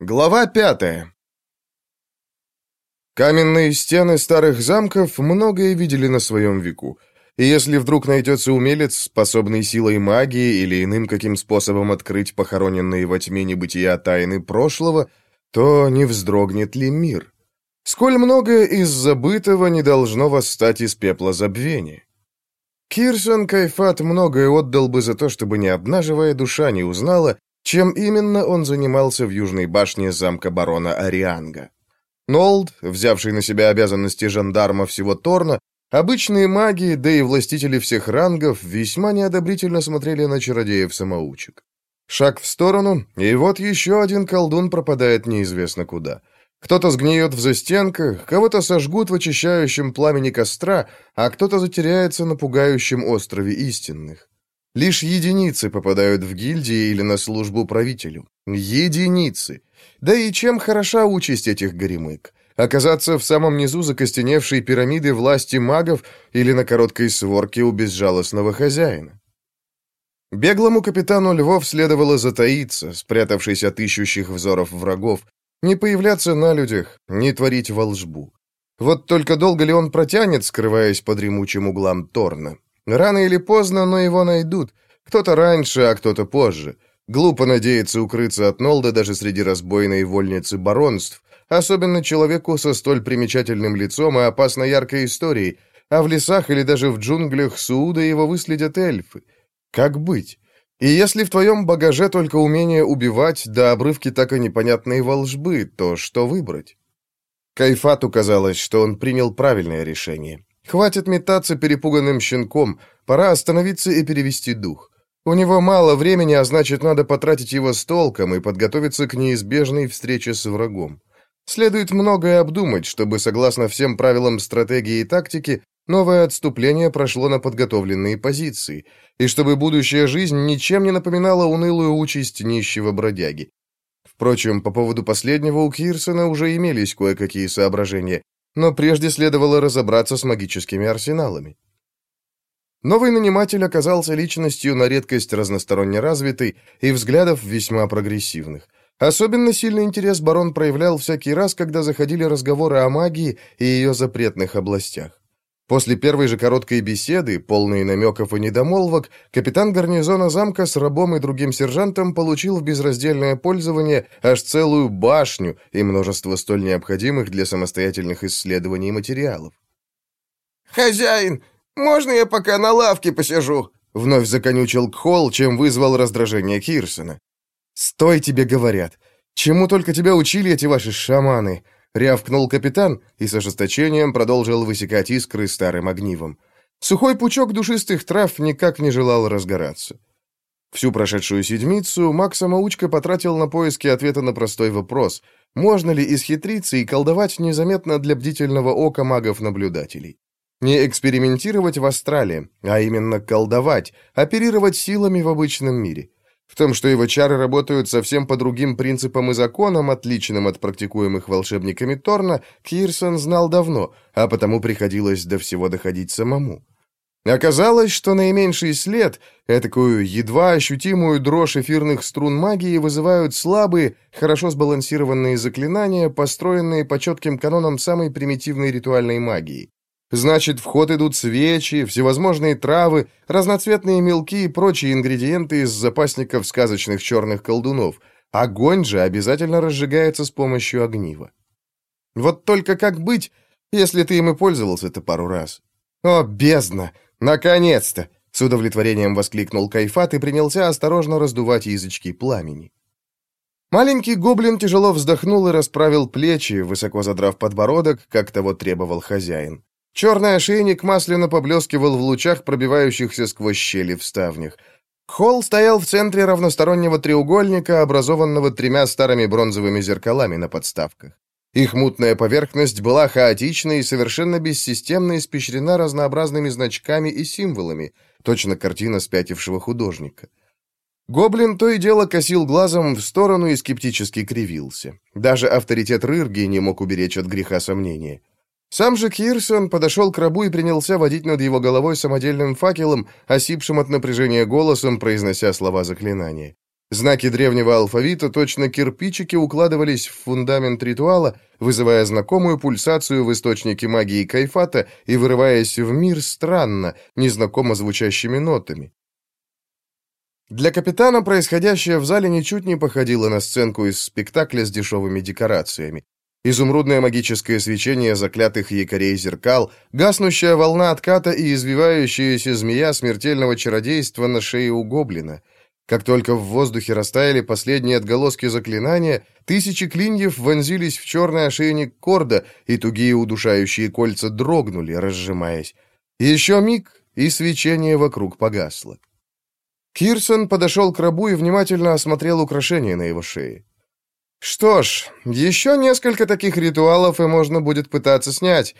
Глава пятая. Каменные стены старых замков многое видели на своем веку. И если вдруг найдется умелец, способный силой магии или иным каким способом открыть похороненные во тьме небытия тайны прошлого, то не вздрогнет ли мир? Сколь многое из забытого не должно восстать из пепла забвения? Кирсон Кайфат многое отдал бы за то, чтобы, не обнаживая душа, не узнала, чем именно он занимался в южной башне замка барона Арианга. Нолд, взявший на себя обязанности жандарма всего Торна, обычные маги, да и властители всех рангов весьма неодобрительно смотрели на чародеев-самоучек. Шаг в сторону, и вот еще один колдун пропадает неизвестно куда. Кто-то сгниет в застенках, кого-то сожгут в очищающем пламени костра, а кто-то затеряется на пугающем острове истинных. Лишь единицы попадают в гильдии или на службу правителю. Единицы. Да и чем хороша участь этих горемык? Оказаться в самом низу закостеневшей пирамиды власти магов или на короткой сворке у безжалостного хозяина? Беглому капитану Львов следовало затаиться, спрятавшись от ищущих взоров врагов, не появляться на людях, не творить волжбу. Вот только долго ли он протянет, скрываясь под дремучим углам Торна? Рано или поздно, но его найдут. Кто-то раньше, а кто-то позже. Глупо надеяться укрыться от Нолда даже среди разбойной вольницы баронств, особенно человеку со столь примечательным лицом и опасно яркой историей, а в лесах или даже в джунглях Сауда его выследят эльфы. Как быть? И если в твоем багаже только умение убивать, да обрывки так и непонятные волжбы, то что выбрать? Кайфату казалось, что он принял правильное решение. Хватит метаться перепуганным щенком, пора остановиться и перевести дух. У него мало времени, а значит, надо потратить его с толком и подготовиться к неизбежной встрече с врагом. Следует многое обдумать, чтобы, согласно всем правилам стратегии и тактики, новое отступление прошло на подготовленные позиции, и чтобы будущая жизнь ничем не напоминала унылую участь нищего бродяги. Впрочем, по поводу последнего у Кирсона уже имелись кое-какие соображения, но прежде следовало разобраться с магическими арсеналами. Новый наниматель оказался личностью на редкость разносторонне развитой и взглядов весьма прогрессивных. Особенно сильный интерес барон проявлял всякий раз, когда заходили разговоры о магии и ее запретных областях. После первой же короткой беседы, полной намеков и недомолвок, капитан гарнизона замка с рабом и другим сержантом получил в безраздельное пользование аж целую башню и множество столь необходимых для самостоятельных исследований материалов. «Хозяин, можно я пока на лавке посижу?» Вновь законючил Кхол, чем вызвал раздражение Кирсона. «Стой, тебе говорят! Чему только тебя учили эти ваши шаманы!» Рявкнул капитан и с ожесточением продолжил высекать искры старым огнивом. Сухой пучок душистых трав никак не желал разгораться. Всю прошедшую седмицу Мак-самоучка потратил на поиски ответа на простой вопрос, можно ли исхитриться и колдовать незаметно для бдительного ока магов-наблюдателей. Не экспериментировать в астрале, а именно колдовать, оперировать силами в обычном мире. В том, что его чары работают совсем по другим принципам и законам, отличным от практикуемых волшебниками Торна, Кирсон знал давно, а потому приходилось до всего доходить самому. Оказалось, что наименьший след, этакую едва ощутимую дрожь эфирных струн магии вызывают слабые, хорошо сбалансированные заклинания, построенные по четким канонам самой примитивной ритуальной магии. Значит, в ход идут свечи, всевозможные травы, разноцветные мелки и прочие ингредиенты из запасников сказочных черных колдунов. Огонь же обязательно разжигается с помощью огнива. Вот только как быть, если ты им и пользовался-то пару раз? О, бездна! Наконец-то! С удовлетворением воскликнул Кайфат и принялся осторожно раздувать язычки пламени. Маленький гоблин тяжело вздохнул и расправил плечи, высоко задрав подбородок, как того требовал хозяин. Черный ошейник масляно поблескивал в лучах, пробивающихся сквозь щели в ставнях. Холл стоял в центре равностороннего треугольника, образованного тремя старыми бронзовыми зеркалами на подставках. Их мутная поверхность была хаотичной и совершенно бессистемно испещрена разнообразными значками и символами, точно картина спятившего художника. Гоблин то и дело косил глазом в сторону и скептически кривился. Даже авторитет Рырги не мог уберечь от греха сомнения. Сам же Кирсон подошел к рабу и принялся водить над его головой самодельным факелом, осипшим от напряжения голосом, произнося слова заклинания. Знаки древнего алфавита, точно кирпичики, укладывались в фундамент ритуала, вызывая знакомую пульсацию в источнике магии Кайфата и вырываясь в мир странно, незнакомо звучащими нотами. Для капитана происходящее в зале ничуть не походило на сценку из спектакля с дешевыми декорациями. Изумрудное магическое свечение заклятых якорей зеркал, гаснущая волна отката и извивающаяся змея смертельного чародейства на шее у гоблина — как только в воздухе растаяли последние отголоски заклинания, тысячи клиньев вонзились в черный ошейник корда, и тугие удушающие кольца дрогнули, разжимаясь. Еще миг, и свечение вокруг погасло. Кирсон подошел к рабу и внимательно осмотрел украшения на его шее. «Что ж, еще несколько таких ритуалов, и можно будет пытаться снять.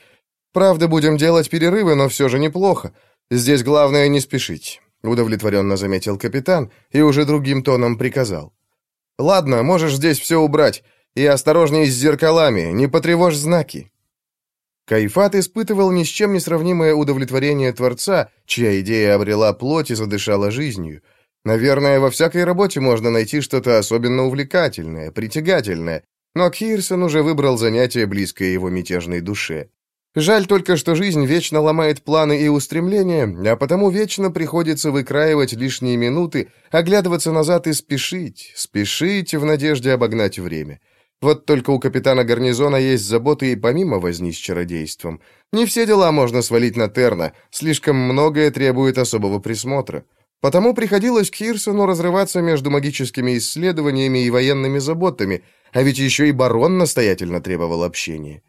Правда, будем делать перерывы, но все же неплохо. Здесь главное не спешить. — удовлетворенно заметил капитан и уже другим тоном приказал. «Ладно, можешь здесь все убрать. И осторожней с зеркалами, не потревожь знаки». Кайфат испытывал ни с чем не сравнимое удовлетворение Творца, чья идея обрела плоть и задышала жизнью. Наверное, во всякой работе можно найти что-то особенно увлекательное, притягательное, но Кирсон уже выбрал занятие, близкое его мятежной душе. Жаль только, что жизнь вечно ломает планы и устремления, а потому вечно приходится выкраивать лишние минуты, оглядываться назад и спешить, спешить в надежде обогнать время. Вот только у капитана гарнизона есть заботы и помимо возни с чародейством. Не все дела можно свалить на Терна, слишком многое требует особого присмотра. Потому приходилось Кирсону разрываться между магическими исследованиями и военными заботами, а ведь еще и барон настоятельно требовал общения.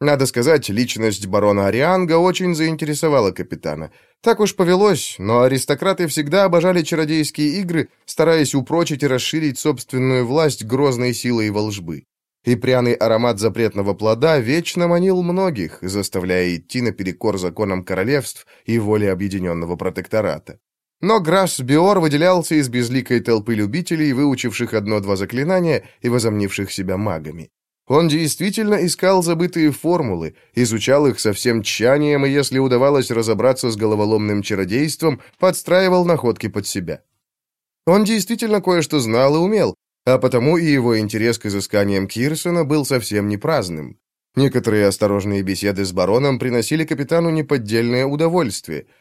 Надо сказать, личность барона Арианга очень заинтересовала капитана. Так уж повелось, но аристократы всегда обожали чародейские игры, стараясь упрочить и расширить собственную власть грозной силой волжбы. И пряный аромат запретного плода вечно манил многих, заставляя идти наперекор законам королевств и воле объединенного протектората. Но Грасс Биор выделялся из безликой толпы любителей, выучивших одно-два заклинания и возомнивших себя магами. Он действительно искал забытые формулы, изучал их со всем тщанием, и если удавалось разобраться с головоломным чародейством, подстраивал находки под себя. Он действительно кое-что знал и умел, а потому и его интерес к изысканиям Кирсона был совсем не праздным. Некоторые осторожные беседы с бароном приносили капитану неподдельное удовольствие –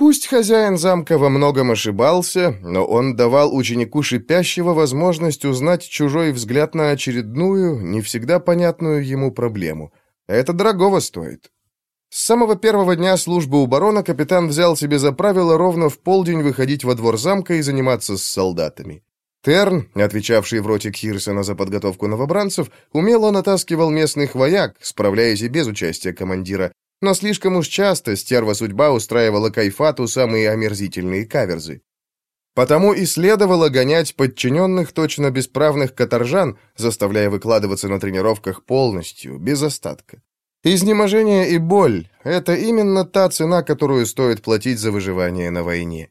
Пусть хозяин замка во многом ошибался, но он давал ученику шипящего возможность узнать чужой взгляд на очередную, не всегда понятную ему проблему. Это дорогого стоит. С самого первого дня службы у барона капитан взял себе за правило ровно в полдень выходить во двор замка и заниматься с солдатами. Терн, отвечавший в роте Кирсона за подготовку новобранцев, умело натаскивал местных вояк, справляясь и без участия командира, но слишком уж часто стерва судьба устраивала Кайфату самые омерзительные каверзы. Потому и следовало гонять подчиненных точно бесправных каторжан, заставляя выкладываться на тренировках полностью, без остатка. Изнеможение и боль — это именно та цена, которую стоит платить за выживание на войне.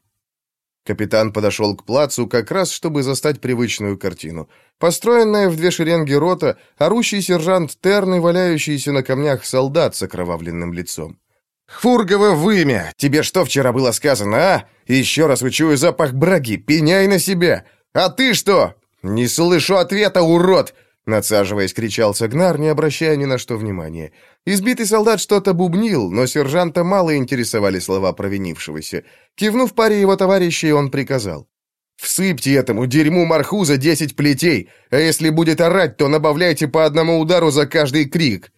Капитан подошел к плацу как раз, чтобы застать привычную картину. Построенная в две шеренги рота, орущий сержант Терн и валяющийся на камнях солдат с окровавленным лицом. «Хфургово вымя! Тебе что вчера было сказано, а? Еще раз учую запах браги, пеняй на себя! А ты что? Не слышу ответа, урод!» Надсаживаясь, кричал Сагнар, не обращая ни на что внимания. Избитый солдат что-то бубнил, но сержанта мало интересовали слова провинившегося. Кивнув паре его товарищей, он приказал. «Всыпьте этому дерьму мархуза десять плетей, а если будет орать, то набавляйте по одному удару за каждый крик».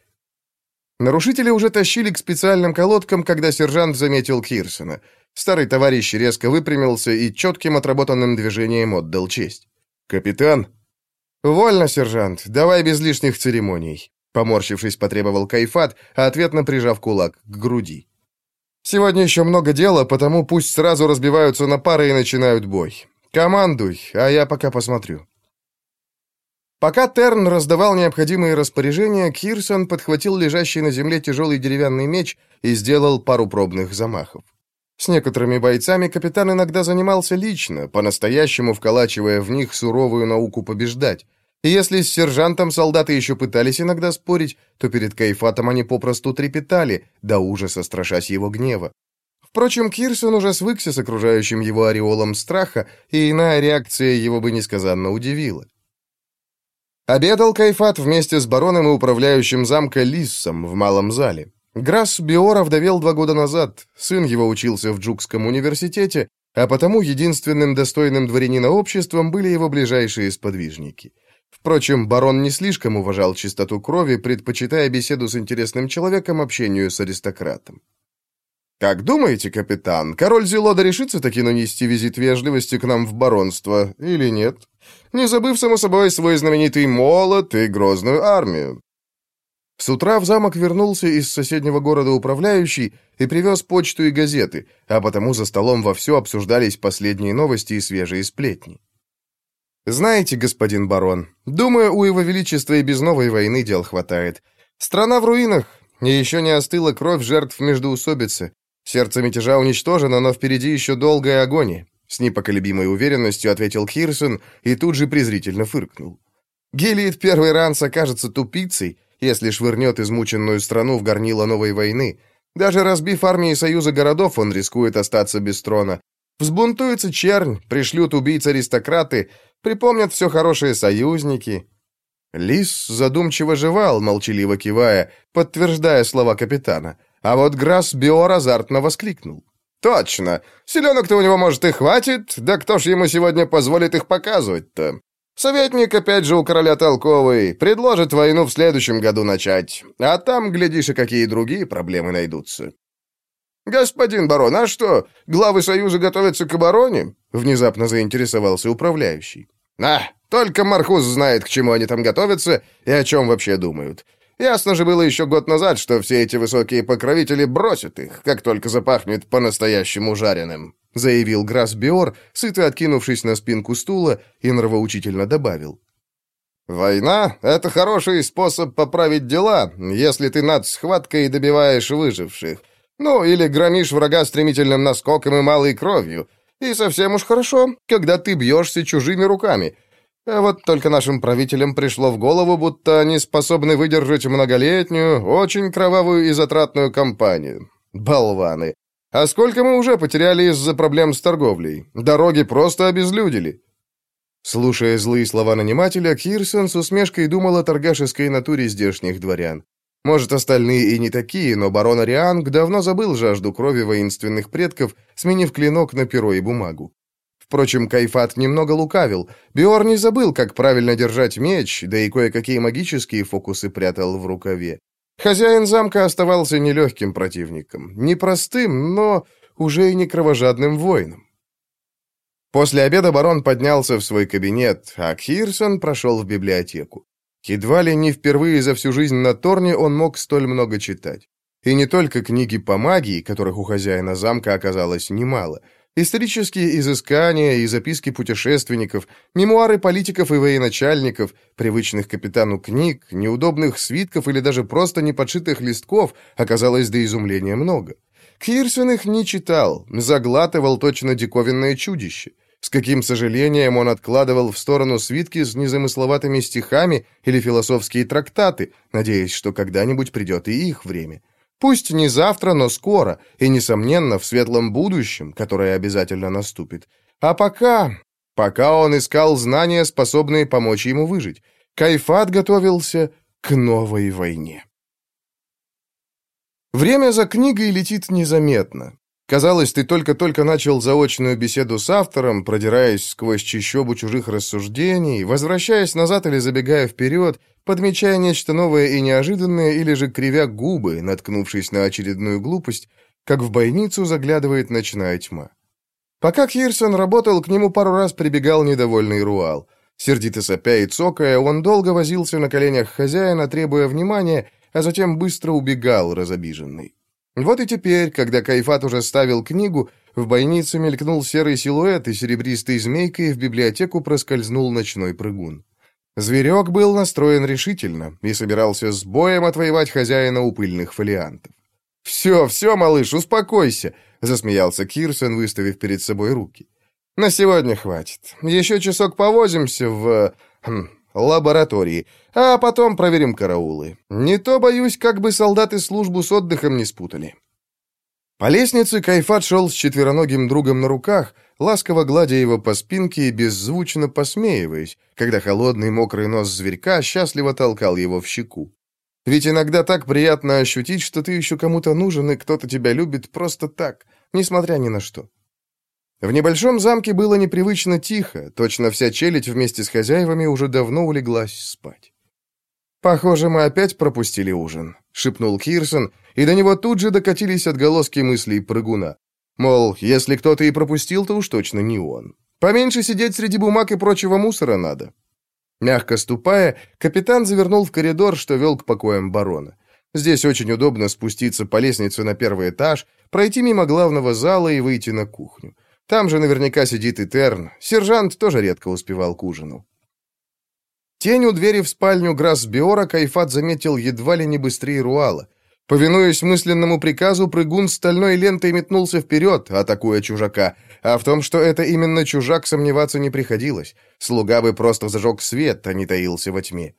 Нарушители уже тащили к специальным колодкам, когда сержант заметил Кирсона. Старый товарищ резко выпрямился и четким отработанным движением отдал честь. «Капитан?» «Вольно, сержант, давай без лишних церемоний», — поморщившись, потребовал Кайфат, ответно прижав кулак к груди. «Сегодня еще много дела, потому пусть сразу разбиваются на пары и начинают бой. Командуй, а я пока посмотрю». Пока Терн раздавал необходимые распоряжения, Кирсон подхватил лежащий на земле тяжелый деревянный меч и сделал пару пробных замахов. С некоторыми бойцами капитан иногда занимался лично, по-настоящему вколачивая в них суровую науку побеждать. И если с сержантом солдаты еще пытались иногда спорить, то перед Кайфатом они попросту трепетали, до ужаса страшась его гнева. Впрочем, Кирсон уже свыкся с окружающим его ореолом страха, и иная реакция его бы несказанно удивила. Обедал Кайфат вместе с бароном и управляющим замка Лиссом в малом зале. Грасс Биора вдовел два года назад, сын его учился в Джукском университете, а потому единственным достойным дворянина обществом были его ближайшие сподвижники. Впрочем, барон не слишком уважал чистоту крови, предпочитая беседу с интересным человеком общению с аристократом. «Как думаете, капитан, король Зелода решится таки нанести визит вежливости к нам в баронство, или нет? Не забыв, само собой, свой знаменитый молот и грозную армию. С утра в замок вернулся из соседнего города управляющий и привез почту и газеты, а потому за столом вовсю обсуждались последние новости и свежие сплетни. «Знаете, господин барон, думаю, у его величества и без новой войны дел хватает. Страна в руинах, и еще не остыла кровь жертв междоусобицы. Сердце мятежа уничтожено, но впереди еще долгая агония», с непоколебимой уверенностью ответил Хирсон и тут же презрительно фыркнул. «Гелиет первый ранс окажется тупицей, если швырнет измученную страну в горнило новой войны. Даже разбив армии Союза городов, он рискует остаться без трона. Взбунтуется чернь, пришлют убийц-аристократы, припомнят все хорошие союзники. Лис задумчиво жевал, молчаливо кивая, подтверждая слова капитана. А вот Грасс Биор азартно воскликнул. «Точно! Селенок-то у него, может, и хватит, да кто ж ему сегодня позволит их показывать-то? Советник, опять же, у короля толковый, предложит войну в следующем году начать, а там, глядишь, и какие другие проблемы найдутся. «Господин барон, а что, главы Союза готовятся к обороне?» — внезапно заинтересовался управляющий. «А, только Мархус знает, к чему они там готовятся и о чем вообще думают. Ясно же было еще год назад, что все эти высокие покровители бросят их, как только запахнет по-настоящему жареным», — заявил Грасс Биор, сыто откинувшись на спинку стула, и нравоучительно добавил. «Война — это хороший способ поправить дела, если ты над схваткой добиваешь выживших. Ну, или громишь врага стремительным наскоком и малой кровью. И совсем уж хорошо, когда ты бьешься чужими руками». А вот только нашим правителям пришло в голову, будто они способны выдержать многолетнюю, очень кровавую и затратную кампанию. Болваны. А сколько мы уже потеряли из-за проблем с торговлей? Дороги просто обезлюдили. Слушая злые слова нанимателя, Кирсон с усмешкой думал о торгашеской натуре здешних дворян. Может, остальные и не такие, но барон Арианг давно забыл жажду крови воинственных предков, сменив клинок на перо и бумагу. Впрочем, Кайфат немного лукавил. Биор не забыл, как правильно держать меч, да и кое-какие магические фокусы прятал в рукаве. Хозяин замка оставался нелегким противником. Непростым, но уже и не кровожадным воином. После обеда барон поднялся в свой кабинет, а Кирсон прошел в библиотеку. Едва ли не впервые за всю жизнь на Торне он мог столь много читать. И не только книги по магии, которых у хозяина замка оказалось немало — Исторические изыскания и записки путешественников, мемуары политиков и военачальников, привычных капитану книг, неудобных свитков или даже просто неподшитых листков оказалось до изумления много. Кирсон их не читал, заглатывал точно диковинное чудище. С каким сожалением он откладывал в сторону свитки с незамысловатыми стихами или философские трактаты, надеясь, что когда-нибудь придет и их время. Пусть не завтра, но скоро, и, несомненно, в светлом будущем, которое обязательно наступит. А пока... Пока он искал знания, способные помочь ему выжить. Кайфат готовился к новой войне. Время за книгой летит незаметно. Казалось, ты только-только начал заочную беседу с автором, продираясь сквозь чищобу чужих рассуждений, возвращаясь назад или забегая вперед, подмечая нечто новое и неожиданное, или же кривя губы, наткнувшись на очередную глупость, как в бойницу заглядывает ночная тьма. Пока Кирсон работал, к нему пару раз прибегал недовольный Руал. Сердито сопя и цокая, он долго возился на коленях хозяина, требуя внимания, а затем быстро убегал, разобиженный. Вот и теперь, когда Кайфат уже ставил книгу, в бойнице мелькнул серый силуэт, и серебристой змейкой в библиотеку проскользнул ночной прыгун. Зверек был настроен решительно и собирался с боем отвоевать хозяина у пыльных фолиантов. «Все, все, малыш, успокойся», — засмеялся Кирсон, выставив перед собой руки. «На сегодня хватит. Еще часок повозимся в... Хм, лаборатории, а потом проверим караулы. Не то, боюсь, как бы солдаты службу с отдыхом не спутали». По лестнице Кайфат шел с четвероногим другом на руках, ласково гладя его по спинке и беззвучно посмеиваясь, когда холодный мокрый нос зверька счастливо толкал его в щеку. Ведь иногда так приятно ощутить, что ты еще кому-то нужен, и кто-то тебя любит просто так, несмотря ни на что. В небольшом замке было непривычно тихо, точно вся челядь вместе с хозяевами уже давно улеглась спать. «Похоже, мы опять пропустили ужин», — шепнул Кирсон, и до него тут же докатились отголоски мыслей прыгуна. Мол, если кто-то и пропустил, то уж точно не он. Поменьше сидеть среди бумаг и прочего мусора надо. Мягко ступая, капитан завернул в коридор, что вел к покоям барона. Здесь очень удобно спуститься по лестнице на первый этаж, пройти мимо главного зала и выйти на кухню. Там же наверняка сидит и Терн. Сержант тоже редко успевал к ужину. Тень у двери в спальню Грасбиора Кайфат заметил едва ли не быстрее Руала. Повинуясь мысленному приказу, прыгун стальной лентой метнулся вперед, атакуя чужака, а в том, что это именно чужак, сомневаться не приходилось. Слуга бы просто зажег свет, а не таился во тьме.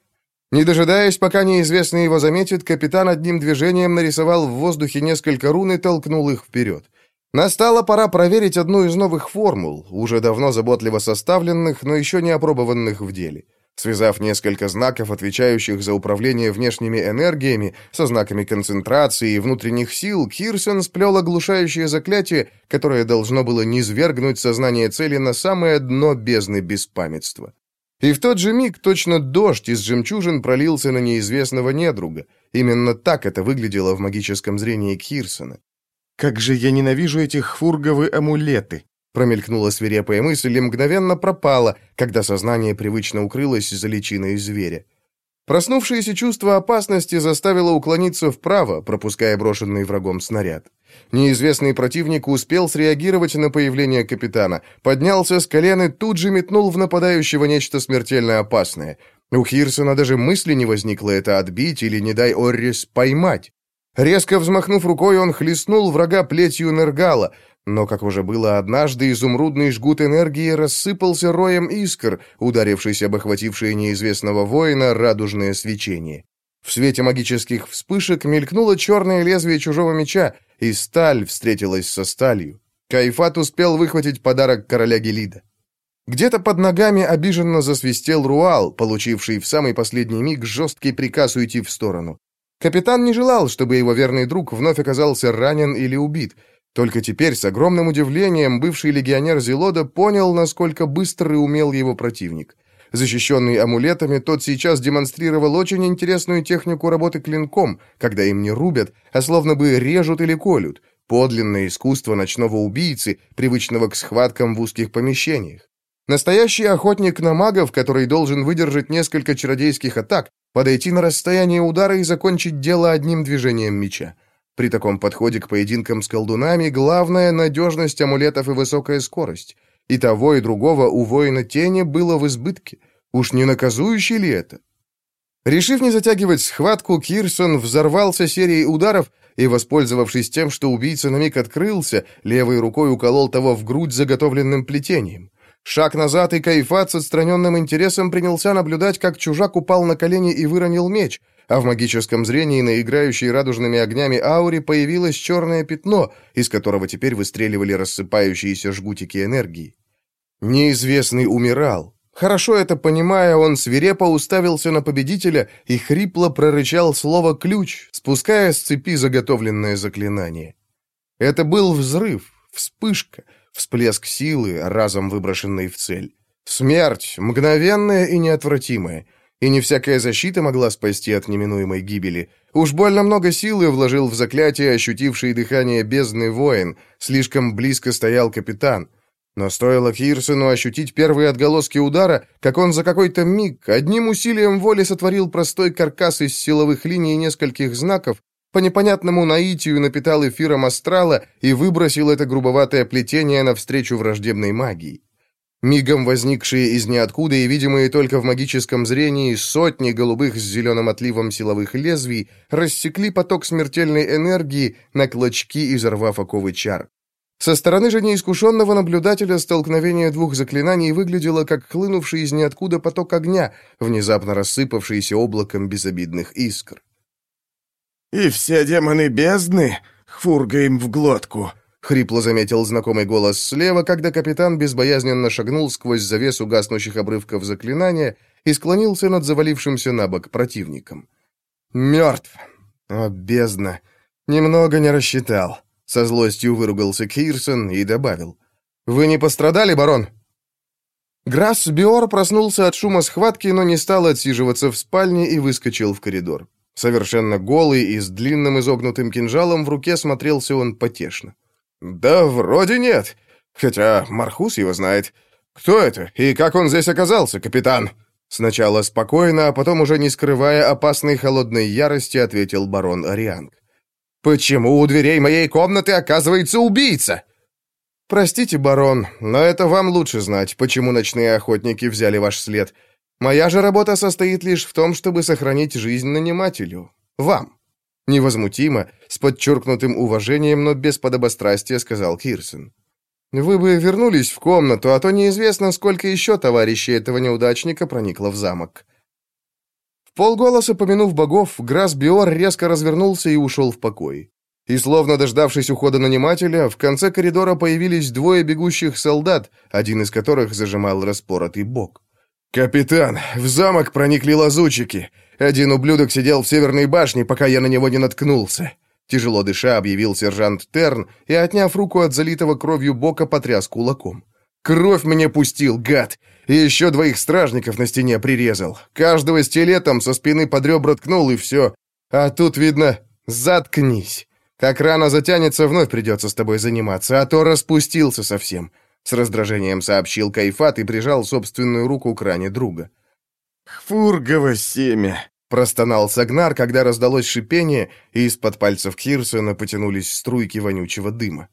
Не дожидаясь, пока неизвестный его заметит, капитан одним движением нарисовал в воздухе несколько рун и толкнул их вперед. Настала пора проверить одну из новых формул, уже давно заботливо составленных, но еще не опробованных в деле. Связав несколько знаков, отвечающих за управление внешними энергиями, со знаками концентрации и внутренних сил, Кирсон сплел оглушающее заклятие, которое должно было низвергнуть сознание цели на самое дно бездны беспамятства. И в тот же миг точно дождь из жемчужин пролился на неизвестного недруга. Именно так это выглядело в магическом зрении Кирсона. «Как же я ненавижу этих фурговы амулеты!» Промелькнула свирепая мысль и мгновенно пропала, когда сознание привычно укрылось за личиной зверя. Проснувшееся чувство опасности заставило уклониться вправо, пропуская брошенный врагом снаряд. Неизвестный противник успел среагировать на появление капитана, поднялся с колен и тут же метнул в нападающего нечто смертельно опасное. У Хирсона даже мысли не возникло это отбить или, не дай Оррис, поймать. Резко взмахнув рукой, он хлестнул врага плетью Нергала, но, как уже было однажды, изумрудный жгут энергии рассыпался роем искр, ударившись об охватившее неизвестного воина радужное свечение. В свете магических вспышек мелькнуло черное лезвие чужого меча, и сталь встретилась со сталью. Кайфат успел выхватить подарок короля Гелида. Где-то под ногами обиженно засвистел Руал, получивший в самый последний миг жесткий приказ уйти в сторону. Капитан не желал, чтобы его верный друг вновь оказался ранен или убит — только теперь, с огромным удивлением, бывший легионер Зелода понял, насколько быстро и умел его противник. Защищенный амулетами, тот сейчас демонстрировал очень интересную технику работы клинком, когда им не рубят, а словно бы режут или колют. Подлинное искусство ночного убийцы, привычного к схваткам в узких помещениях. Настоящий охотник на магов, который должен выдержать несколько чародейских атак, подойти на расстояние удара и закончить дело одним движением меча. При таком подходе к поединкам с колдунами главная надежность амулетов и высокая скорость. И того, и другого у воина тени было в избытке. Уж не наказующий ли это? Решив не затягивать схватку, Кирсон взорвался серией ударов и, воспользовавшись тем, что убийца на миг открылся, левой рукой уколол того в грудь заготовленным плетением. Шаг назад, и Кайфат с отстраненным интересом принялся наблюдать, как чужак упал на колени и выронил меч — а в магическом зрении на играющей радужными огнями ауре появилось черное пятно, из которого теперь выстреливали рассыпающиеся жгутики энергии. Неизвестный умирал. Хорошо это понимая, он свирепо уставился на победителя и хрипло прорычал слово «ключ», спуская с цепи заготовленное заклинание. Это был взрыв, вспышка, всплеск силы, разом выброшенный в цель. Смерть, мгновенная и неотвратимая — и не всякая защита могла спасти от неминуемой гибели. Уж больно много силы вложил в заклятие, ощутивший дыхание бездны воин. Слишком близко стоял капитан. Но стоило Кирсону ощутить первые отголоски удара, как он за какой-то миг одним усилием воли сотворил простой каркас из силовых линий нескольких знаков, по непонятному наитию напитал эфиром астрала и выбросил это грубоватое плетение навстречу враждебной магии. Мигом возникшие из ниоткуда и видимые только в магическом зрении сотни голубых с зеленым отливом силовых лезвий рассекли поток смертельной энергии на клочки, изорвав оковы чар. Со стороны же неискушенного наблюдателя столкновение двух заклинаний выглядело как хлынувший из ниоткуда поток огня, внезапно рассыпавшийся облаком безобидных искр. «И все демоны бездны Хфурга им в глотку», — хрипло заметил знакомый голос слева, когда капитан безбоязненно шагнул сквозь завесу гаснущих обрывков заклинания и склонился над завалившимся на бок противником. «Мертв! О, бездна! Немного не рассчитал!» Со злостью выругался Кирсон и добавил. «Вы не пострадали, барон?» Грасс Биор проснулся от шума схватки, но не стал отсиживаться в спальне и выскочил в коридор. Совершенно голый и с длинным изогнутым кинжалом в руке смотрелся он потешно. «Да вроде нет. Хотя Мархус его знает. Кто это и как он здесь оказался, капитан?» Сначала спокойно, а потом уже не скрывая опасной холодной ярости, ответил барон Арианг. «Почему у дверей моей комнаты оказывается убийца?» «Простите, барон, но это вам лучше знать, почему ночные охотники взяли ваш след. Моя же работа состоит лишь в том, чтобы сохранить жизнь нанимателю. Вам». Невозмутимо, с подчеркнутым уважением, но без подобострастия, сказал Кирсен. «Вы бы вернулись в комнату, а то неизвестно, сколько еще товарищей этого неудачника проникло в замок». В полголоса помянув богов, Грас Биор резко развернулся и ушел в покой. И словно дождавшись ухода нанимателя, в конце коридора появились двое бегущих солдат, один из которых зажимал распоротый бок. «Капитан, в замок проникли лазутчики. Один ублюдок сидел в северной башне, пока я на него не наткнулся». Тяжело дыша, объявил сержант Терн и, отняв руку от залитого кровью бока, потряс кулаком. «Кровь мне пустил, гад! И еще двоих стражников на стене прирезал. Каждого стилетом со спины под ребра ткнул, и все. А тут, видно, заткнись. Как рано затянется, вновь придется с тобой заниматься, а то распустился совсем», — с раздражением сообщил Кайфат и прижал собственную руку к ране друга. «Фургово семя!» — простонал Сагнар, когда раздалось шипение, и из-под пальцев Кирсона потянулись струйки вонючего дыма.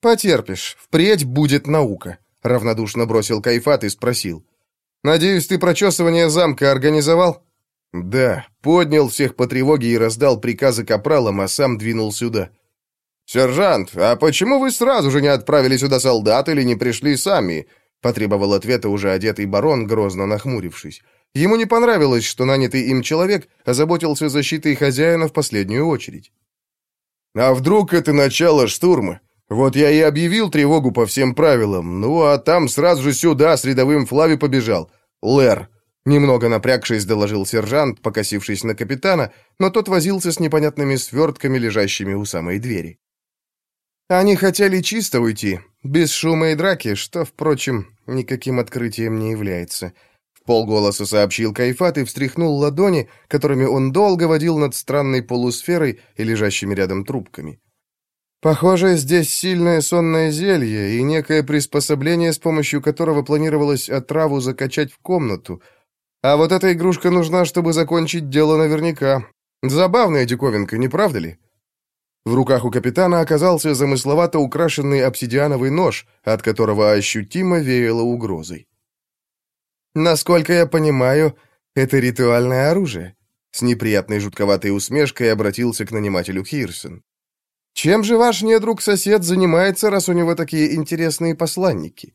«Потерпишь, впредь будет наука», — равнодушно бросил Кайфат и спросил. «Надеюсь, ты прочесывание замка организовал?» «Да, поднял всех по тревоге и раздал приказы капралам, а сам двинул сюда». «Сержант, а почему вы сразу же не отправили сюда солдат или не пришли сами?» потребовал ответа уже одетый барон, грозно нахмурившись. Ему не понравилось, что нанятый им человек озаботился защитой хозяина в последнюю очередь. «А вдруг это начало штурма? Вот я и объявил тревогу по всем правилам, ну а там сразу же сюда с рядовым Флави побежал. Лэр, Немного напрягшись, доложил сержант, покосившись на капитана, но тот возился с непонятными свертками, лежащими у самой двери. Они хотели чисто уйти, без шума и драки, что, впрочем, никаким открытием не является. Полголоса сообщил Кайфат и встряхнул ладони, которыми он долго водил над странной полусферой и лежащими рядом трубками. Похоже, здесь сильное сонное зелье и некое приспособление, с помощью которого планировалось отраву закачать в комнату — а вот эта игрушка нужна, чтобы закончить дело наверняка. Забавная диковинка, не правда ли? В руках у капитана оказался замысловато украшенный обсидиановый нож, от которого ощутимо веяло угрозой. «Насколько я понимаю, это ритуальное оружие», — с неприятной жутковатой усмешкой обратился к нанимателю Хирсон. «Чем же ваш недруг-сосед занимается, раз у него такие интересные посланники?»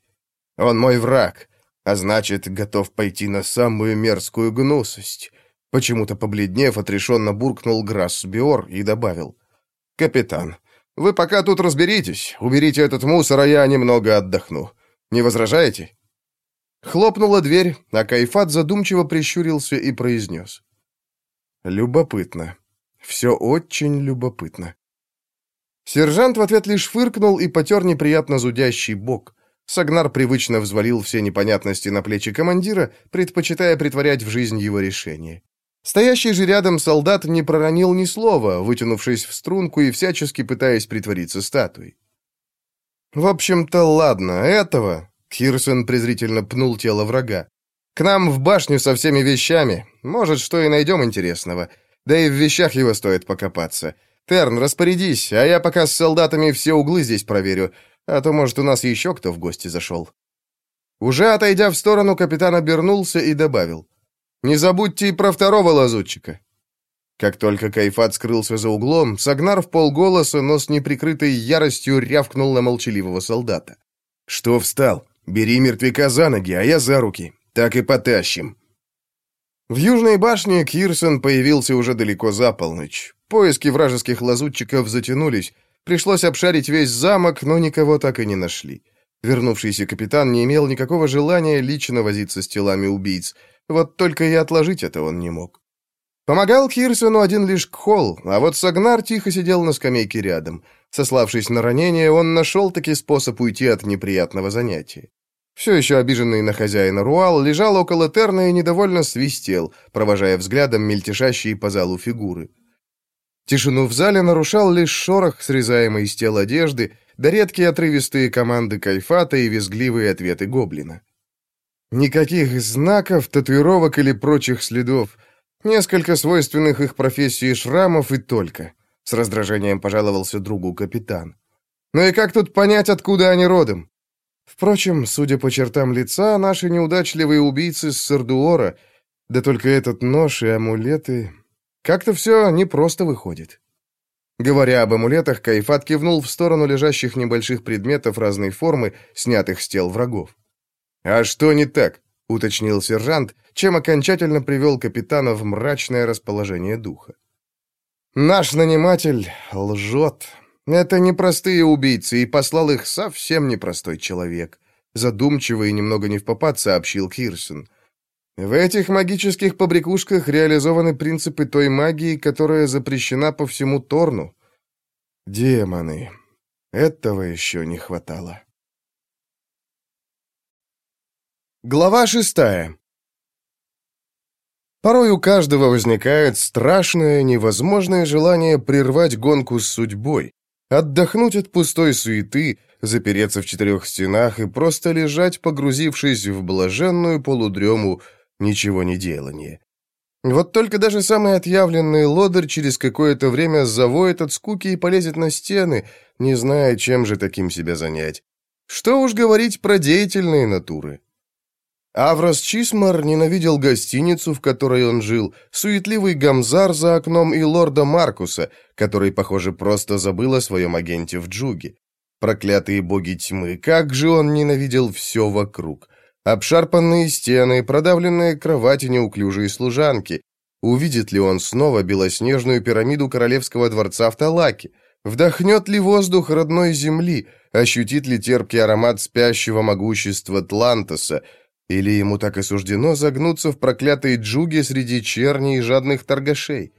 «Он мой враг а значит, готов пойти на самую мерзкую гнусость. Почему-то побледнев, отрешенно буркнул Грасс Биор и добавил. «Капитан, вы пока тут разберитесь, уберите этот мусор, а я немного отдохну. Не возражаете?» Хлопнула дверь, а Кайфат задумчиво прищурился и произнес. «Любопытно. Все очень любопытно». Сержант в ответ лишь фыркнул и потер неприятно зудящий бок. Сагнар привычно взвалил все непонятности на плечи командира, предпочитая притворять в жизнь его решение. Стоящий же рядом солдат не проронил ни слова, вытянувшись в струнку и всячески пытаясь притвориться статуей. «В общем-то, ладно, этого...» — Хирсон презрительно пнул тело врага. «К нам в башню со всеми вещами. Может, что и найдем интересного. Да и в вещах его стоит покопаться. Терн, распорядись, а я пока с солдатами все углы здесь проверю. А то, может, у нас еще кто в гости зашел». Уже отойдя в сторону, капитан обернулся и добавил. «Не забудьте и про второго лазутчика». Как только Кайфат скрылся за углом, Сагнар в полголоса, но с неприкрытой яростью рявкнул на молчаливого солдата. «Что встал? Бери мертвяка за ноги, а я за руки. Так и потащим». В южной башне Кирсон появился уже далеко за полночь. Поиски вражеских лазутчиков затянулись, Пришлось обшарить весь замок, но никого так и не нашли. Вернувшийся капитан не имел никакого желания лично возиться с телами убийц. Вот только и отложить это он не мог. Помогал Кирсону один лишь Кхол, а вот Сагнар тихо сидел на скамейке рядом. Сославшись на ранение, он нашел таки способ уйти от неприятного занятия. Все еще обиженный на хозяина Руал лежал около Терна и недовольно свистел, провожая взглядом мельтешащие по залу фигуры. Тишину в зале нарушал лишь шорох, срезаемый из тел одежды, да редкие отрывистые команды Кайфата и визгливые ответы Гоблина. Никаких знаков, татуировок или прочих следов. Несколько свойственных их профессии шрамов и только. С раздражением пожаловался другу капитан. Ну и как тут понять, откуда они родом? Впрочем, судя по чертам лица, наши неудачливые убийцы с Сардуора, да только этот нож и амулеты... Как-то все непросто выходит. Говоря об амулетах, Кайфат кивнул в сторону лежащих небольших предметов разной формы, снятых с тел врагов. «А что не так?» — уточнил сержант, чем окончательно привел капитана в мрачное расположение духа. «Наш наниматель лжет. Это непростые убийцы, и послал их совсем непростой человек», — задумчиво и немного не в попад сообщил Кирсон. В этих магических побрякушках реализованы принципы той магии, которая запрещена по всему Торну. Демоны. Этого еще не хватало. Глава шестая. Порой у каждого возникает страшное, невозможное желание прервать гонку с судьбой, отдохнуть от пустой суеты, запереться в четырех стенах и просто лежать, погрузившись в блаженную полудрему ничего не делание. Вот только даже самый отъявленный лодырь через какое-то время завоет от скуки и полезет на стены, не зная, чем же таким себя занять. Что уж говорить про деятельные натуры. Аврос Чисмар ненавидел гостиницу, в которой он жил, суетливый гамзар за окном и лорда Маркуса, который, похоже, просто забыл о своем агенте в Джуге. Проклятые боги тьмы, как же он ненавидел все вокруг. Обшарпанные стены, продавленные кровати неуклюжие служанки. Увидит ли он снова белоснежную пирамиду королевского дворца в Талаке? Вдохнет ли воздух родной земли? Ощутит ли терпкий аромат спящего могущества Тлантоса? Или ему так и суждено загнуться в проклятой джуге среди черни и жадных торгашей?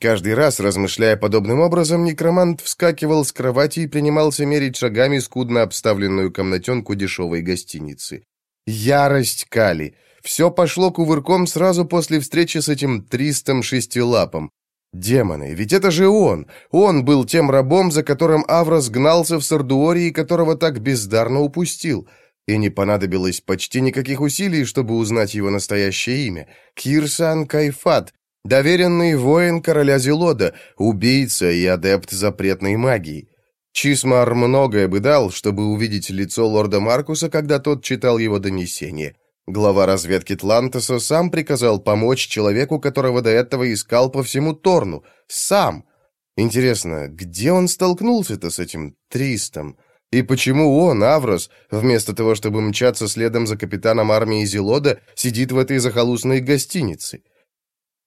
Каждый раз, размышляя подобным образом, некромант вскакивал с кровати и принимался мерить шагами скудно обставленную комнатенку дешевой гостиницы. Ярость Кали. Все пошло кувырком сразу после встречи с этим тристом шестилапом. Демоны, ведь это же он! Он был тем рабом, за которым Аврос гнался в Сардуоре и которого так бездарно упустил. И не понадобилось почти никаких усилий, чтобы узнать его настоящее имя. Кирсан Кайфат, доверенный воин короля Зелода, убийца и адепт запретной магии. Чисмар многое бы дал, чтобы увидеть лицо лорда Маркуса, когда тот читал его донесение. Глава разведки Тлантоса сам приказал помочь человеку, которого до этого искал по всему Торну. Сам! Интересно, где он столкнулся-то с этим Тристом? И почему он, Аврос, вместо того, чтобы мчаться следом за капитаном армии Зелода, сидит в этой захолустной гостинице?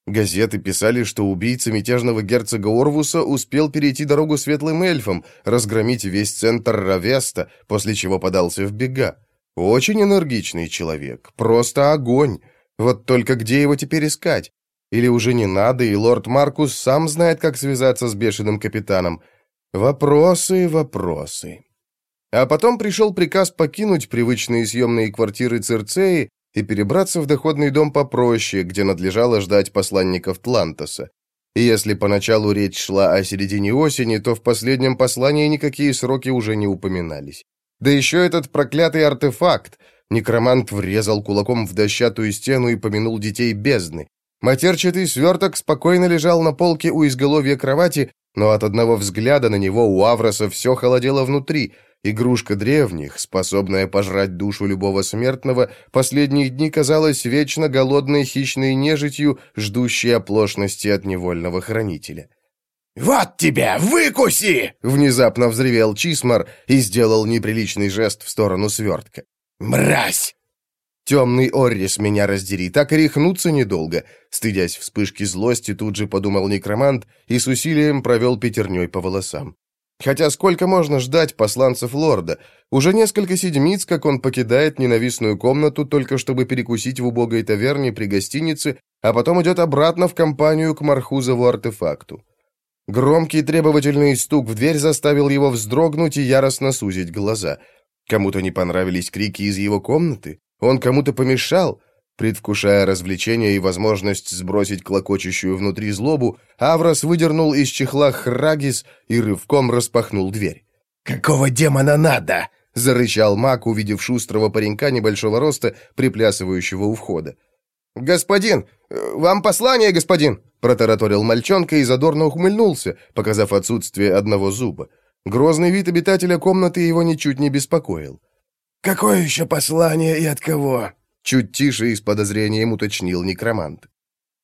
Газеты писали, что убийца мятежного герцога Орвуса успел перейти дорогу светлым эльфам, разгромить весь центр Равеста, после чего подался в бега. Очень энергичный человек, просто огонь. Вот только где его теперь искать? Или уже не надо, и лорд Маркус сам знает, как связаться с бешеным капитаном? Вопросы, вопросы. А потом пришел приказ покинуть привычные съемные квартиры Церцеи и перебраться в доходный дом попроще, где надлежало ждать посланников Тлантоса. И если поначалу речь шла о середине осени, то в последнем послании никакие сроки уже не упоминались. Да еще этот проклятый артефакт. Некромант врезал кулаком в дощатую стену и помянул детей бездны. Матерчатый сверток спокойно лежал на полке у изголовья кровати, но от одного взгляда на него у Авроса все холодело внутри — Игрушка древних, способная пожрать душу любого смертного, последние дни казалась вечно голодной хищной нежитью, ждущей оплошности от невольного хранителя. «Вот тебе, выкуси!» — внезапно взревел Чисмар и сделал неприличный жест в сторону свертка. «Мразь!» Темный Оррис меня раздери, так и рехнуться недолго. Стыдясь вспышки злости, тут же подумал некромант и с усилием провел пятерней по волосам. Хотя сколько можно ждать посланцев лорда? Уже несколько седмиц, как он покидает ненавистную комнату, только чтобы перекусить в убогой таверне при гостинице, а потом идет обратно в компанию к Мархузову артефакту. Громкий требовательный стук в дверь заставил его вздрогнуть и яростно сузить глаза. Кому-то не понравились крики из его комнаты? Он кому-то помешал? Предвкушая развлечение и возможность сбросить клокочущую внутри злобу, Аврос выдернул из чехла Храгис и рывком распахнул дверь. «Какого демона надо?» — зарычал маг, увидев шустрого паренька небольшого роста, приплясывающего у входа. «Господин! Вам послание, господин!» — протараторил мальчонка и задорно ухмыльнулся, показав отсутствие одного зуба. Грозный вид обитателя комнаты его ничуть не беспокоил. «Какое еще послание и от кого?» Чуть тише и с подозрением уточнил некромант.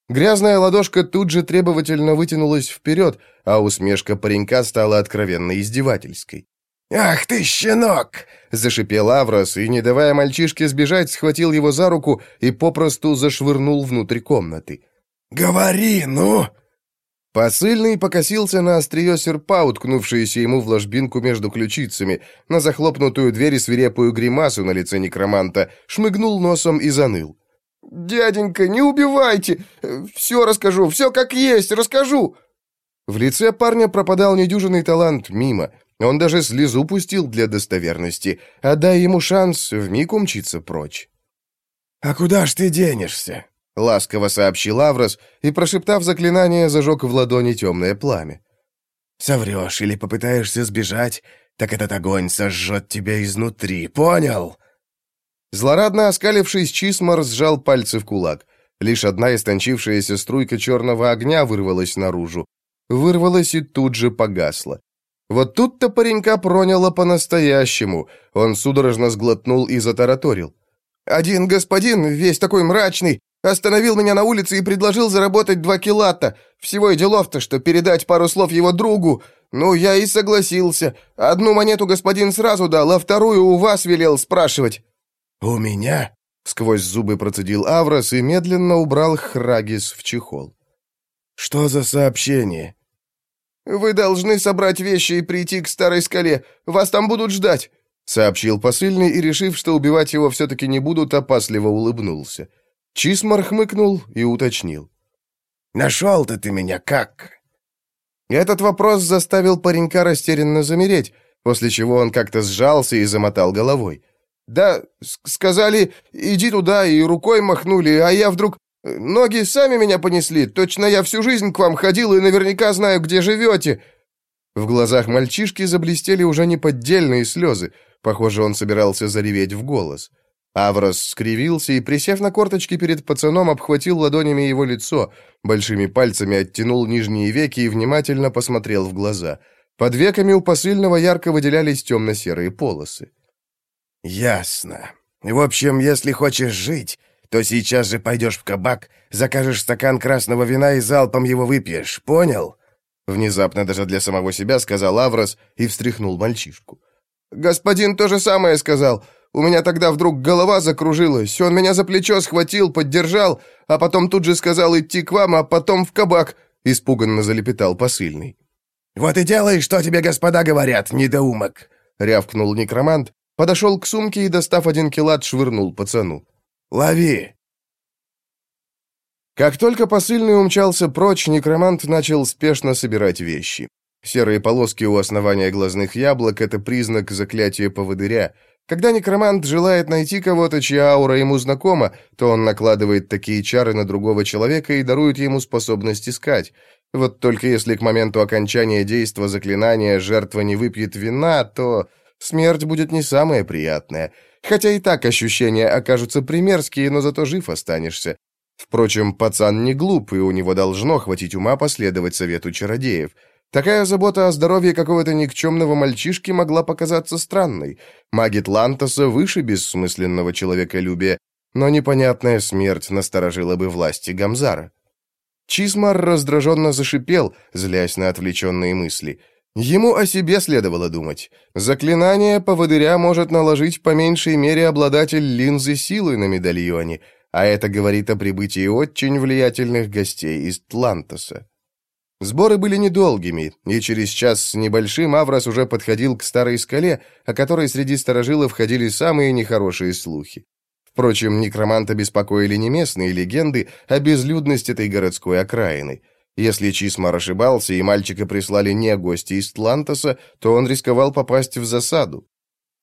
Грязная ладошка тут же требовательно вытянулась вперед, а усмешка паренька стала откровенно издевательской. «Ах ты, щенок!» — зашипел Аврос и, не давая мальчишке сбежать, схватил его за руку и попросту зашвырнул внутрь комнаты. «Говори, ну!» Посыльный покосился на острие серпа, уткнувшееся ему в ложбинку между ключицами, на захлопнутую дверь и свирепую гримасу на лице некроманта, шмыгнул носом и заныл. «Дяденька, не убивайте! Все расскажу, все как есть, расскажу!» В лице парня пропадал недюжинный талант мимо. Он даже слезу пустил для достоверности, а дай ему шанс, вмиг умчиться прочь. «А куда ж ты денешься?» — ласково сообщил Аврос и, прошептав заклинание, зажег в ладони темное пламя. «Соврешь или попытаешься сбежать, так этот огонь сожжет тебя изнутри, понял?» Злорадно оскалившись, Чисмар сжал пальцы в кулак. Лишь одна истончившаяся струйка черного огня вырвалась наружу. Вырвалась и тут же погасла. Вот тут-то паренька проняло по-настоящему. Он судорожно сглотнул и затараторил. «Один господин, весь такой мрачный, Остановил меня на улице и предложил заработать два килата. Всего и делов-то, что передать пару слов его другу. Ну, я и согласился. Одну монету господин сразу дал, а вторую у вас велел спрашивать». «У меня?» — сквозь зубы процедил Аврос и медленно убрал Храгис в чехол. «Что за сообщение?» «Вы должны собрать вещи и прийти к старой скале. Вас там будут ждать», — сообщил посыльный и, решив, что убивать его все-таки не будут, опасливо улыбнулся. Чисмар хмыкнул и уточнил. «Нашел-то ты меня как?» Этот вопрос заставил паренька растерянно замереть, после чего он как-то сжался и замотал головой. «Да, сказали, иди туда, и рукой махнули, а я вдруг... Ноги сами меня понесли, точно я всю жизнь к вам ходил и наверняка знаю, где живете». В глазах мальчишки заблестели уже неподдельные слезы. Похоже, он собирался зареветь в голос. Аврос скривился и, присев на корточки перед пацаном, обхватил ладонями его лицо, большими пальцами оттянул нижние веки и внимательно посмотрел в глаза. Под веками у посыльного ярко выделялись темно-серые полосы. «Ясно. В общем, если хочешь жить, то сейчас же пойдешь в кабак, закажешь стакан красного вина и залпом его выпьешь, понял?» Внезапно даже для самого себя сказал Аврос и встряхнул мальчишку. «Господин то же самое сказал. У меня тогда вдруг голова закружилась. Он меня за плечо схватил, поддержал, а потом тут же сказал идти к вам, а потом в кабак», — испуганно залепетал посыльный. «Вот и делай, что тебе господа говорят, недоумок!» — рявкнул некромант, подошел к сумке и, достав один килат, швырнул пацану. «Лови!» Как только посыльный умчался прочь, некромант начал спешно собирать вещи. Серые полоски у основания глазных яблок — это признак заклятия поводыря — когда некромант желает найти кого-то, чья аура ему знакома, то он накладывает такие чары на другого человека и дарует ему способность искать. Вот только если к моменту окончания действа заклинания жертва не выпьет вина, то смерть будет не самая приятная. Хотя и так ощущения окажутся примерские, но зато жив останешься. Впрочем, пацан не глуп, и у него должно хватить ума последовать совету чародеев — Такая забота о здоровье какого-то никчемного мальчишки могла показаться странной. Маги Тлантоса выше бессмысленного человеколюбия, но непонятная смерть насторожила бы власти Гамзара. Чисмар раздраженно зашипел, злясь на отвлеченные мысли. Ему о себе следовало думать. Заклинание поводыря может наложить по меньшей мере обладатель линзы силы на медальоне, а это говорит о прибытии очень влиятельных гостей из Тлантоса. Сборы были недолгими, и через час с небольшим Аврос уже подходил к старой скале, о которой среди старожилов ходили самые нехорошие слухи. Впрочем, некроманта беспокоили не местные легенды, а безлюдность этой городской окраины. Если Чисмар ошибался и мальчика прислали не гости из Тлантоса, то он рисковал попасть в засаду.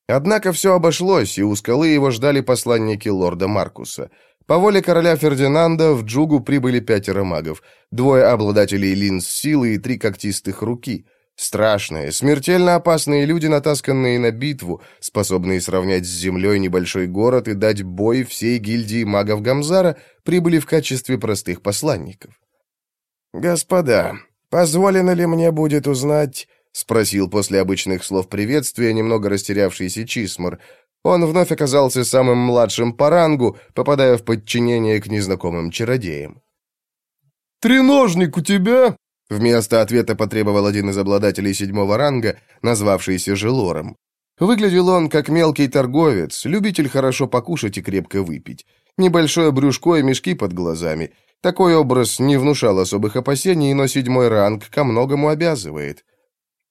Однако все обошлось, и у скалы его ждали посланники лорда Маркуса. По воле короля Фердинанда в Джугу прибыли пятеро магов, двое обладателей линз силы и три когтистых руки. Страшные, смертельно опасные люди, натасканные на битву, способные сравнять с землей небольшой город и дать бой всей гильдии магов Гамзара, прибыли в качестве простых посланников. «Господа, позволено ли мне будет узнать...» — спросил после обычных слов приветствия немного растерявшийся Чисмар. Он вновь оказался самым младшим по рангу, попадая в подчинение к незнакомым чародеям. «Треножник у тебя?» Вместо ответа потребовал один из обладателей седьмого ранга, назвавшийся Желором. Выглядел он как мелкий торговец, любитель хорошо покушать и крепко выпить. Небольшое брюшко и мешки под глазами. Такой образ не внушал особых опасений, но седьмой ранг ко многому обязывает.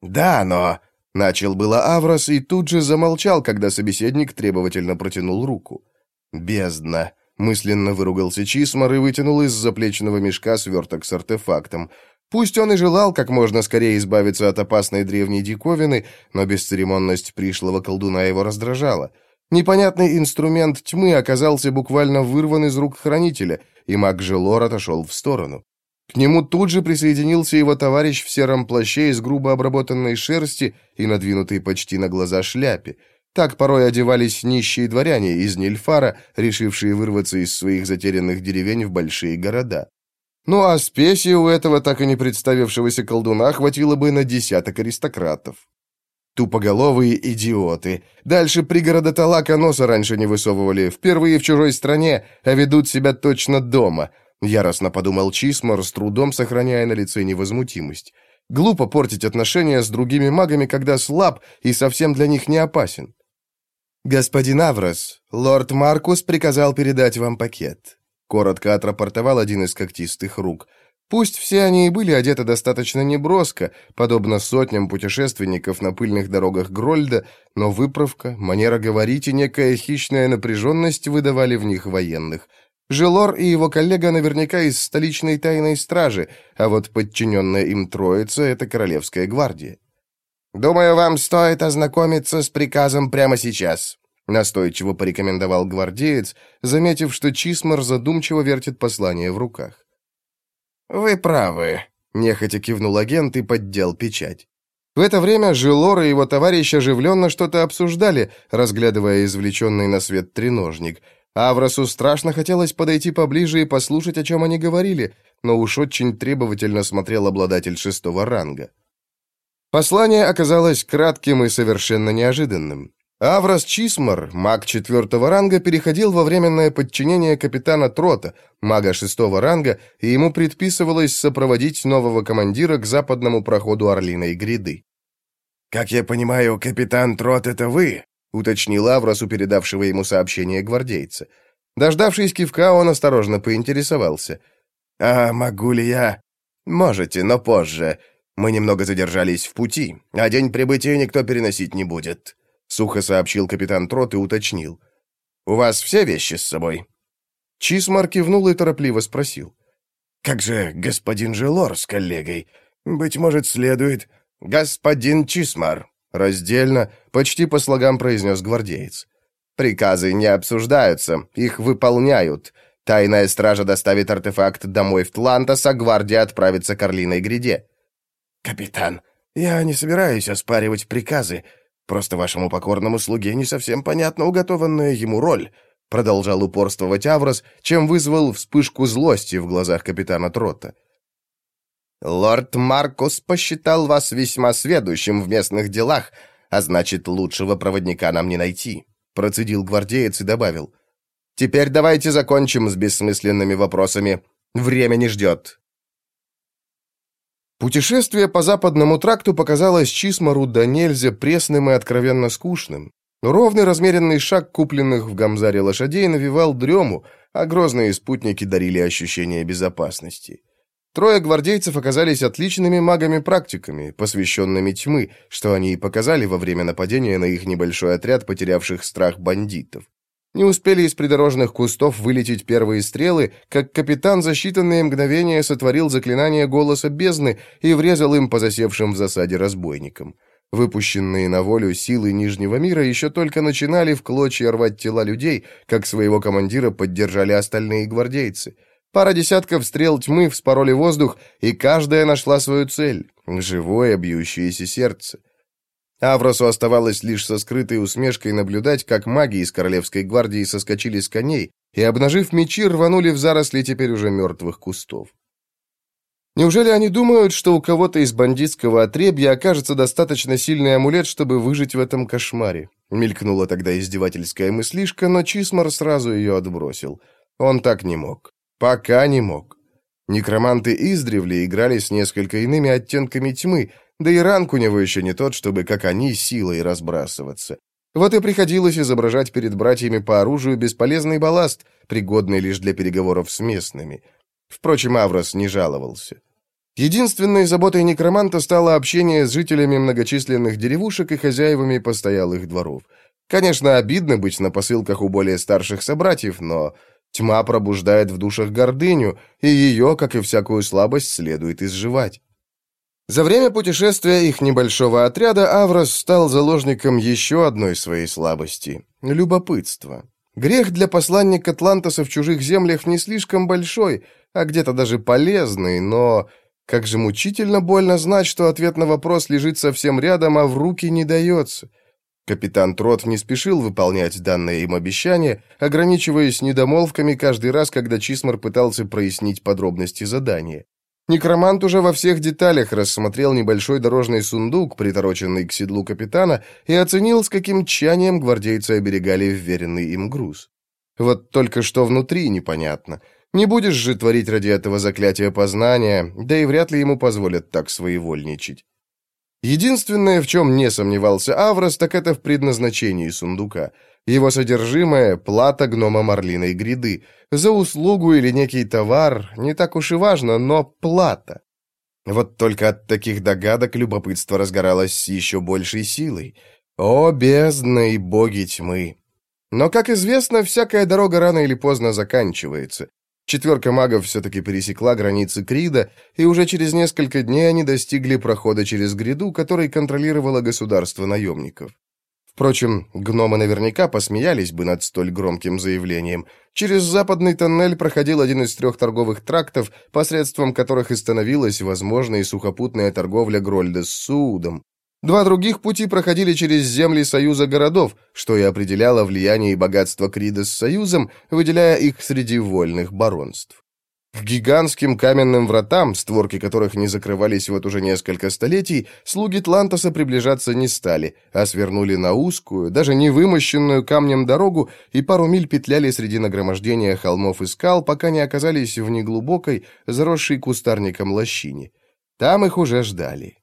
«Да, но...» — начал было Аврос и тут же замолчал, когда собеседник требовательно протянул руку. «Бездна!» — мысленно выругался Чисмар и вытянул из заплечного мешка сверток с артефактом. Пусть он и желал как можно скорее избавиться от опасной древней диковины, но бесцеремонность пришлого колдуна его раздражала. Непонятный инструмент тьмы оказался буквально вырван из рук хранителя, и маг Желор отошел в сторону. К нему тут же присоединился его товарищ в сером плаще из грубо обработанной шерсти и надвинутой почти на глаза шляпе. Так порой одевались нищие дворяне из Нильфара, решившие вырваться из своих затерянных деревень в большие города. Ну а спеси у этого так и не представившегося колдуна хватило бы на десяток аристократов. Тупоголовые идиоты. Дальше пригорода Талака носа раньше не высовывали, впервые в чужой стране, а ведут себя точно дома. Яростно подумал Чисмор, с трудом сохраняя на лице невозмутимость. Глупо портить отношения с другими магами, когда слаб и совсем для них не опасен. «Господин Аврос, лорд Маркус приказал передать вам пакет. Коротко отрапортовал один из когтистых рук. Пусть все они и были одеты достаточно неброско, подобно сотням путешественников на пыльных дорогах Грольда, но выправка, манера говорить и некая хищная напряженность выдавали в них военных. Желор и его коллега наверняка из столичной тайной стражи, а вот подчиненная им троица — это Королевская гвардия. «Думаю, вам стоит ознакомиться с приказом прямо сейчас», Настойчиво порекомендовал гвардеец, заметив, что Чисмар задумчиво вертит послание в руках. «Вы правы», — нехотя кивнул агент и поддел печать. В это время Жилор и его товарищ оживленно что-то обсуждали, разглядывая извлеченный на свет треножник. Авросу страшно хотелось подойти поближе и послушать, о чем они говорили, но уж очень требовательно смотрел обладатель шестого ранга. Послание оказалось кратким и совершенно неожиданным. Аврос Чисмар, маг четвертого ранга, переходил во временное подчинение капитана Трота, мага шестого ранга, и ему предписывалось сопроводить нового командира к западному проходу Орлиной гряды. «Как я понимаю, капитан Трот — это вы?» — уточнил Аврос у передавшего ему сообщение гвардейца. Дождавшись кивка, он осторожно поинтересовался. «А могу ли я?» «Можете, но позже. Мы немного задержались в пути, а день прибытия никто переносить не будет». — сухо сообщил капитан Трот и уточнил. «У вас все вещи с собой?» Чисмар кивнул и торопливо спросил. «Как же господин Желор с коллегой? Быть может, следует...» «Господин Чисмар», — раздельно, почти по слогам произнес гвардеец. «Приказы не обсуждаются, их выполняют. Тайная стража доставит артефакт домой в Тлантас, а гвардия отправится к Орлиной гряде». «Капитан, я не собираюсь оспаривать приказы. Просто вашему покорному слуге не совсем понятна уготованная ему роль», продолжал упорствовать Аврос, чем вызвал вспышку злости в глазах капитана Трота. «Лорд Маркус посчитал вас весьма сведущим в местных делах, а значит, лучшего проводника нам не найти», процедил гвардеец и добавил. «Теперь давайте закончим с бессмысленными вопросами. Время не ждет. Путешествие по западному тракту показалось Чисмару до нельзя пресным и откровенно скучным. Ровный размеренный шаг купленных в Гамзаре лошадей навевал дрему, а грозные спутники дарили ощущение безопасности. Трое гвардейцев оказались отличными магами-практиками, посвященными тьмы, что они и показали во время нападения на их небольшой отряд потерявших страх бандитов. Не успели из придорожных кустов вылететь первые стрелы, как капитан за считанные мгновения сотворил заклинание голоса бездны и врезал им по засевшим в засаде разбойникам. Выпущенные на волю силы Нижнего мира еще только начинали в клочья рвать тела людей, как своего командира поддержали остальные гвардейцы. Пара десятков стрел тьмы вспороли воздух, и каждая нашла свою цель — живое бьющееся сердце. Авросу оставалось лишь со скрытой усмешкой наблюдать, как маги из Королевской гвардии соскочили с коней и, обнажив мечи, рванули в заросли теперь уже мертвых кустов. Неужели они думают, что у кого-то из бандитского отребья окажется достаточно сильный амулет, чтобы выжить в этом кошмаре? Мелькнула тогда издевательская мыслишка, но Чисмар сразу ее отбросил. Он так не мог. Пока не мог. Некроманты издревле играли с несколько иными оттенками тьмы, да и ранг у него еще не тот, чтобы, как они, силой разбрасываться. Вот и приходилось изображать перед братьями по оружию бесполезный балласт, пригодный лишь для переговоров с местными. Впрочем, Аврос не жаловался. Единственной заботой некроманта стало общение с жителями многочисленных деревушек и хозяевами постоялых дворов. Конечно, обидно быть на посылках у более старших собратьев, но тьма пробуждает в душах гордыню, и ее, как и всякую слабость, следует изживать. За время путешествия их небольшого отряда Аврос стал заложником еще одной своей слабости — любопытства. Грех для посланника Атлантоса в чужих землях не слишком большой, а где-то даже полезный, но как же мучительно больно знать, что ответ на вопрос лежит совсем рядом, а в руки не дается. Капитан Трот не спешил выполнять данное им обещание, ограничиваясь недомолвками каждый раз, когда Чисмар пытался прояснить подробности задания. Некромант уже во всех деталях рассмотрел небольшой дорожный сундук, притороченный к седлу капитана, и оценил, с каким тщанием гвардейцы оберегали вверенный им груз. Вот только что внутри непонятно — не будешь же творить ради этого заклятия познания, да и вряд ли ему позволят так своевольничать. Единственное, в чем не сомневался Аврос, так это в предназначении сундука. Его содержимое — плата гнома Марлиной гряды. За услугу или некий товар не так уж и важно, но плата. Вот только от таких догадок любопытство разгоралось с еще большей силой. О, бездна и боги тьмы! Но, как известно, всякая дорога рано или поздно заканчивается. Четверка магов все-таки пересекла границы Крида, и уже через несколько дней они достигли прохода через гряду, который контролировало государство наемников. Впрочем, гномы наверняка посмеялись бы над столь громким заявлением. Через западный тоннель проходил один из трех торговых трактов, посредством которых и становилась возможной сухопутная торговля Грольда с Суудом. Два других пути проходили через земли Союза городов, что и определяло влияние и богатство Крида с Союзом, выделяя их среди вольных баронств. К гигантским каменным вратам, створки которых не закрывались вот уже несколько столетий, слуги Тлантоса приближаться не стали, а свернули на узкую, даже не вымощенную камнем дорогу и пару миль петляли среди нагромождения холмов и скал, пока не оказались в неглубокой, заросшей кустарником лощине. Там их уже ждали.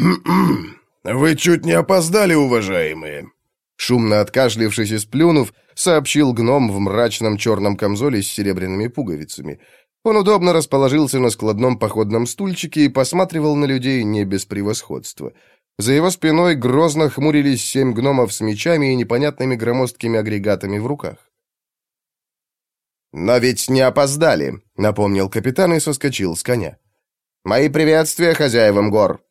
«Вы чуть не опоздали, уважаемые!» Шумно откашлившись и сплюнув, сообщил гном в мрачном черном камзоле с серебряными пуговицами. Он удобно расположился на складном походном стульчике и посматривал на людей не без превосходства. За его спиной грозно хмурились семь гномов с мечами и непонятными громоздкими агрегатами в руках. «Но ведь не опоздали», — напомнил капитан и соскочил с коня. «Мои приветствия хозяевам гор!»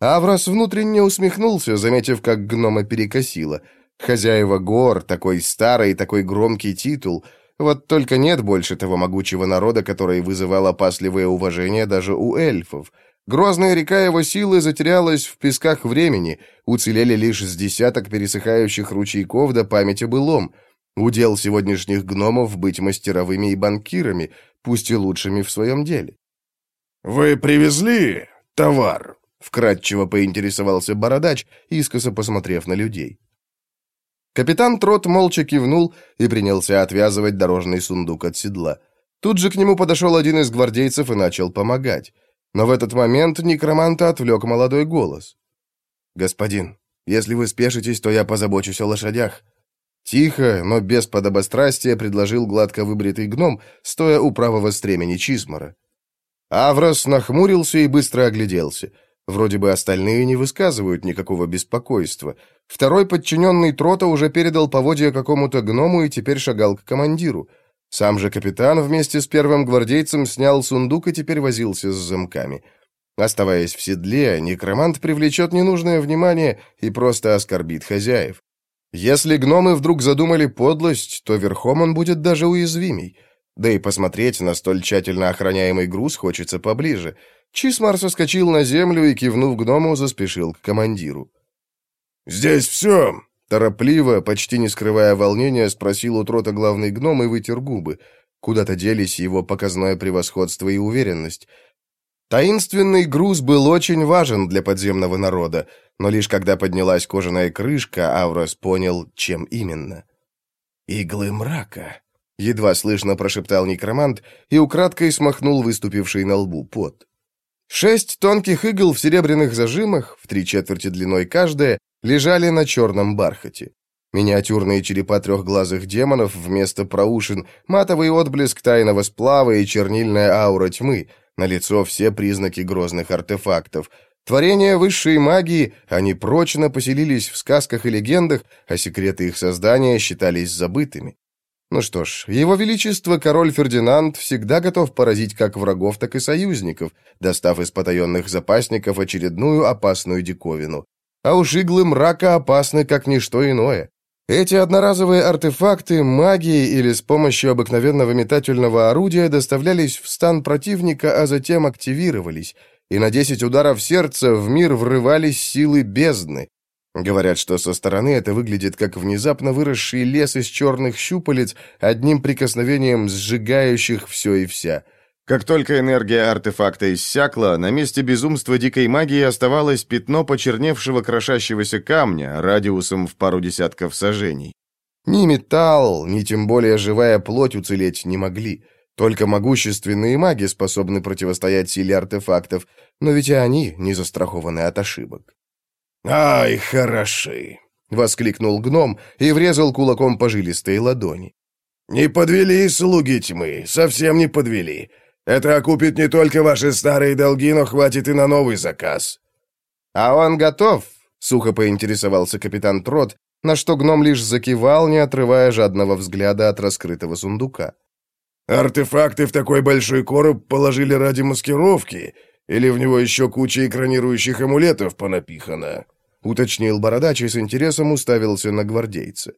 Аврос внутренне усмехнулся, заметив, как гнома перекосило. Хозяева гор, такой старый и такой громкий титул. Вот только нет больше того могучего народа, который вызывал опасливое уважение даже у эльфов. Грозная река его силы затерялась в песках времени, уцелели лишь с десяток пересыхающих ручейков до памяти былом. Удел сегодняшних гномов быть мастеровыми и банкирами, пусть и лучшими в своем деле. «Вы привезли товар?» Вкратчиво поинтересовался бородач, искоса посмотрев на людей. Капитан Трот молча кивнул и принялся отвязывать дорожный сундук от седла. Тут же к нему подошел один из гвардейцев и начал помогать. Но в этот момент некроманта отвлек молодой голос. «Господин, если вы спешитесь, то я позабочусь о лошадях». Тихо, но без подобострастия предложил гладко выбритый гном, стоя у правого стремени Чизмара. Аврос нахмурился и быстро огляделся. Вроде бы остальные не высказывают никакого беспокойства. Второй подчиненный Трота уже передал поводья какому-то гному и теперь шагал к командиру. Сам же капитан вместе с первым гвардейцем снял сундук и теперь возился с замками. Оставаясь в седле, некромант привлечет ненужное внимание и просто оскорбит хозяев. Если гномы вдруг задумали подлость, то верхом он будет даже уязвимей. Да и посмотреть на столь тщательно охраняемый груз хочется поближе. Чисмар соскочил на землю и, кивнув гному, заспешил к командиру. «Здесь все!» Торопливо, почти не скрывая волнения, спросил у трота главный гном и вытер губы. Куда-то делись его показное превосходство и уверенность. Таинственный груз был очень важен для подземного народа, но лишь когда поднялась кожаная крышка, Аврос понял, чем именно. «Иглы мрака», — едва слышно прошептал некромант и украдкой смахнул выступивший на лбу пот. Шесть тонких игл в серебряных зажимах, в три четверти длиной каждая, лежали на черном бархате. Миниатюрные черепа трехглазых демонов вместо проушин, матовый отблеск тайного сплава и чернильная аура тьмы, на лицо все признаки грозных артефактов. Творения высшей магии, они прочно поселились в сказках и легендах, а секреты их создания считались забытыми. Ну что ж, его величество, король Фердинанд, всегда готов поразить как врагов, так и союзников, достав из потаенных запасников очередную опасную диковину. А уж иглы мрака опасны, как ничто иное. Эти одноразовые артефакты магии или с помощью обыкновенного метательного орудия доставлялись в стан противника, а затем активировались, и на 10 ударов сердца в мир врывались силы бездны. Говорят, что со стороны это выглядит как внезапно выросший лес из черных щупалец, одним прикосновением сжигающих все и вся – как только энергия артефакта иссякла, на месте безумства дикой магии оставалось пятно почерневшего крошащегося камня радиусом в пару десятков сажений. Ни металл, ни тем более живая плоть уцелеть не могли. Только могущественные маги способны противостоять силе артефактов, но ведь и они не застрахованы от ошибок. «Ай, хороши!» — воскликнул гном и врезал кулаком по жилистой ладони. «Не подвели, слуги тьмы, совсем не подвели. Это окупит не только ваши старые долги, но хватит и на новый заказ». «А он готов?» — сухо поинтересовался капитан Трот, на что гном лишь закивал, не отрывая жадного взгляда от раскрытого сундука. «Артефакты в такой большой короб положили ради маскировки, или в него еще куча экранирующих амулетов понапихана?» — уточнил бородач и с интересом уставился на гвардейца.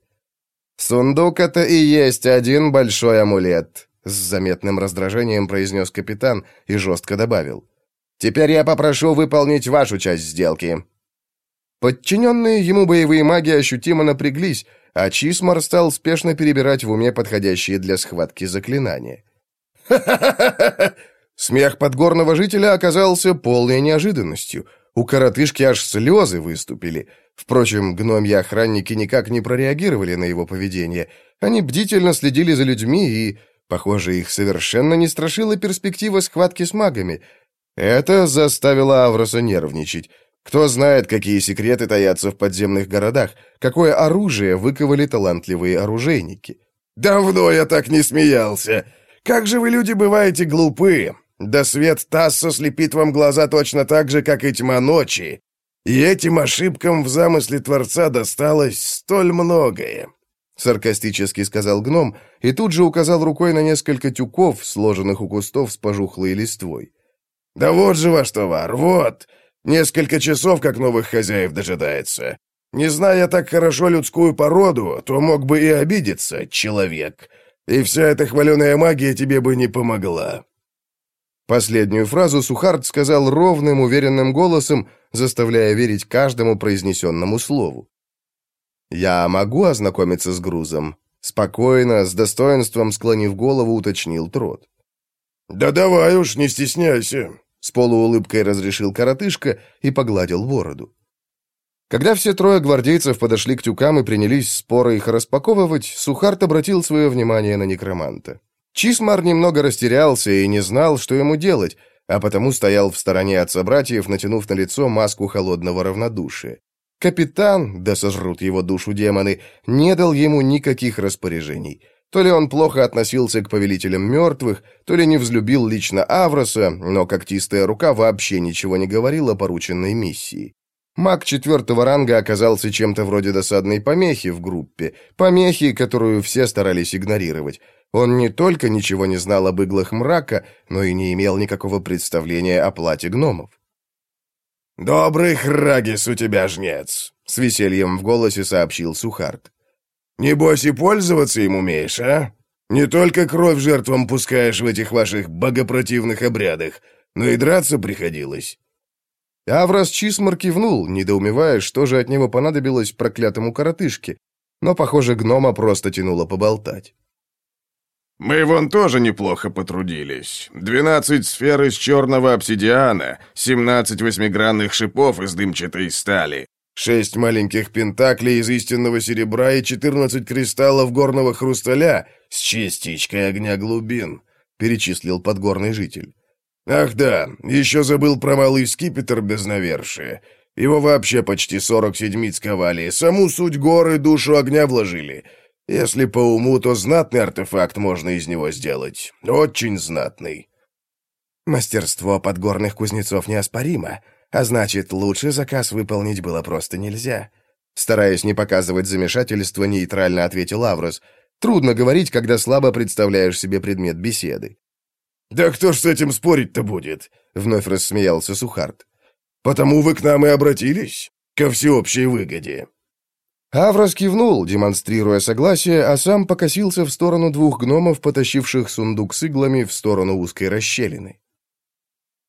«Сундук — это и есть один большой амулет», с заметным раздражением произнес капитан и жестко добавил. «Теперь я попрошу выполнить вашу часть сделки». Подчиненные ему боевые маги ощутимо напряглись, а Чисмар стал спешно перебирать в уме подходящие для схватки заклинания. «Ха-ха-ха-ха!» Смех подгорного жителя оказался полной неожиданностью. У коротышки аж слезы выступили. Впрочем, гномьи-охранники никак не прореагировали на его поведение. Они бдительно следили за людьми и Похоже, их совершенно не страшила перспектива схватки с магами. Это заставило Авроса нервничать. Кто знает, какие секреты таятся в подземных городах, какое оружие выковали талантливые оружейники. «Давно я так не смеялся. Как же вы, люди, бываете глупы. Да свет Тасса слепит вам глаза точно так же, как и тьма ночи. И этим ошибкам в замысле Творца досталось столь многое. Саркастически сказал гном и тут же указал рукой на несколько тюков, сложенных у кустов с пожухлой листвой. «Да вот же ваш товар, вот! Несколько часов, как новых хозяев дожидается. Не зная так хорошо людскую породу, то мог бы и обидеться, человек. И вся эта хваленая магия тебе бы не помогла». Последнюю фразу Сухард сказал ровным, уверенным голосом, заставляя верить каждому произнесенному слову. «Я могу ознакомиться с грузом?» Спокойно, с достоинством склонив голову, уточнил Трот. «Да давай уж, не стесняйся», — с полуулыбкой разрешил коротышка и погладил бороду. Когда все трое гвардейцев подошли к тюкам и принялись споро их распаковывать, Сухарт обратил свое внимание на некроманта. Чисмар немного растерялся и не знал, что ему делать, а потому стоял в стороне от собратьев, натянув на лицо маску холодного равнодушия. Капитан, да сожрут его душу демоны, не дал ему никаких распоряжений. То ли он плохо относился к повелителям мертвых, то ли не взлюбил лично Авроса, но когтистая рука вообще ничего не говорила о порученной миссии. Маг четвертого ранга оказался чем-то вроде досадной помехи в группе, помехи, которую все старались игнорировать. Он не только ничего не знал об иглах мрака, но и не имел никакого представления о плате гномов. «Добрый храгис у тебя, жнец!» — с весельем в голосе сообщил Сухарт. «Небось и пользоваться им умеешь, а? Не только кровь жертвам пускаешь в этих ваших богопротивных обрядах, но и драться приходилось». Аврос Чисмар кивнул, недоумевая, что же от него понадобилось проклятому коротышке, но, похоже, гнома просто тянуло поболтать. «Мы вон тоже неплохо потрудились. Двенадцать сфер из черного обсидиана, семнадцать восьмигранных шипов из дымчатой стали, шесть маленьких пентаклей из истинного серебра и четырнадцать кристаллов горного хрусталя с частичкой огня глубин», — перечислил подгорный житель. «Ах да, еще забыл про малый скипетр без навершия. Его вообще почти сорок седмиц ковали, саму суть горы душу огня вложили». Если по уму, то знатный артефакт можно из него сделать. Очень знатный. Мастерство подгорных кузнецов неоспоримо, а значит, лучше заказ выполнить было просто нельзя. Стараясь не показывать замешательства, нейтрально ответил Аврос. Трудно говорить, когда слабо представляешь себе предмет беседы. «Да кто ж с этим спорить-то будет?» — вновь рассмеялся Сухарт. «Потому вы к нам и обратились, ко всеобщей выгоде». Аврос кивнул, демонстрируя согласие, а сам покосился в сторону двух гномов, потащивших сундук с иглами в сторону узкой расщелины.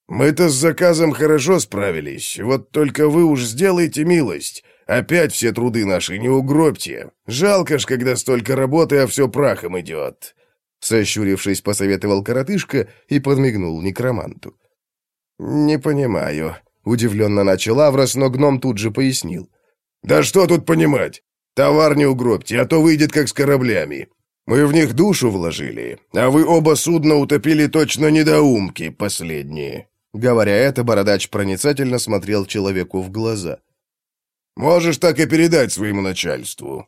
«Мы-то с заказом хорошо справились, вот только вы уж сделайте милость. Опять все труды наши не угробьте. Жалко ж, когда столько работы, а все прахом идет». Сощурившись, посоветовал коротышка и подмигнул некроманту. «Не понимаю», — удивленно начал Аврос, но гном тут же пояснил. «Да что тут понимать? Товар не угробьте, а то выйдет как с кораблями. Мы в них душу вложили, а вы оба судна утопили точно недоумки последние». Говоря это, бородач проницательно смотрел человеку в глаза. «Можешь так и передать своему начальству».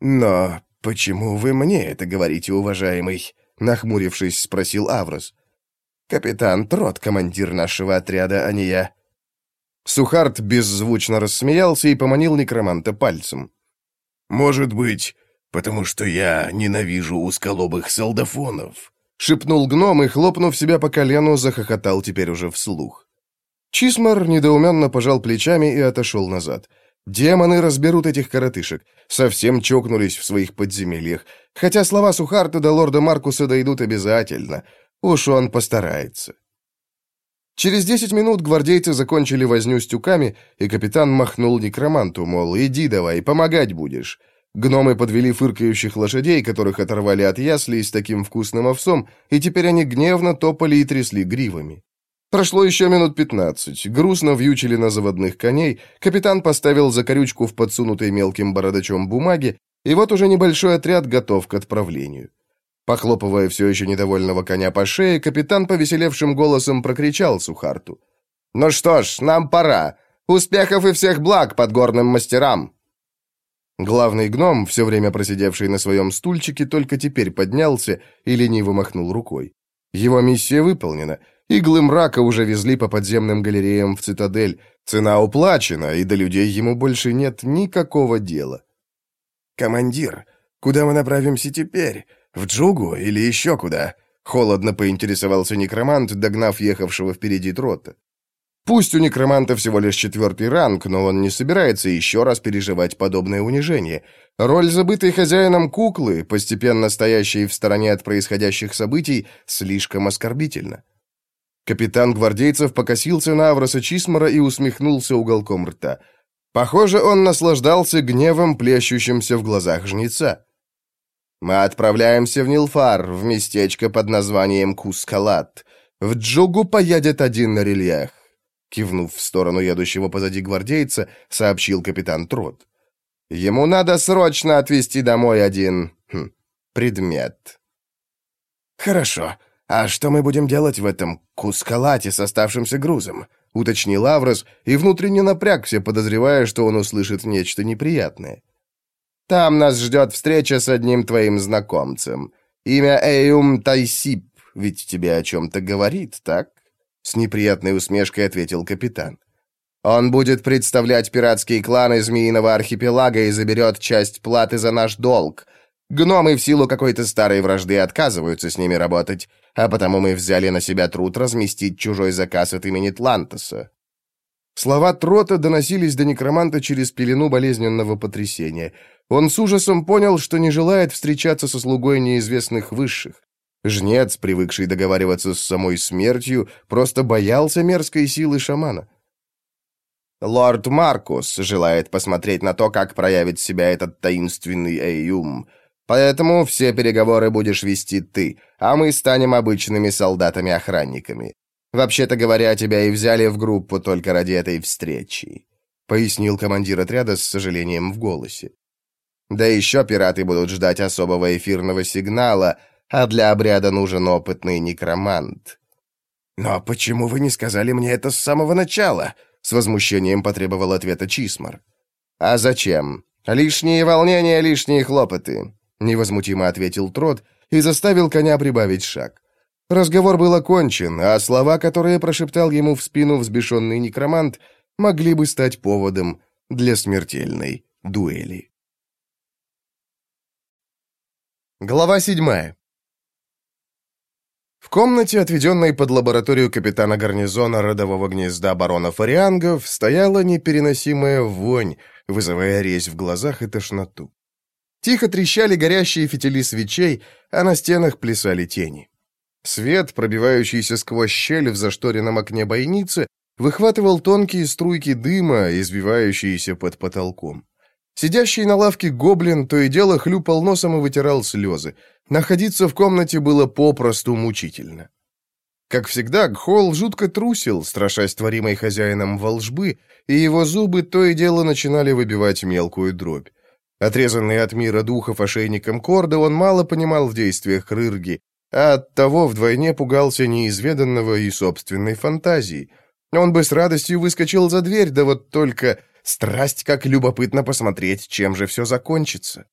«Но почему вы мне это говорите, уважаемый?» Нахмурившись, спросил Аврос. «Капитан Трот, командир нашего отряда, а не я». Сухарт беззвучно рассмеялся и поманил некроманта пальцем. «Может быть, потому что я ненавижу узколобых солдафонов», — шепнул гном и, хлопнув себя по колену, захохотал теперь уже вслух. Чисмар недоуменно пожал плечами и отошел назад. Демоны разберут этих коротышек. Совсем чокнулись в своих подземельях. Хотя слова Сухарта до лорда Маркуса дойдут обязательно. Уж он постарается. Через десять минут гвардейцы закончили возню с тюками, и капитан махнул некроманту, мол, иди давай, помогать будешь. Гномы подвели фыркающих лошадей, которых оторвали от яслей с таким вкусным овсом, и теперь они гневно топали и трясли гривами. Прошло еще минут пятнадцать. Грустно вьючили на заводных коней, капитан поставил закорючку в подсунутой мелким бородачом бумаге, и вот уже небольшой отряд готов к отправлению. Похлопывая все еще недовольного коня по шее, капитан повеселевшим голосом прокричал Сухарту. «Ну что ж, нам пора. Успехов и всех благ подгорным мастерам!» Главный гном, все время просидевший на своем стульчике, только теперь поднялся и лениво махнул рукой. Его миссия выполнена. Иглы мрака уже везли по подземным галереям в цитадель. Цена уплачена, и до людей ему больше нет никакого дела. «Командир, куда мы направимся теперь?» В Джугу или еще куда?» Холодно поинтересовался некромант, догнав ехавшего впереди трота. Пусть у некроманта всего лишь четвертый ранг, но он не собирается еще раз переживать подобное унижение. Роль забытой хозяином куклы, постепенно стоящей в стороне от происходящих событий, слишком оскорбительна. Капитан гвардейцев покосился на Авроса Чисмара и усмехнулся уголком рта. Похоже, он наслаждался гневом, плещущимся в глазах жнеца. Мы отправляемся в Нилфар, в местечко под названием Кускалат. В Джугу поедет один на рельях. Кивнув в сторону едущего позади гвардейца, сообщил капитан Трот. Ему надо срочно отвезти домой один хм, предмет. Хорошо. А что мы будем делать в этом Кускалате с оставшимся грузом? уточнил Аврос и внутренне напрягся, подозревая, что он услышит нечто неприятное. Там нас ждет встреча с одним твоим знакомцем. Имя Эйум Тайсип ведь тебе о чем-то говорит, так?» С неприятной усмешкой ответил капитан. «Он будет представлять пиратские кланы Змеиного архипелага и заберет часть платы за наш долг. Гномы в силу какой-то старой вражды отказываются с ними работать, а потому мы взяли на себя труд разместить чужой заказ от имени Тлантоса». Слова Трота доносились до некроманта через пелену болезненного потрясения. Он с ужасом понял, что не желает встречаться со слугой неизвестных высших. Жнец, привыкший договариваться с самой смертью, просто боялся мерзкой силы шамана. «Лорд Маркус желает посмотреть на то, как проявит себя этот таинственный Эйюм. Поэтому все переговоры будешь вести ты, а мы станем обычными солдатами-охранниками. Вообще-то говоря, тебя и взяли в группу только ради этой встречи», — пояснил командир отряда с сожалением в голосе. «Да еще пираты будут ждать особого эфирного сигнала, а для обряда нужен опытный некромант». «Но почему вы не сказали мне это с самого начала?» — с возмущением потребовал ответа Чисмар. «А зачем? Лишние волнения, лишние хлопоты», — невозмутимо ответил Трот и заставил коня прибавить шаг. Разговор был окончен, а слова, которые прошептал ему в спину взбешенный некромант, могли бы стать поводом для смертельной дуэли. Глава седьмая. В комнате, отведенной под лабораторию капитана гарнизона родового гнезда барона Фариангов, стояла непереносимая вонь, вызывая резь в глазах и тошноту. Тихо трещали горящие фитили свечей, а на стенах плясали тени. Свет, пробивающийся сквозь щель в зашторенном окне бойницы, выхватывал тонкие струйки дыма, извивающиеся под потолком. Сидящий на лавке гоблин то и дело хлюпал носом и вытирал слезы. Находиться в комнате было попросту мучительно. Как всегда, Гхол жутко трусил, страшась творимой хозяином волжбы, и его зубы то и дело начинали выбивать мелкую дробь. Отрезанный от мира духов ошейником Корда, он мало понимал в действиях Рырги, а оттого вдвойне пугался неизведанного и собственной фантазии. Он бы с радостью выскочил за дверь, да вот только страсть как любопытно посмотреть, чем же все закончится.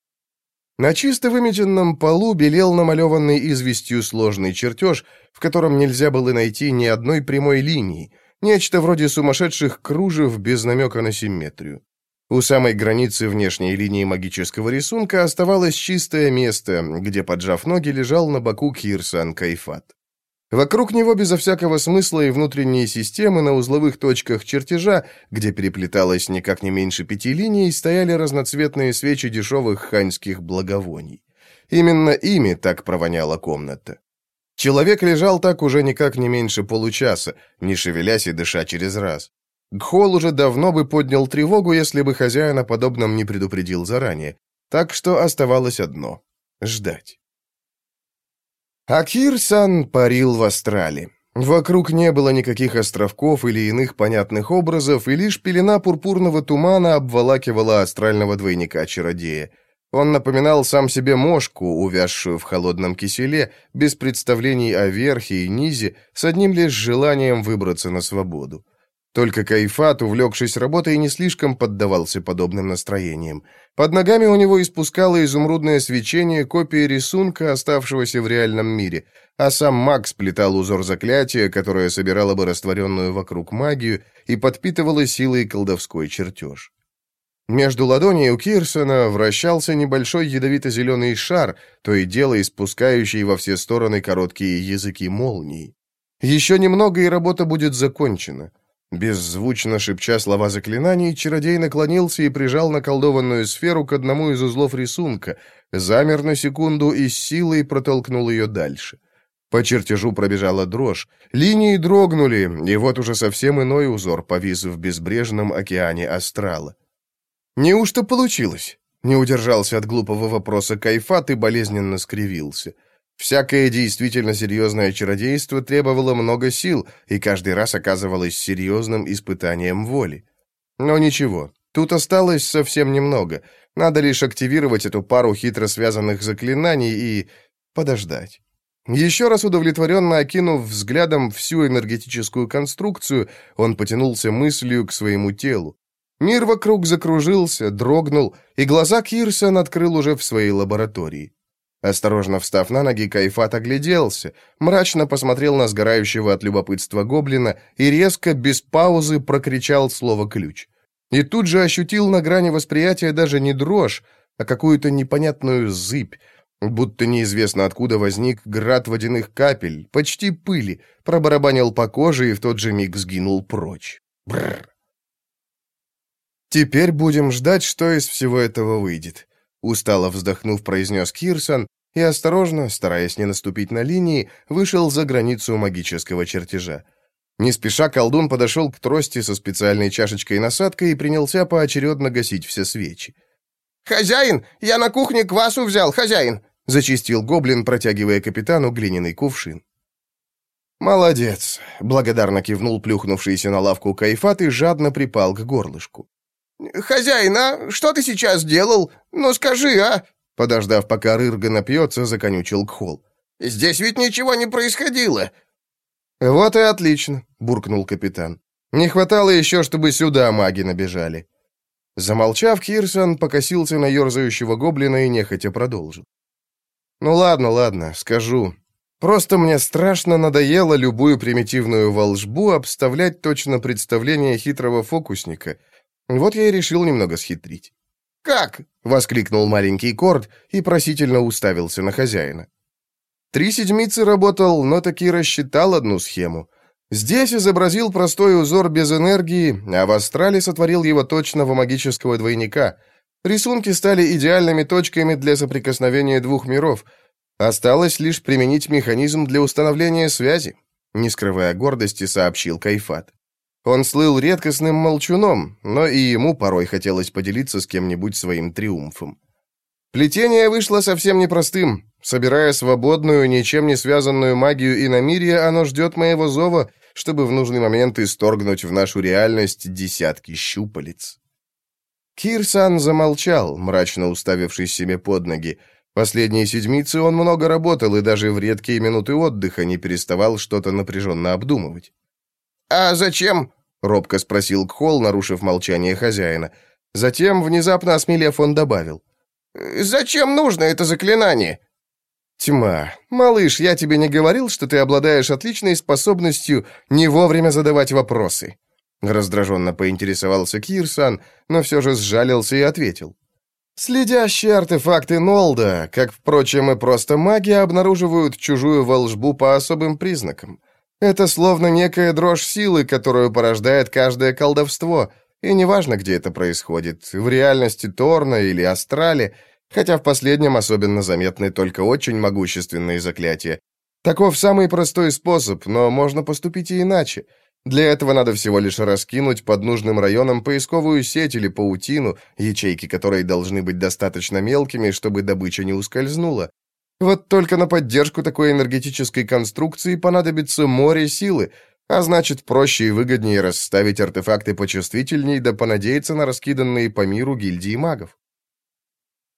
На чисто выметенном полу белел намалеванный известью сложный чертеж, в котором нельзя было найти ни одной прямой линии, нечто вроде сумасшедших кружев без намека на симметрию. У самой границы внешней линии магического рисунка оставалось чистое место, где, поджав ноги, лежал на боку Кирсан Кайфат. Вокруг него безо всякого смысла и внутренние системы на узловых точках чертежа, где переплеталось никак не меньше пяти линий, стояли разноцветные свечи дешевых ханьских благовоний. Именно ими так провоняла комната. Человек лежал так уже никак не меньше получаса, не шевелясь и дыша через раз. Гхол уже давно бы поднял тревогу, если бы хозяин о подобном не предупредил заранее. Так что оставалось одно — ждать. Акир-сан парил в астрале. Вокруг не было никаких островков или иных понятных образов, и лишь пелена пурпурного тумана обволакивала астрального двойника-чародея. Он напоминал сам себе мошку, увязшую в холодном киселе, без представлений о верхе и низе, с одним лишь желанием выбраться на свободу. Только Кайфат, увлекшись работой, не слишком поддавался подобным настроениям. Под ногами у него испускало изумрудное свечение копия рисунка, оставшегося в реальном мире, а сам маг сплетал узор заклятия, которое собирало бы растворенную вокруг магию и подпитывало силой колдовской чертеж. Между ладоней у Кирсона вращался небольшой ядовито-зеленый шар, то и дело испускающий во все стороны короткие языки молний. Еще немного, и работа будет закончена. Беззвучно шепча слова заклинаний, чародей наклонился и прижал наколдованную сферу к одному из узлов рисунка, замер на секунду и с силой протолкнул ее дальше. По чертежу пробежала дрожь, линии дрогнули, и вот уже совсем иной узор повис в безбрежном океане астрала. «Неужто получилось?» Не удержался от глупого вопроса Кайфат и болезненно скривился. — Всякое действительно серьезное чародейство требовало много сил и каждый раз оказывалось серьезным испытанием воли. Но ничего, тут осталось совсем немного. Надо лишь активировать эту пару хитро связанных заклинаний и... подождать. Еще раз удовлетворенно окинув взглядом всю энергетическую конструкцию, он потянулся мыслью к своему телу. Мир вокруг закружился, дрогнул, и глаза Кирсон открыл уже в своей лаборатории. Осторожно встав на ноги, Кайфат огляделся, мрачно посмотрел на сгорающего от любопытства гоблина и резко, без паузы, прокричал слово «ключ». И тут же ощутил на грани восприятия даже не дрожь, а какую-то непонятную зыбь, будто неизвестно откуда возник град водяных капель, почти пыли, пробарабанил по коже и в тот же миг сгинул прочь. Бррр. «Теперь будем ждать, что из всего этого выйдет», Устало вздохнув, произнес Кирсон и осторожно, стараясь не наступить на линии, вышел за границу магического чертежа. Не спеша колдун подошел к трости со специальной чашечкой-насадкой и принялся поочередно гасить все свечи. «Хозяин, я на кухне квасу взял, хозяин!» — зачистил гоблин, протягивая капитану глиняный кувшин. «Молодец!» — благодарно кивнул плюхнувшийся на лавку кайфат и жадно припал к горлышку. «Хозяин, а что ты сейчас делал? Ну скажи, а?» Подождав, пока Рырга напьется, законючил Кхол. «Здесь ведь ничего не происходило». «Вот и отлично», — буркнул капитан. «Не хватало еще, чтобы сюда маги набежали». Замолчав, Кирсон покосился на ерзающего гоблина и нехотя продолжил. «Ну ладно, ладно, скажу. Просто мне страшно надоело любую примитивную волжбу обставлять точно представление хитрого фокусника — вот я и решил немного схитрить. «Как?» — воскликнул маленький Корд и просительно уставился на хозяина. Три седмицы работал, но таки рассчитал одну схему. Здесь изобразил простой узор без энергии, а в астрале сотворил его точного магического двойника. Рисунки стали идеальными точками для соприкосновения двух миров. Осталось лишь применить механизм для установления связи, не скрывая гордости, сообщил Кайфат. Он слыл редкостным молчуном, но и ему порой хотелось поделиться с кем-нибудь своим триумфом. Плетение вышло совсем непростым. Собирая свободную, ничем не связанную магию иномирия, оно ждет моего зова, чтобы в нужный момент исторгнуть в нашу реальность десятки щупалец. Кирсан замолчал, мрачно уставившись себе под ноги. Последние седмицы он много работал и даже в редкие минуты отдыха не переставал что-то напряженно обдумывать. «А зачем?» — робко спросил Кхол, нарушив молчание хозяина. Затем, внезапно осмелев, он добавил. «Зачем нужно это заклинание?» «Тьма, малыш, я тебе не говорил, что ты обладаешь отличной способностью не вовремя задавать вопросы?» Раздраженно поинтересовался Кирсан, но все же сжалился и ответил. Следящие артефакты Нолда, как, впрочем, и просто маги, обнаруживают чужую волжбу по особым признакам. Это словно некая дрожь силы, которую порождает каждое колдовство, и неважно, где это происходит, в реальности Торна или Астрале, хотя в последнем особенно заметны только очень могущественные заклятия. Таков самый простой способ, но можно поступить и иначе. Для этого надо всего лишь раскинуть под нужным районом поисковую сеть или паутину, ячейки которой должны быть достаточно мелкими, чтобы добыча не ускользнула. Вот только на поддержку такой энергетической конструкции понадобится море силы, а значит, проще и выгоднее расставить артефакты почувствительней да понадеяться на раскиданные по миру гильдии магов.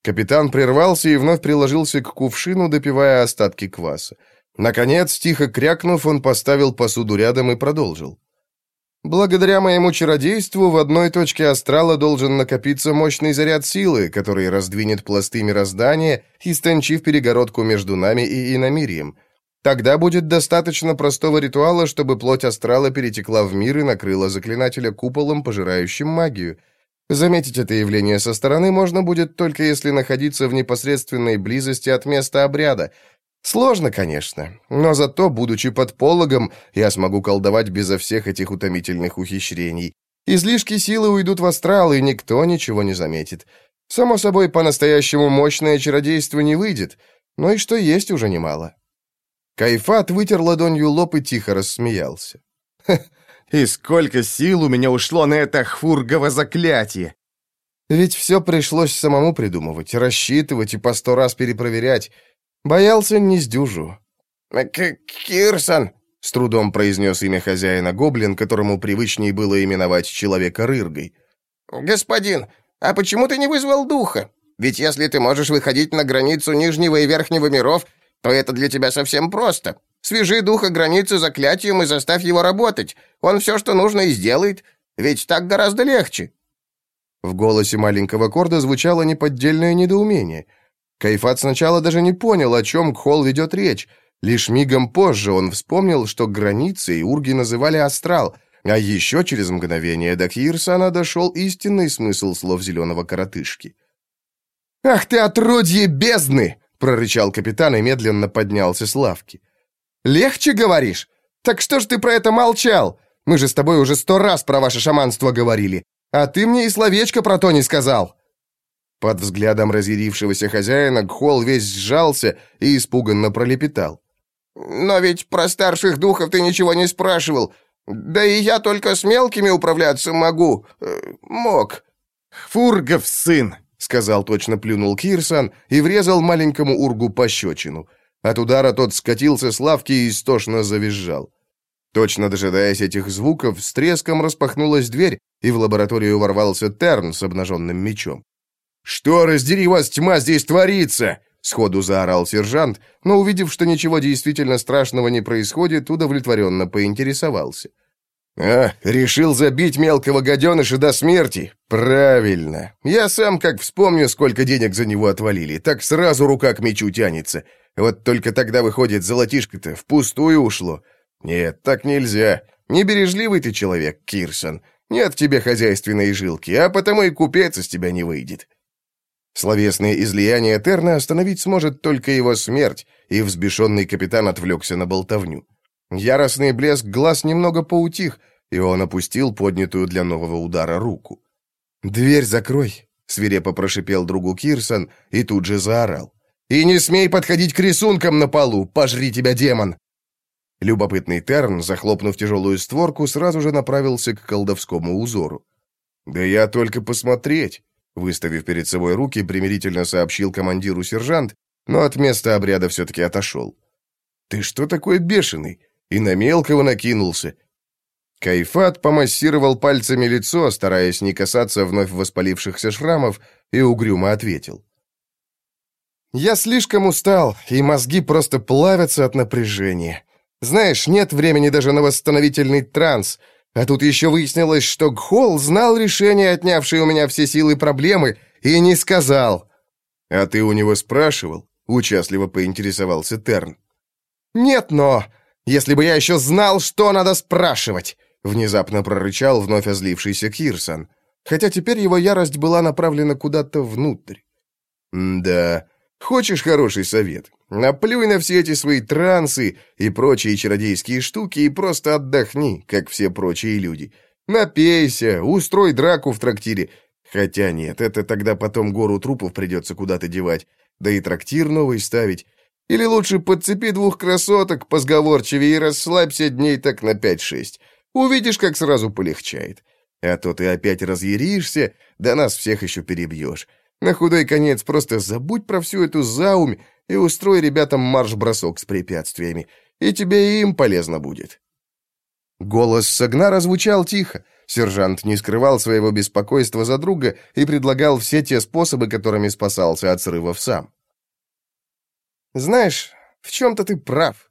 Капитан прервался и вновь приложился к кувшину, допивая остатки кваса. Наконец, тихо крякнув, он поставил посуду рядом и продолжил. Благодаря моему чародейству в одной точке астрала должен накопиться мощный заряд силы, который раздвинет пласты мироздания, истончив перегородку между нами и иномирием. Тогда будет достаточно простого ритуала, чтобы плоть астрала перетекла в мир и накрыла заклинателя куполом, пожирающим магию. Заметить это явление со стороны можно будет только если находиться в непосредственной близости от места обряда — Сложно, конечно, но зато, будучи под пологом, я смогу колдовать безо всех этих утомительных ухищрений. Излишки силы уйдут в астрал, и никто ничего не заметит. Само собой, по-настоящему мощное чародейство не выйдет, но и что есть уже немало. Кайфат вытер ладонью лоб и тихо рассмеялся. «И сколько сил у меня ушло на это хфургово заклятие!» Ведь все пришлось самому придумывать, рассчитывать и по сто раз перепроверять. Боялся не сдюжу. К «Кирсон!» — с трудом произнес имя хозяина гоблин, которому привычнее было именовать человека Рыргой. «Господин, а почему ты не вызвал духа? Ведь если ты можешь выходить на границу нижнего и верхнего миров, то это для тебя совсем просто. Свяжи духа границы заклятием и заставь его работать. Он все, что нужно, и сделает. Ведь так гораздо легче». В голосе маленького Корда звучало неподдельное недоумение. Кайфат сначала даже не понял, о чем Кхол ведет речь. Лишь мигом позже он вспомнил, что границей урги называли астрал, а еще через мгновение до Кирсана дошел истинный смысл слов зеленого коротышки. «Ах ты, отродье бездны!» — прорычал капитан и медленно поднялся с лавки. «Легче говоришь? Так что ж ты про это молчал? Мы же с тобой уже сто раз про ваше шаманство говорили, а ты мне и словечко про то не сказал!» Под взглядом разъярившегося хозяина Гхол весь сжался и испуганно пролепетал. «Но ведь про старших духов ты ничего не спрашивал. Да и я только с мелкими управляться могу. Э, мог». «Фургов сын!» — сказал точно плюнул Кирсан и врезал маленькому ургу пощечину. От удара тот скатился с лавки и истошно завизжал. Точно дожидаясь этих звуков, с треском распахнулась дверь, и в лабораторию ворвался Терн с обнаженным мечом. «Что, раздери вас, тьма, здесь творится?» Сходу заорал сержант, но, увидев, что ничего действительно страшного не происходит, удовлетворенно поинтересовался. «А, решил забить мелкого гаденыша до смерти? Правильно. Я сам как вспомню, сколько денег за него отвалили, так сразу рука к мечу тянется. Вот только тогда, выходит, золотишко-то впустую ушло. Нет, так нельзя. Небережливый ты человек, Кирсон. Нет тебе хозяйственной жилки, а потому и купец из тебя не выйдет». Словесные излияния Терна остановить сможет только его смерть, и взбешенный капитан отвлекся на болтовню. Яростный блеск глаз немного поутих, и он опустил поднятую для нового удара руку. «Дверь закрой», — свирепо прошипел другу Кирсон и тут же заорал. «И не смей подходить к рисункам на полу, пожри тебя, демон!» Любопытный Терн, захлопнув тяжелую створку, сразу же направился к колдовскому узору. «Да я только посмотреть!» Выставив перед собой руки, примирительно сообщил командиру сержант, но от места обряда все-таки отошел. «Ты что такой бешеный? И на мелкого накинулся!» Кайфат помассировал пальцами лицо, стараясь не касаться вновь воспалившихся шрамов, и угрюмо ответил. «Я слишком устал, и мозги просто плавятся от напряжения. Знаешь, нет времени даже на восстановительный транс. А тут еще выяснилось, что Гхол знал решение, отнявшее у меня все силы проблемы, и не сказал. «А ты у него спрашивал?» — участливо поинтересовался Терн. «Нет, но... Если бы я еще знал, что надо спрашивать!» — внезапно прорычал вновь озлившийся Кирсон. Хотя теперь его ярость была направлена куда-то внутрь. «Да, хочешь хороший совет? Наплюй на все эти свои трансы и прочие чародейские штуки и просто отдохни, как все прочие люди. Напейся, устрой драку в трактире. Хотя нет, это тогда потом гору трупов придется куда-то девать, да и трактир новый ставить. Или лучше подцепи двух красоток позговорчивее и расслабься дней так на пять-шесть. Увидишь, как сразу полегчает. А то ты опять разъяришься, да нас всех еще перебьешь. На худой конец просто забудь про всю эту заумь и устрой ребятам марш-бросок с препятствиями, и тебе и им полезно будет». Голос Сагнара звучал тихо. Сержант не скрывал своего беспокойства за друга и предлагал все те способы, которыми спасался от срывов сам. «Знаешь, в чем-то ты прав.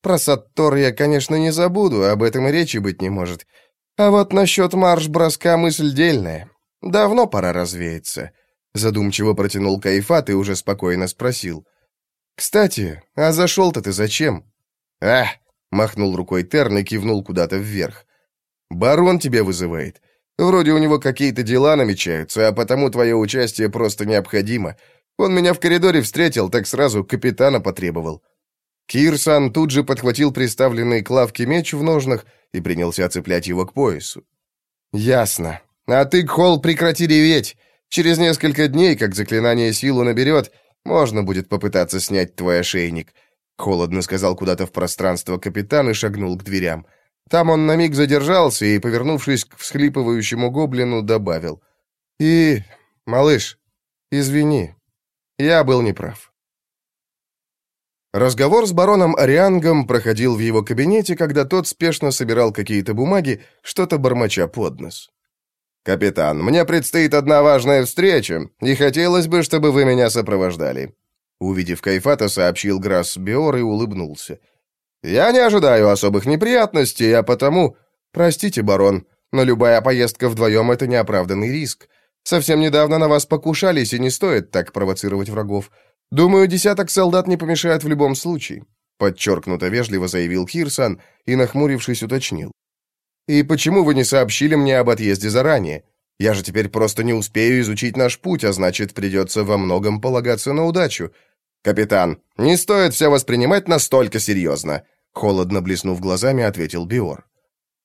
Про Саттор я, конечно, не забуду, об этом и речи быть не может. А вот насчет марш-броска мысль дельная. Давно пора развеяться». Задумчиво протянул Кайфат и уже спокойно спросил. «Кстати, а зашел-то ты зачем?» «А!» — махнул рукой Терн и кивнул куда-то вверх. «Барон тебя вызывает. Вроде у него какие-то дела намечаются, а потому твое участие просто необходимо. Он меня в коридоре встретил, так сразу капитана потребовал». Кирсан тут же подхватил приставленный к лавке меч в ножнах и принялся цеплять его к поясу. «Ясно. А ты, Кхол, прекрати реветь. Через несколько дней, как заклинание силу наберет, можно будет попытаться снять твой ошейник», — холодно сказал куда-то в пространство капитан и шагнул к дверям. Там он на миг задержался и, повернувшись к всхлипывающему гоблину, добавил. «И, малыш, извини, я был неправ». Разговор с бароном Ариангом проходил в его кабинете, когда тот спешно собирал какие-то бумаги, что-то бормоча под нос. «Капитан, мне предстоит одна важная встреча, и хотелось бы, чтобы вы меня сопровождали». Увидев Кайфата, сообщил Грасс Биор и улыбнулся. «Я не ожидаю особых неприятностей, а потому...» «Простите, барон, но любая поездка вдвоем — это неоправданный риск. Совсем недавно на вас покушались, и не стоит так провоцировать врагов. Думаю, десяток солдат не помешает в любом случае», подчеркнуто вежливо заявил Кирсан и, нахмурившись, уточнил. «И почему вы не сообщили мне об отъезде заранее? Я же теперь просто не успею изучить наш путь, а значит, придется во многом полагаться на удачу. Капитан, не стоит все воспринимать настолько серьезно», холодно блеснув глазами, ответил Биор.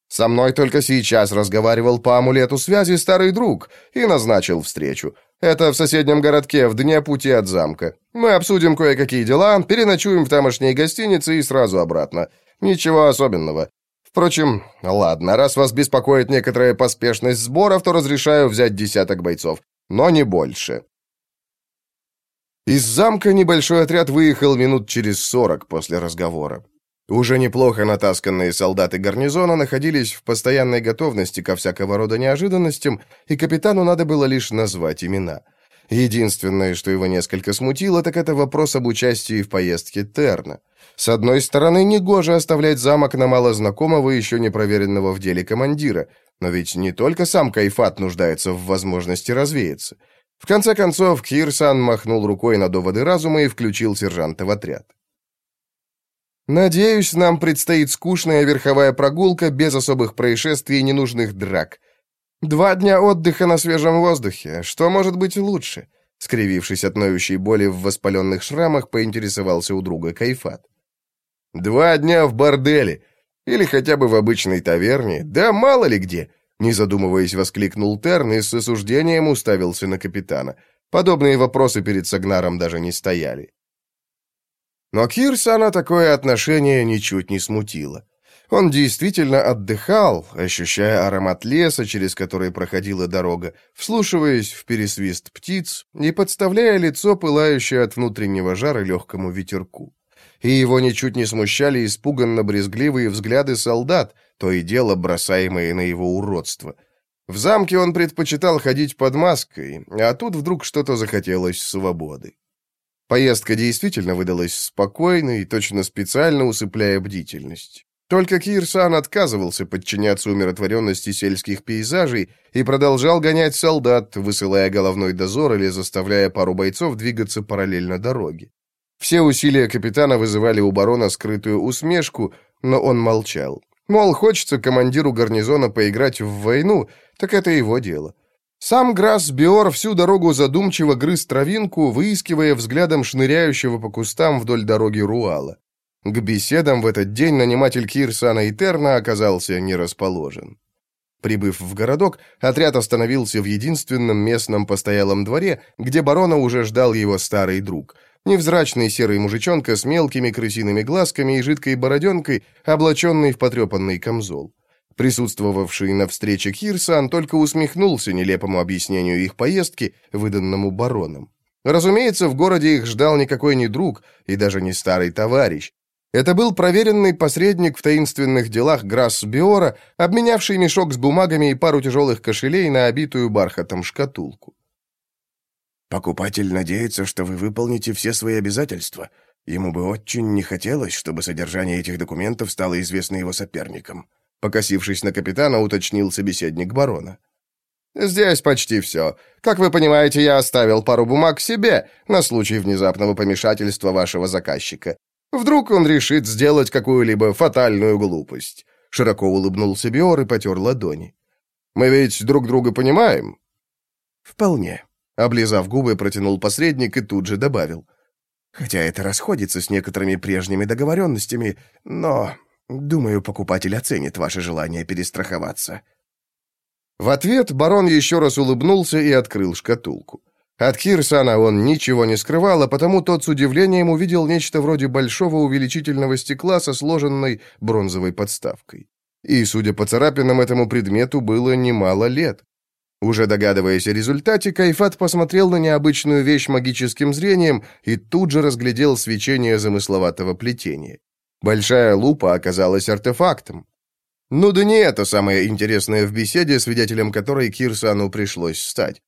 Со мной только сейчас разговаривал по амулету связи старый друг и назначил встречу. Это в соседнем городке, в дне пути от замка. Мы обсудим кое-какие дела, переночуем в тамошней гостинице и сразу обратно. Ничего особенного. Впрочем, ладно, раз вас беспокоит некоторая поспешность сборов, то разрешаю взять десяток бойцов. Но не больше. Из замка небольшой отряд выехал минут через сорок после разговора. Уже неплохо натасканные солдаты гарнизона находились в постоянной готовности ко всякого рода неожиданностям, и капитану надо было лишь назвать имена. Единственное, что его несколько смутило, так это вопрос об участии в поездке Терна. С одной стороны, негоже оставлять замок на малознакомого, еще не проверенного в деле командира, но ведь не только сам Кайфат нуждается в возможности развеяться. В конце концов, Кирсан махнул рукой на доводы разума и включил сержанта в отряд. Надеюсь, нам предстоит скучная верховая прогулка без особых происшествий и ненужных драк. Два дня отдыха на свежем воздухе. Что может быть лучше? Скривившись от ноющей боли в воспаленных шрамах, поинтересовался у друга Кайфат. «Два дня в борделе. Или хотя бы в обычной таверне. Да мало ли где!» Не задумываясь, воскликнул Терн и с осуждением уставился на капитана. Подобные вопросы перед Сагнаром даже не стояли. Но Кирсана такое отношение ничуть не смутило. Он действительно отдыхал, ощущая аромат леса, через который проходила дорога, вслушиваясь в пересвист птиц и подставляя лицо, пылающее от внутреннего жара легкому ветерку. И его ничуть не смущали испуганно-брезгливые взгляды солдат, то и дело бросаемые на его уродство. В замке он предпочитал ходить под маской, а тут вдруг что-то захотелось свободы. Поездка действительно выдалась спокойной, точно специально усыпляя бдительность. Только Кирсан отказывался подчиняться умиротворенности сельских пейзажей и продолжал гонять солдат, высылая головной дозор или заставляя пару бойцов двигаться параллельно дороге. Все усилия капитана вызывали у барона скрытую усмешку, но он молчал. Мол, хочется командиру гарнизона поиграть в войну, так это его дело. Сам Грасс Биор всю дорогу задумчиво грыз травинку, выискивая взглядом шныряющего по кустам вдоль дороги Руала. К беседам в этот день наниматель Кирсана Итерна оказался не расположен. Прибыв в городок, отряд остановился в единственном местном постоялом дворе, где барона уже ждал его старый друг. Невзрачный серый мужичонка с мелкими крысиными глазками и жидкой бороденкой, облаченный в потрепанный камзол. Присутствовавший на встрече Кирсан только усмехнулся нелепому объяснению их поездки, выданному бароном. Разумеется, в городе их ждал никакой не друг и даже не старый товарищ. Это был проверенный посредник в таинственных делах Грасс Биора, обменявший мешок с бумагами и пару тяжелых кошелей на обитую бархатом шкатулку. «Покупатель надеется, что вы выполните все свои обязательства. Ему бы очень не хотелось, чтобы содержание этих документов стало известно его соперникам», Покосившись на капитана, уточнил собеседник барона. «Здесь почти все. Как вы понимаете, я оставил пару бумаг себе на случай внезапного помешательства вашего заказчика. Вдруг он решит сделать какую-либо фатальную глупость». Широко улыбнулся Биор и потер ладони. «Мы ведь друг друга понимаем?» «Вполне», — облизав губы, протянул посредник и тут же добавил. «Хотя это расходится с некоторыми прежними договоренностями, но Думаю, покупатель оценит ваше желание перестраховаться». В ответ барон еще раз улыбнулся и открыл шкатулку. От Кирсана он ничего не скрывал, а потому тот с удивлением увидел нечто вроде большого увеличительного стекла со сложенной бронзовой подставкой. И, судя по царапинам, этому предмету было немало лет. Уже догадываясь о результате, Кайфат посмотрел на необычную вещь магическим зрением и тут же разглядел свечение замысловатого плетения. Большая лупа оказалась артефактом. Ну да не это самое интересное в беседе, свидетелем которой Кирсану пришлось стать.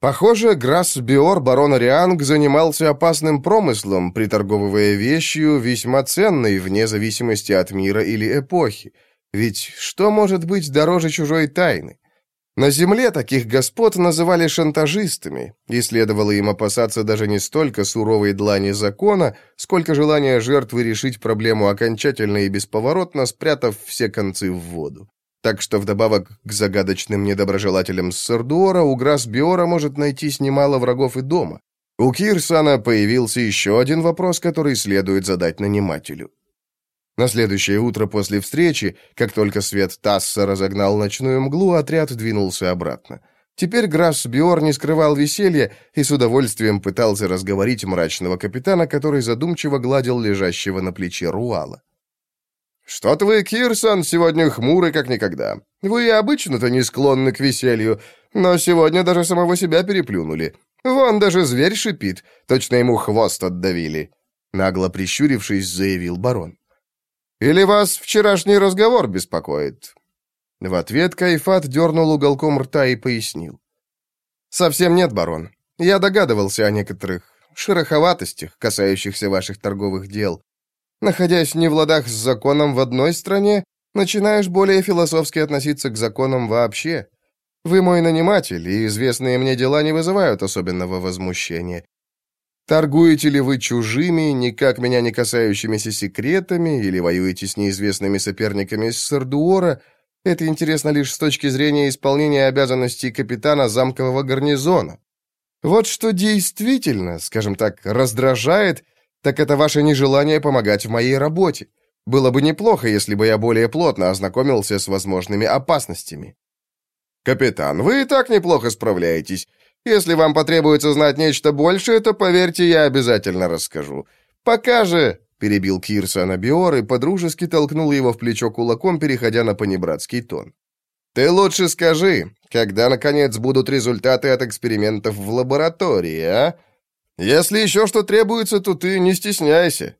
Похоже, Грасс Биор барон Рианг занимался опасным промыслом, приторговывая вещью, весьма ценной вне зависимости от мира или эпохи. Ведь что может быть дороже чужой тайны? На земле таких господ называли шантажистами, и следовало им опасаться даже не столько суровой длани закона, сколько желания жертвы решить проблему окончательно и бесповоротно, спрятав все концы в воду. Так что вдобавок к загадочным недоброжелателям Сардуора у Грасбиора может найтись немало врагов и дома. У Кирсана появился еще один вопрос, который следует задать нанимателю. На следующее утро после встречи, как только свет Тасса разогнал ночную мглу, отряд двинулся обратно. Теперь Грасс Биор не скрывал веселья и с удовольствием пытался разговорить мрачного капитана, который задумчиво гладил лежащего на плече Руала. «Что-то вы, Кирсон, сегодня хмуры, как никогда. Вы обычно-то не склонны к веселью, но сегодня даже самого себя переплюнули. Вон даже зверь шипит, точно ему хвост отдавили», — нагло прищурившись, заявил барон. Или вас вчерашний разговор беспокоит?» В ответ Кайфат дернул уголком рта и пояснил. «Совсем нет, барон. Я догадывался о некоторых шероховатостях, касающихся ваших торговых дел. Находясь не в ладах с законом в одной стране, начинаешь более философски относиться к законам вообще. Вы мой наниматель, и известные мне дела не вызывают особенного возмущения. Торгуете ли вы чужими, никак меня не касающимися секретами, или воюете с неизвестными соперниками из Сардуора? Это интересно лишь с точки зрения исполнения обязанностей капитана замкового гарнизона. Вот что действительно, скажем так, раздражает, так это ваше нежелание помогать в моей работе. Было бы неплохо, если бы я более плотно ознакомился с возможными опасностями. «Капитан, вы и так неплохо справляетесь. Если вам потребуется знать нечто большее, то, поверьте, я обязательно расскажу. Пока же...» — перебил Кирса Биор и подружески толкнул его в плечо кулаком, переходя на понебратский тон. «Ты лучше скажи, когда, наконец, будут результаты от экспериментов в лаборатории, а? Если еще что требуется, то ты не стесняйся».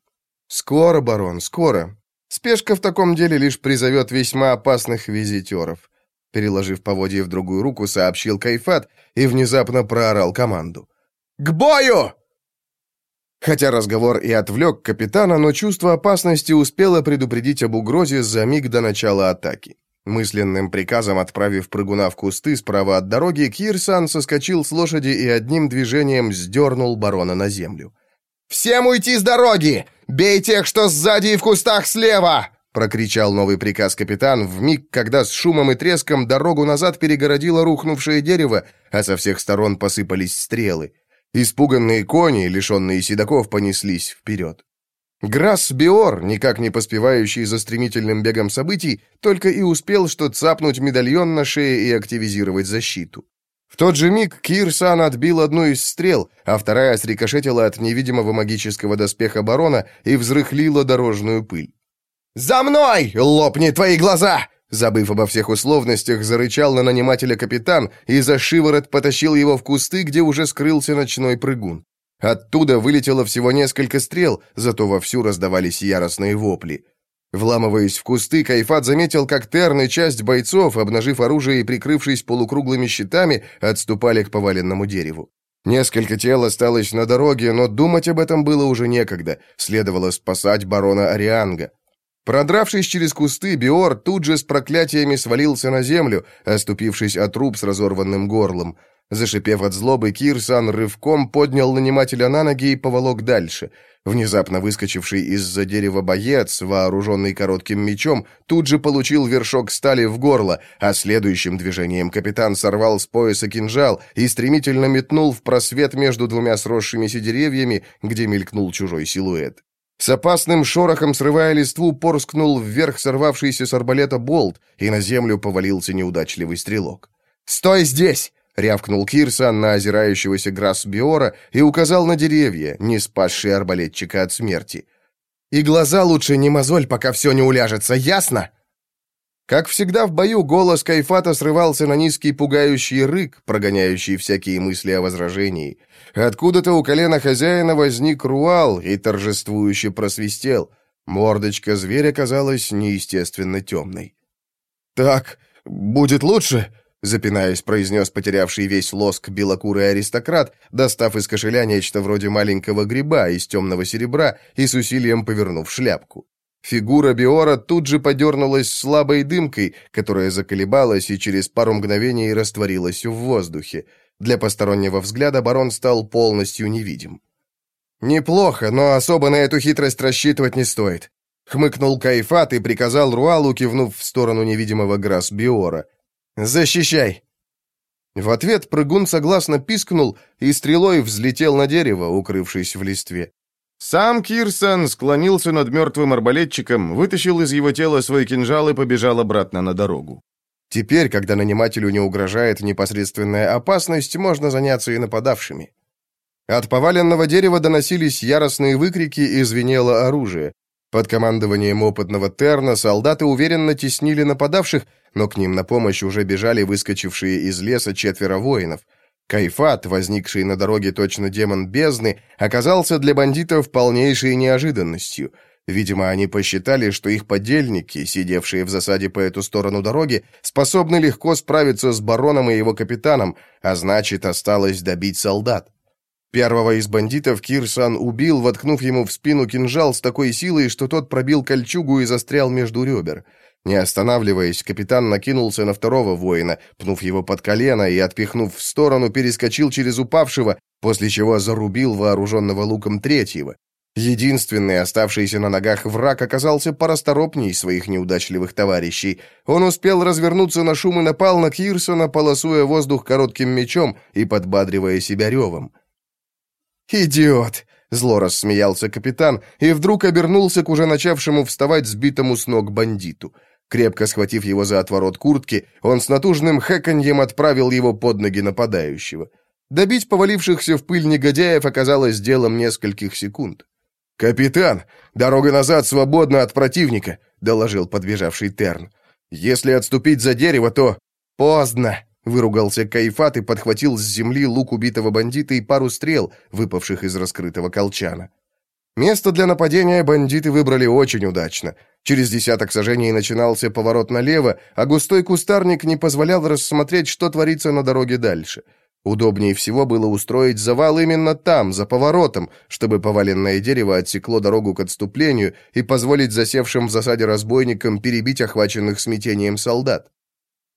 «Скоро, барон, скоро. Спешка в таком деле лишь призовет весьма опасных визитеров. Переложив поводье в другую руку, сообщил Кайфат и внезапно проорал команду. «К бою!» Хотя разговор и отвлек капитана, но чувство опасности успело предупредить об угрозе за миг до начала атаки. Мысленным приказом отправив прыгуна в кусты справа от дороги, Кирсан соскочил с лошади и одним движением сдернул барона на землю. «Всем уйти с дороги! Бей тех, что сзади и в кустах слева!» Прокричал новый приказ капитан в миг, когда с шумом и треском дорогу назад перегородило рухнувшее дерево, а со всех сторон посыпались стрелы. Испуганные кони, лишенные седаков, понеслись вперед. Грасс Биор, никак не поспевающий за стремительным бегом событий, только и успел что цапнуть медальон на шее и активизировать защиту. В тот же миг Кирсан отбил одну из стрел, а вторая срикошетила от невидимого магического доспеха барона и взрыхлила дорожную пыль. «За мной! Лопни твои глаза!» Забыв обо всех условностях, зарычал на нанимателя капитан и за шиворот потащил его в кусты, где уже скрылся ночной прыгун. Оттуда вылетело всего несколько стрел, зато вовсю раздавались яростные вопли. Вламываясь в кусты, Кайфат заметил, как Терн и часть бойцов, обнажив оружие и прикрывшись полукруглыми щитами, отступали к поваленному дереву. Несколько тел осталось на дороге, но думать об этом было уже некогда. Следовало спасать барона Арианга. Продравшись через кусты, Биор тут же с проклятиями свалился на землю, оступившись от труп с разорванным горлом. Зашипев от злобы, Кирсан рывком поднял нанимателя на ноги и поволок дальше. Внезапно выскочивший из-за дерева боец, вооруженный коротким мечом, тут же получил вершок стали в горло, а следующим движением капитан сорвал с пояса кинжал и стремительно метнул в просвет между двумя сросшимися деревьями, где мелькнул чужой силуэт. С опасным шорохом, срывая листву, порскнул вверх сорвавшийся с арбалета болт, и на землю повалился неудачливый стрелок. «Стой здесь!» — рявкнул Кирсан на озирающегося Грасс-Биора и указал на деревья, не спасшие арбалетчика от смерти. «И глаза лучше не мозоль, пока все не уляжется, ясно?» Как всегда в бою, голос Кайфата срывался на низкий пугающий рык, прогоняющий всякие мысли о возражении. Откуда-то у колена хозяина возник руал и торжествующе просвистел. Мордочка зверя казалась неестественно темной. «Так, будет лучше», — запинаясь, произнес потерявший весь лоск белокурый аристократ, достав из кошеля нечто вроде маленького гриба из темного серебра и с усилием повернув шляпку. Фигура Биора тут же подернулась слабой дымкой, которая заколебалась и через пару мгновений растворилась в воздухе. Для постороннего взгляда барон стал полностью невидим. «Неплохо, но особо на эту хитрость рассчитывать не стоит», — хмыкнул Кайфат и приказал Руалу, кивнув в сторону невидимого Грас Биора. «Защищай!» В ответ прыгун согласно пискнул и стрелой взлетел на дерево, укрывшись в листве. Сам Кирсон склонился над мертвым арбалетчиком, вытащил из его тела свой кинжал и побежал обратно на дорогу. Теперь, когда нанимателю не угрожает непосредственная опасность, можно заняться и нападавшими. От поваленного дерева доносились яростные выкрики и звенело оружие. Под командованием опытного Терна солдаты уверенно теснили нападавших, но к ним на помощь уже бежали выскочившие из леса четверо воинов – Кайфат, возникший на дороге точно демон бездны, оказался для бандитов полнейшей неожиданностью. Видимо, они посчитали, что их подельники, сидевшие в засаде по эту сторону дороги, способны легко справиться с бароном и его капитаном, а значит, осталось добить солдат. Первого из бандитов Кирсан убил, воткнув ему в спину кинжал с такой силой, что тот пробил кольчугу и застрял между ребер. Не останавливаясь, капитан накинулся на второго воина, пнув его под колено и, отпихнув в сторону, перескочил через упавшего, после чего зарубил вооруженного луком третьего. Единственный оставшийся на ногах враг оказался порасторопней своих неудачливых товарищей. Он успел развернуться на шум и напал на Кирсона, полосуя воздух коротким мечом и подбадривая себя ревом. «Идиот!» — зло рассмеялся капитан и вдруг обернулся к уже начавшему вставать сбитому с ног бандиту — Крепко схватив его за отворот куртки, он с натужным хэканьем отправил его под ноги нападающего. Добить повалившихся в пыль негодяев оказалось делом нескольких секунд. «Капитан, дорога назад свободна от противника», — доложил подбежавший Терн. «Если отступить за дерево, то...» «Поздно», — выругался Кайфат и подхватил с земли лук убитого бандита и пару стрел, выпавших из раскрытого колчана. Место для нападения бандиты выбрали очень удачно. Через десяток сажений начинался поворот налево, а густой кустарник не позволял рассмотреть, что творится на дороге дальше. Удобнее всего было устроить завал именно там, за поворотом, чтобы поваленное дерево отсекло дорогу к отступлению и позволить засевшим в засаде разбойникам перебить охваченных смятением солдат.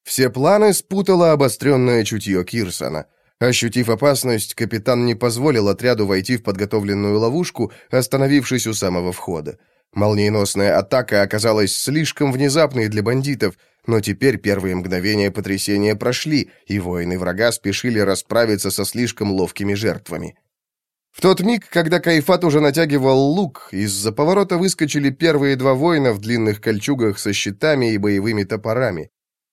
Все планы спутало обостренное чутье Кирсона — Ощутив опасность, капитан не позволил отряду войти в подготовленную ловушку, остановившись у самого входа. Молниеносная атака оказалась слишком внезапной для бандитов, но теперь первые мгновения потрясения прошли, и воины врага спешили расправиться со слишком ловкими жертвами. В тот миг, когда Кайфат уже натягивал лук, из-за поворота выскочили первые два воина в длинных кольчугах со щитами и боевыми топорами.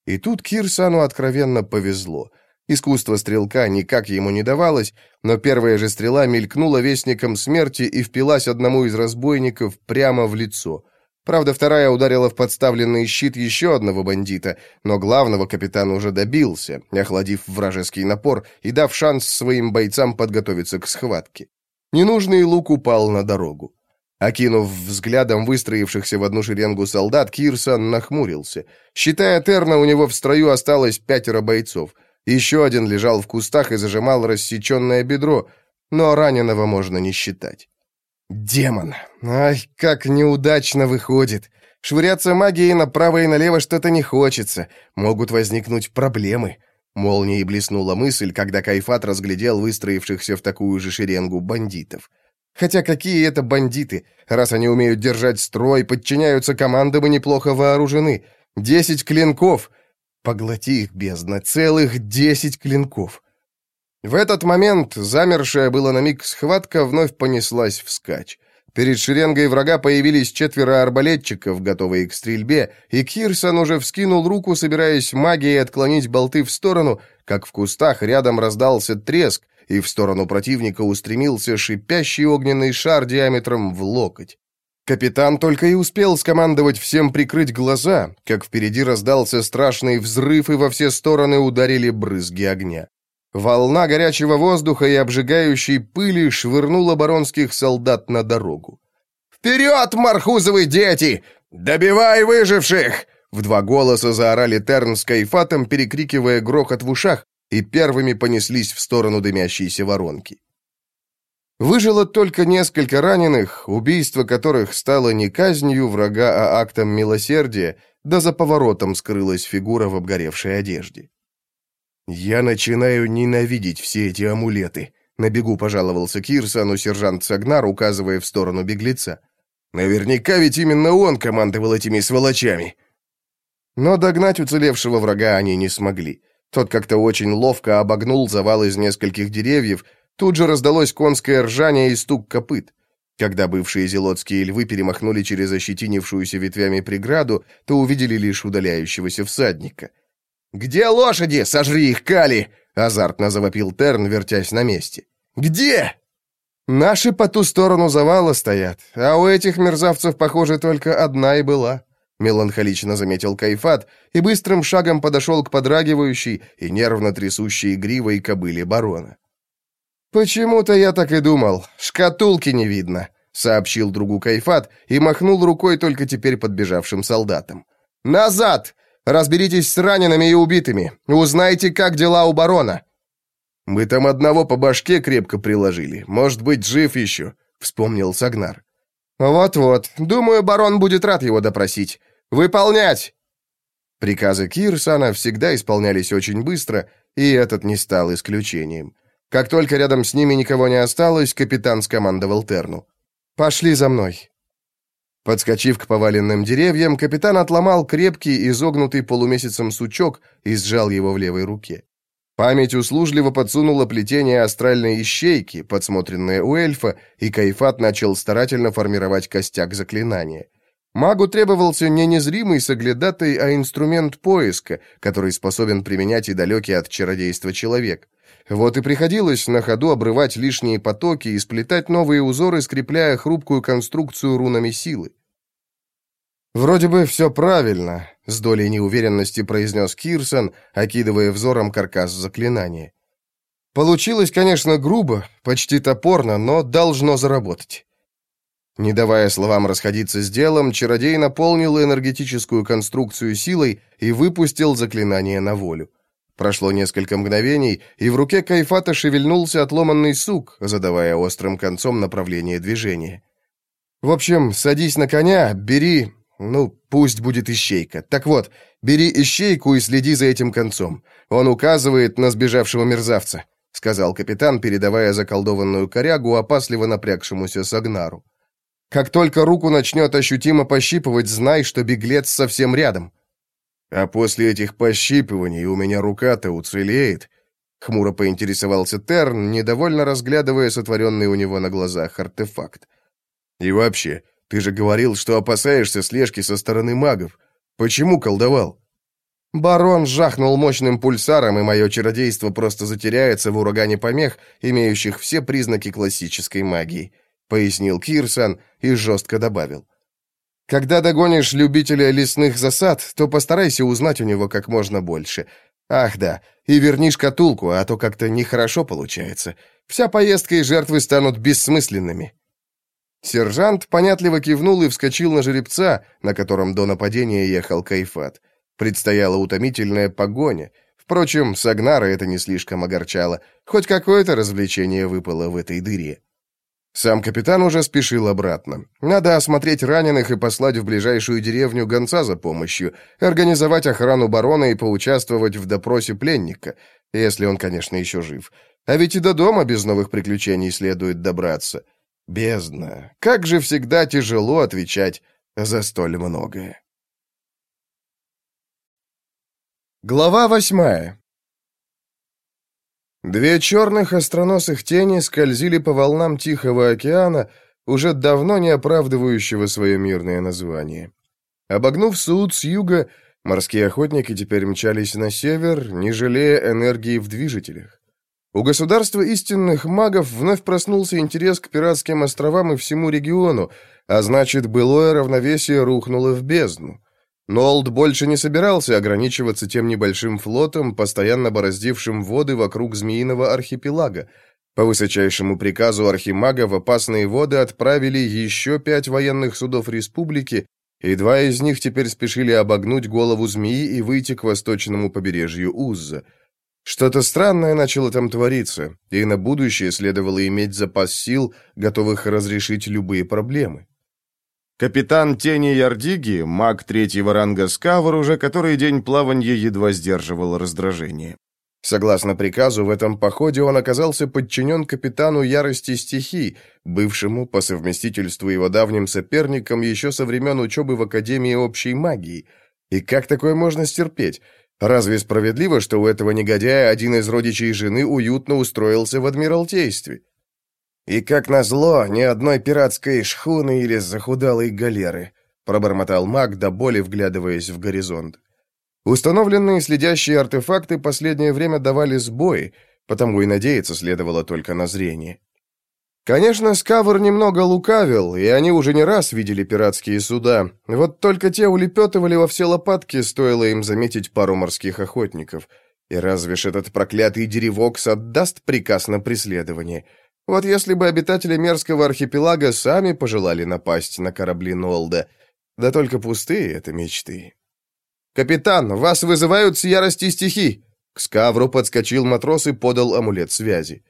И тут Кирсану откровенно повезло — Искусство стрелка никак ему не давалось, но первая же стрела мелькнула вестником смерти и впилась одному из разбойников прямо в лицо. Правда, вторая ударила в подставленный щит еще одного бандита, но главного капитан уже добился, охладив вражеский напор и дав шанс своим бойцам подготовиться к схватке. Ненужный лук упал на дорогу. Окинув взглядом выстроившихся в одну шеренгу солдат, Кирсон нахмурился. Считая Терна, у него в строю осталось пятеро бойцов — еще один лежал в кустах и зажимал рассеченное бедро, но раненого можно не считать. «Демон! Ай, как неудачно выходит! Швыряться магией направо и налево что-то не хочется. Могут возникнуть проблемы». Молнией блеснула мысль, когда Кайфат разглядел выстроившихся в такую же шеренгу бандитов. Хотя какие это бандиты? Раз они умеют держать строй, подчиняются командам и неплохо вооружены. Десять клинков — Поглоти их, бездна, целых десять клинков. В этот момент замершая была на миг схватка вновь понеслась вскачь. Перед шеренгой врага появились четверо арбалетчиков, готовые к стрельбе, и Кирсон уже вскинул руку, собираясь магией отклонить болты в сторону, как в кустах рядом раздался треск, и в сторону противника устремился шипящий огненный шар диаметром в локоть. Капитан только и успел скомандовать всем прикрыть глаза, как впереди раздался страшный взрыв, и во все стороны ударили брызги огня. Волна горячего воздуха и обжигающей пыли швырнула баронских солдат на дорогу. «Вперед, мархузовые дети! Добивай выживших!» В два голоса заорали Терн с Кайфатом, перекрикивая грохот в ушах, и первыми понеслись в сторону дымящейся воронки. Выжило только несколько раненых, убийство которых стало не казнью врага, а актом милосердия, да за поворотом скрылась фигура в обгоревшей одежде. «Я начинаю ненавидеть все эти амулеты», — на бегу пожаловался Кирсану сержант Сагнар, указывая в сторону беглеца. «Наверняка ведь именно он командовал этими сволочами». Но догнать уцелевшего врага они не смогли. Тот как-то очень ловко обогнул завал из нескольких деревьев, тут же раздалось конское ржание и стук копыт. Когда бывшие зелотские львы перемахнули через ощетинившуюся ветвями преграду, то увидели лишь удаляющегося всадника. «Где лошади? Сожри их, Кали!» — азартно завопил Терн, вертясь на месте. «Где?» «Наши по ту сторону завала стоят, а у этих мерзавцев, похоже, только одна и была», — меланхолично заметил Кайфат и быстрым шагом подошел к подрагивающей и нервно трясущей гривой кобыле барона. «Почему-то я так и думал. Шкатулки не видно», — сообщил другу Кайфат и махнул рукой только теперь подбежавшим солдатам. «Назад! Разберитесь с ранеными и убитыми. Узнайте, как дела у барона». «Мы там одного по башке крепко приложили. Может быть, жив еще», — вспомнил Сагнар. «Вот-вот. Думаю, барон будет рад его допросить. Выполнять!» Приказы Кирсана всегда исполнялись очень быстро, и этот не стал исключением. Как только рядом с ними никого не осталось, капитан скомандовал Терну. «Пошли за мной». Подскочив к поваленным деревьям, капитан отломал крепкий, изогнутый полумесяцем сучок и сжал его в левой руке. Память услужливо подсунула плетение астральной ищейки, подсмотренное у эльфа, и Кайфат начал старательно формировать костяк заклинания. Магу требовался не незримый соглядатай, а инструмент поиска, который способен применять и далекий от чародейства человек. Вот и приходилось на ходу обрывать лишние потоки и сплетать новые узоры, скрепляя хрупкую конструкцию рунами силы. «Вроде бы все правильно», — с долей неуверенности произнес Кирсон, окидывая взором каркас заклинания. «Получилось, конечно, грубо, почти топорно, но должно заработать». Не давая словам расходиться с делом, чародей наполнил энергетическую конструкцию силой и выпустил заклинание на волю. Прошло несколько мгновений, и в руке Кайфата шевельнулся отломанный сук, задавая острым концом направление движения. «В общем, садись на коня, бери... Ну, пусть будет ищейка. Так вот, бери ищейку и следи за этим концом. Он указывает на сбежавшего мерзавца», — сказал капитан, передавая заколдованную корягу опасливо напрягшемуся Сагнару. «Как только руку начнет ощутимо пощипывать, знай, что беглец совсем рядом». «А после этих пощипываний у меня рука-то уцелеет?» Хмуро поинтересовался Терн, недовольно разглядывая сотворенный у него на глазах артефакт. «И вообще, ты же говорил, что опасаешься слежки со стороны магов. Почему колдовал?» Барон жахнул мощным пульсаром, и мое чародейство просто затеряется в урагане помех, имеющих все признаки классической магии», — пояснил Кирсан и жестко добавил. Когда догонишь любителя лесных засад, то постарайся узнать у него как можно больше. Ах да, и верни шкатулку, а то как-то нехорошо получается. Вся поездка и жертвы станут бессмысленными». Сержант понятливо кивнул и вскочил на жеребца, на котором до нападения ехал Кайфат. Предстояла утомительная погоня. Впрочем, Сагнара это не слишком огорчало. Хоть какое-то развлечение выпало в этой дыре. Сам капитан уже спешил обратно. Надо осмотреть раненых и послать в ближайшую деревню гонца за помощью, организовать охрану барона и поучаствовать в допросе пленника, если он, конечно, еще жив. А ведь и до дома без новых приключений следует добраться. Бездна. Как же всегда тяжело отвечать за столь многое. Глава восьмая. Две черных остроносых тени скользили по волнам Тихого океана, уже давно не оправдывающего свое мирное название. Обогнув суд с юга, морские охотники теперь мчались на север, не жалея энергии в движителях. У государства истинных магов вновь проснулся интерес к пиратским островам и всему региону, а значит, былое равновесие рухнуло в бездну. Нолд больше не собирался ограничиваться тем небольшим флотом, постоянно бороздившим воды вокруг Змеиного архипелага. По высочайшему приказу архимага в опасные воды отправили еще пять военных судов республики, и два из них теперь спешили обогнуть голову змеи и выйти к восточному побережью Узза. Что-то странное начало там твориться, и на будущее следовало иметь запас сил, готовых разрешить любые проблемы. Капитан Тени Ярдиги, маг третьего ранга Скавр, уже который день плаванья едва сдерживал раздражение. Согласно приказу, в этом походе он оказался подчинен капитану Ярости Стихий, бывшему по совместительству его давним соперником еще со времен учебы в Академии общей магии. И как такое можно стерпеть? Разве справедливо, что у этого негодяя один из родичей жены уютно устроился в Адмиралтействе? И, как назло, ни одной пиратской шхуны или захудалой галеры, пробормотал маг, до боли вглядываясь в горизонт. Установленные следящие артефакты последнее время давали сбои, потому и надеяться следовало только на зрение. Конечно, Скавр немного лукавил, и они уже не раз видели пиратские суда. Вот только те улепетывали во все лопатки, стоило им заметить пару морских охотников. И разве ж этот проклятый деревокс отдаст приказ на преследование? Вот если бы обитатели Мерского архипелага сами пожелали напасть на корабли Нолда. Да только пустые это мечты. «Капитан, вас вызывают с ярости стихи!» К Скавру подскочил матрос и подал амулет связи.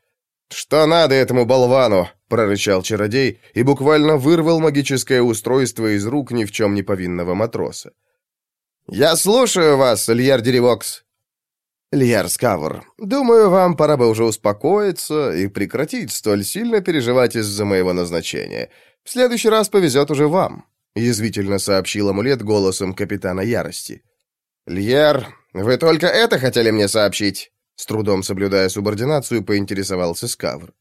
«Что надо этому болвану?» — прорычал чародей и буквально вырвал магическое устройство из рук ни в чем не повинного матроса. «Я слушаю вас, Льяр Деревокс!» «Льяр Скавр, думаю, вам пора бы уже успокоиться и прекратить столь сильно переживать из-за моего назначения. В следующий раз повезет уже вам», — язвительно сообщил амулет голосом капитана Ярости. «Льяр, вы только это хотели мне сообщить?» С трудом соблюдая субординацию, поинтересовался Скавр.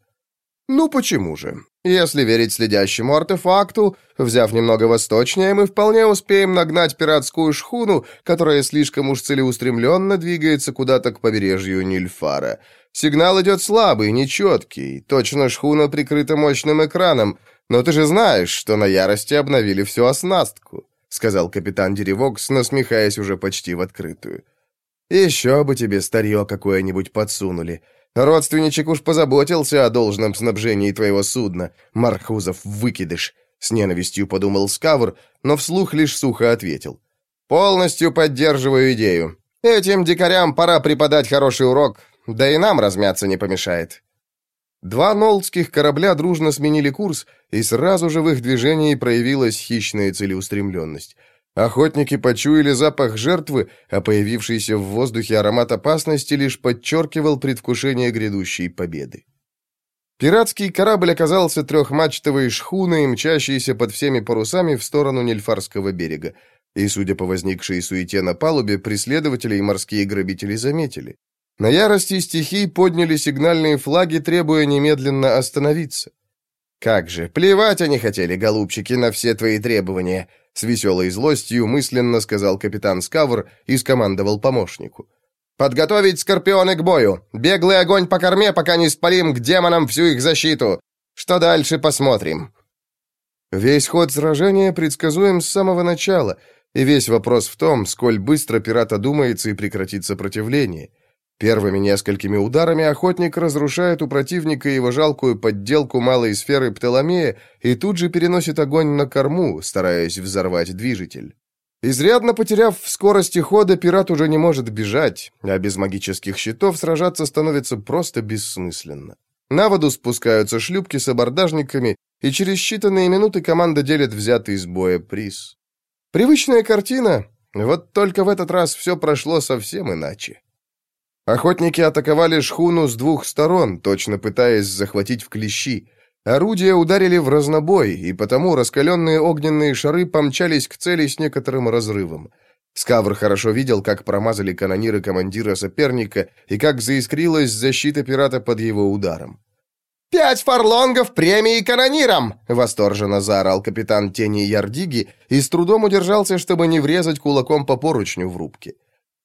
«Ну почему же? Если верить следящему артефакту, взяв немного восточнее, мы вполне успеем нагнать пиратскую шхуну, которая слишком уж целеустремленно двигается куда-то к побережью Нильфара. Сигнал идет слабый, нечеткий, точно шхуна прикрыта мощным экраном, но ты же знаешь, что на ярости обновили всю оснастку», сказал капитан Деревокс, насмехаясь уже почти в открытую. Еще бы тебе старье какое-нибудь подсунули. Родственничек уж позаботился о должном снабжении твоего судна. Мархузов выкидыш. С ненавистью подумал Скавр, но вслух лишь сухо ответил. «Полностью поддерживаю идею. Этим дикарям пора преподать хороший урок, да и нам размяться не помешает». Два нолдских корабля дружно сменили курс, и сразу же в их движении проявилась хищная целеустремленность. Охотники почуяли запах жертвы, а появившийся в воздухе аромат опасности лишь подчеркивал предвкушение грядущей победы. Пиратский корабль оказался трехмачтовой шхуной, мчащейся под всеми парусами в сторону Нильфарского берега. И, судя по возникшей суете на палубе, преследователи и морские грабители заметили. На ярости стихий подняли сигнальные флаги, требуя немедленно остановиться. «Как же, плевать они хотели, голубчики, на все твои требования!» С веселой злостью мысленно сказал капитан Скавр и скомандовал помощнику. «Подготовить скорпионы к бою! Беглый огонь по корме, пока не спалим к демонам всю их защиту! Что дальше, посмотрим!» Весь ход сражения предсказуем с самого начала, и весь вопрос в том, сколь быстро пират одумается и прекратит сопротивление. Первыми несколькими ударами охотник разрушает у противника его жалкую подделку малой сферы Птоломея и тут же переносит огонь на корму, стараясь взорвать движитель. Изрядно потеряв в скорости хода, пират уже не может бежать, а без магических щитов сражаться становится просто бессмысленно. На воду спускаются шлюпки с абордажниками, и через считанные минуты команда делит взятый из боя приз. Привычная картина, вот только в этот раз все прошло совсем иначе. Охотники атаковали шхуну с двух сторон, точно пытаясь захватить в клещи. Орудия ударили в разнобой, и потому раскаленные огненные шары помчались к цели с некоторым разрывом. Скавр хорошо видел, как промазали канониры командира соперника и как заискрилась защита пирата под его ударом. «Пять фарлонгов премии канонирам!» — восторженно заорал капитан Тени Ярдиги и с трудом удержался, чтобы не врезать кулаком по поручню в рубке.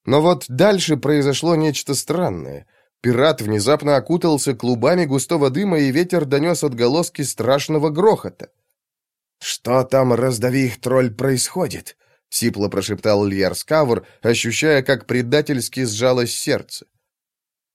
Но вот дальше произошло нечто странное. Пират внезапно окутался клубами густого дыма, и ветер донес отголоски страшного грохота. «Что там, раздави их, тролль, происходит?» — сипло прошептал Ильяр Скавр, ощущая, как предательски сжалось сердце.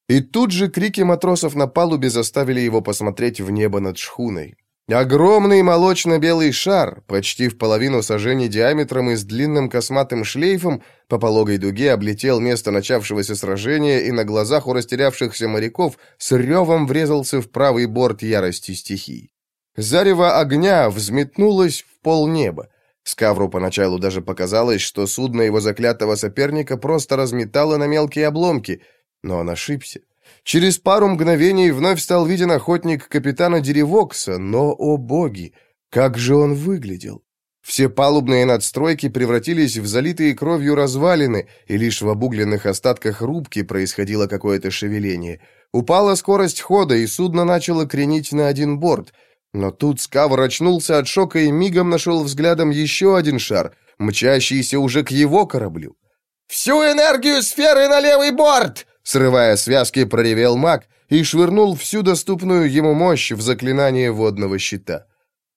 И тут же крики матросов на палубе заставили его посмотреть в небо над шхуной. Огромный молочно-белый шар, почти в половину сажений диаметром и с длинным косматым шлейфом, по пологой дуге облетел место начавшегося сражения и на глазах у растерявшихся моряков с ревом врезался в правый борт ярости стихий. Зарево огня взметнулось в полнеба. Скавру поначалу даже показалось, что судно его заклятого соперника просто разметало на мелкие обломки, но он ошибся. Через пару мгновений вновь стал виден охотник капитана Деревокса, но, о боги, как же он выглядел! Все палубные надстройки превратились в залитые кровью развалины, и лишь в обугленных остатках рубки происходило какое-то шевеление. Упала скорость хода, и судно начало кренить на один борт. Но тут Скавр очнулся от шока и мигом нашел взглядом еще один шар, мчащийся уже к его кораблю. «Всю энергию сферы на левый борт!» Срывая связки, проревел маг и швырнул всю доступную ему мощь в заклинание водного щита.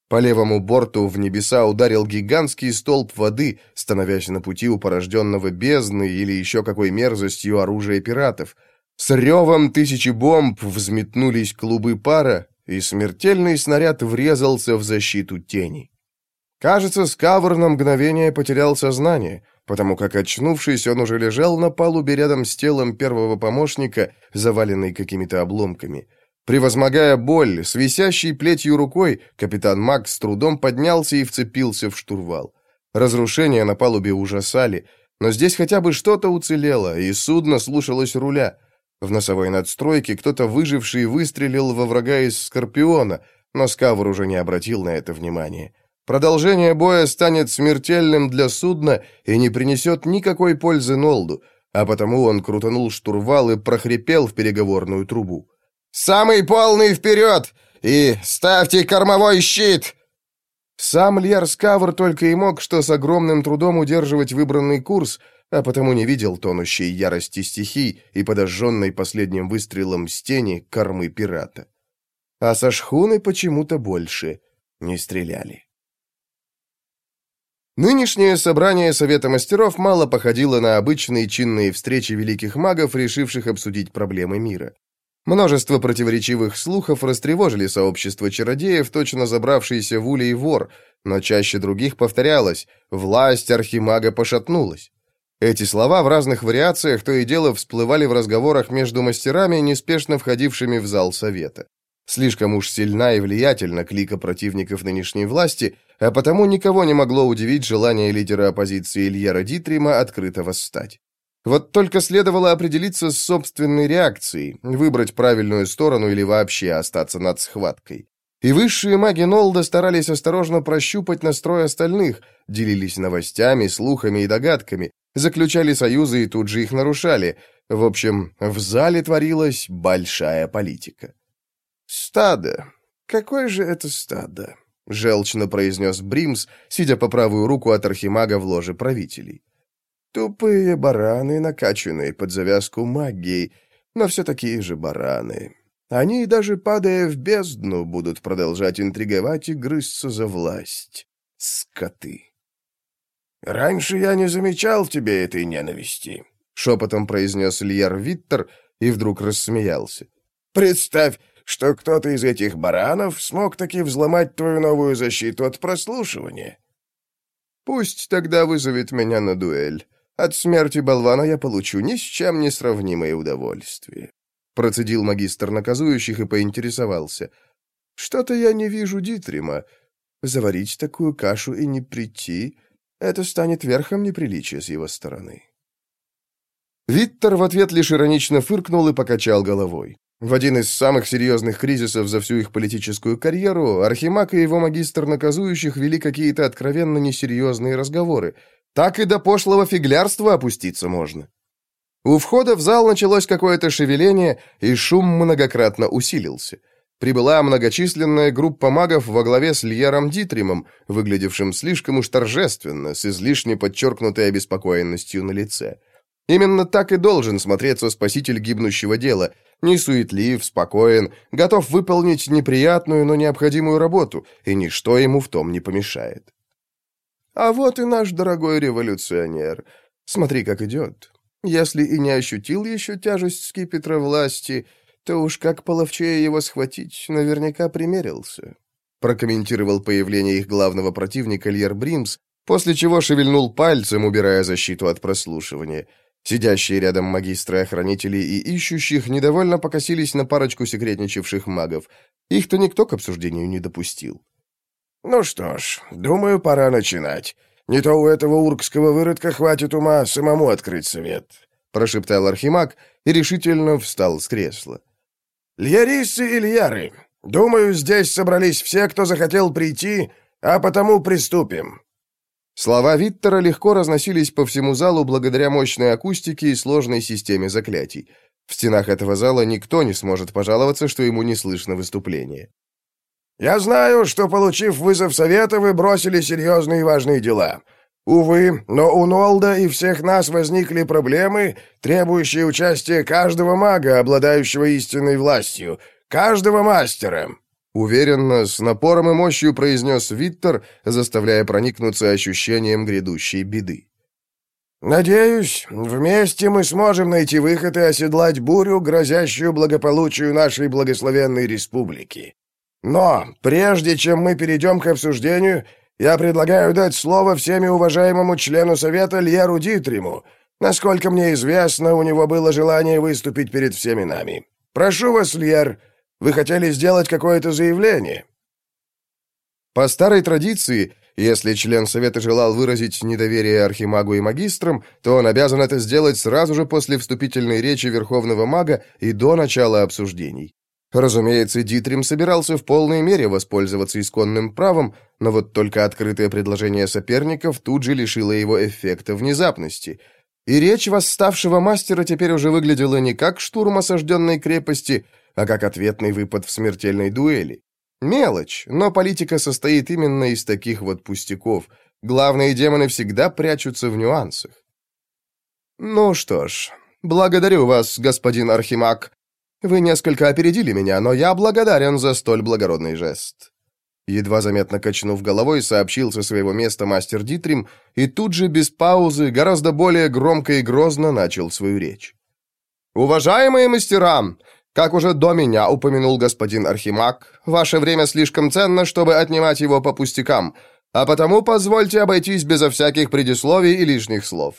По левому борту в небеса ударил гигантский столб воды, становясь на пути у порожденного бездны или еще какой мерзостью оружия пиратов. С ревом тысячи бомб взметнулись клубы пара, и смертельный снаряд врезался в защиту тени. Кажется, Скавр на мгновение потерял сознание — потому как, очнувшись, он уже лежал на палубе рядом с телом первого помощника, заваленный какими-то обломками. Превозмогая боль, с висящей плетью рукой, капитан Макс с трудом поднялся и вцепился в штурвал. Разрушения на палубе ужасали, но здесь хотя бы что-то уцелело, и судно слушалось руля. В носовой надстройке кто-то выживший выстрелил во врага из Скорпиона, но Скавр уже не обратил на это внимания. Продолжение боя станет смертельным для судна и не принесет никакой пользы Нолду, а потому он крутанул штурвал и прохрипел в переговорную трубу. «Самый полный вперед! И ставьте кормовой щит!» Сам Льер Скавр только и мог что с огромным трудом удерживать выбранный курс, а потому не видел тонущей ярости стихий и подожженной последним выстрелом с кормы пирата. А со шхуны почему-то больше не стреляли. Нынешнее собрание Совета мастеров мало походило на обычные чинные встречи великих магов, решивших обсудить проблемы мира. Множество противоречивых слухов растревожили сообщество чародеев, точно забравшиеся в улей вор, но чаще других повторялось «власть архимага пошатнулась». Эти слова в разных вариациях то и дело всплывали в разговорах между мастерами, неспешно входившими в зал совета. Слишком уж сильна и влиятельна клика противников нынешней власти, а потому никого не могло удивить желание лидера оппозиции Ильяра Дитрима открыто восстать. Вот только следовало определиться с собственной реакцией, выбрать правильную сторону или вообще остаться над схваткой. И высшие маги Нолда старались осторожно прощупать настрой остальных, делились новостями, слухами и догадками, заключали союзы и тут же их нарушали. В общем, в зале творилась большая политика. «Стадо. Какое же это стадо?» — желчно произнес Бримс, сидя по правую руку от архимага в ложе правителей. «Тупые бараны, накачанные под завязку магией, но все такие же бараны. Они, даже падая в бездну, будут продолжать интриговать и грызться за власть. Скоты!» «Раньше я не замечал в тебе этой ненависти», — шепотом произнес Льер Виттер и вдруг рассмеялся. «Представь, что кто-то из этих баранов смог таки взломать твою новую защиту от прослушивания. Пусть тогда вызовет меня на дуэль. От смерти болвана я получу ни с чем не сравнимое удовольствие. Процедил магистр наказующих и поинтересовался. Что-то я не вижу Дитрима. Заварить такую кашу и не прийти — это станет верхом неприличия с его стороны. Виттер в ответ лишь иронично фыркнул и покачал головой. В один из самых серьезных кризисов за всю их политическую карьеру Архимаг и его магистр наказующих вели какие-то откровенно несерьезные разговоры. Так и до пошлого фиглярства опуститься можно. У входа в зал началось какое-то шевеление, и шум многократно усилился. Прибыла многочисленная группа магов во главе с Льером Дитримом, выглядевшим слишком уж торжественно, с излишне подчеркнутой обеспокоенностью на лице. Именно так и должен смотреться спаситель гибнущего дела – не суетлив, спокоен, готов выполнить неприятную, но необходимую работу, и ничто ему в том не помешает. А вот и наш дорогой революционер. Смотри, как идет. Если и не ощутил еще тяжесть скипетра власти, то уж как половчее его схватить, наверняка примерился. прокомментировал появление их главного противника Льер Бримс, после чего шевельнул пальцем, убирая защиту от прослушивания. Сидящие рядом магистры охранители и ищущих недовольно покосились на парочку секретничавших магов. Их-то никто к обсуждению не допустил. «Ну что ж, думаю, пора начинать. Не то у этого уркского выродка хватит ума самому открыть совет», — прошептал Архимаг и решительно встал с кресла. «Льярисы и Льяры, думаю, здесь собрались все, кто захотел прийти, а потому приступим. Слова Виттера легко разносились по всему залу благодаря мощной акустике и сложной системе заклятий. В стенах этого зала никто не сможет пожаловаться, что ему не слышно выступление. «Я знаю, что, получив вызов совета, вы бросили серьезные и важные дела. Увы, но у Нолда и всех нас возникли проблемы, требующие участия каждого мага, обладающего истинной властью, каждого мастера. Уверенно, с напором и мощью произнес Виттер, заставляя проникнуться ощущением грядущей беды. «Надеюсь, вместе мы сможем найти выход и оседлать бурю, грозящую благополучию нашей благословенной республики. Но прежде чем мы перейдем к обсуждению, я предлагаю дать слово всеми уважаемому члену Совета Льеру Дитриму. Насколько мне известно, у него было желание выступить перед всеми нами. Прошу вас, Льер, вы хотели сделать какое-то заявление?» По старой традиции, если член Совета желал выразить недоверие Архимагу и магистрам, то он обязан это сделать сразу же после вступительной речи Верховного Мага и до начала обсуждений. Разумеется, Дитрим собирался в полной мере воспользоваться исконным правом, но вот только открытое предложение соперников тут же лишило его эффекта внезапности. И речь восставшего мастера теперь уже выглядела не как штурм осажденной крепости, а как ответный выпад в смертельной дуэли. Мелочь, но политика состоит именно из таких вот пустяков. Главные демоны всегда прячутся в нюансах. Ну что ж, благодарю вас, господин Архимаг. Вы несколько опередили меня, но я благодарен за столь благородный жест. Едва заметно качнув головой, сообщил со своего места мастер Дитрим и тут же без паузы, гораздо более громко и грозно начал свою речь. «Уважаемые мастера, как уже до меня упомянул господин Архимаг, ваше время слишком ценно, чтобы отнимать его по пустякам, а потому позвольте обойтись безо всяких предисловий и лишних слов».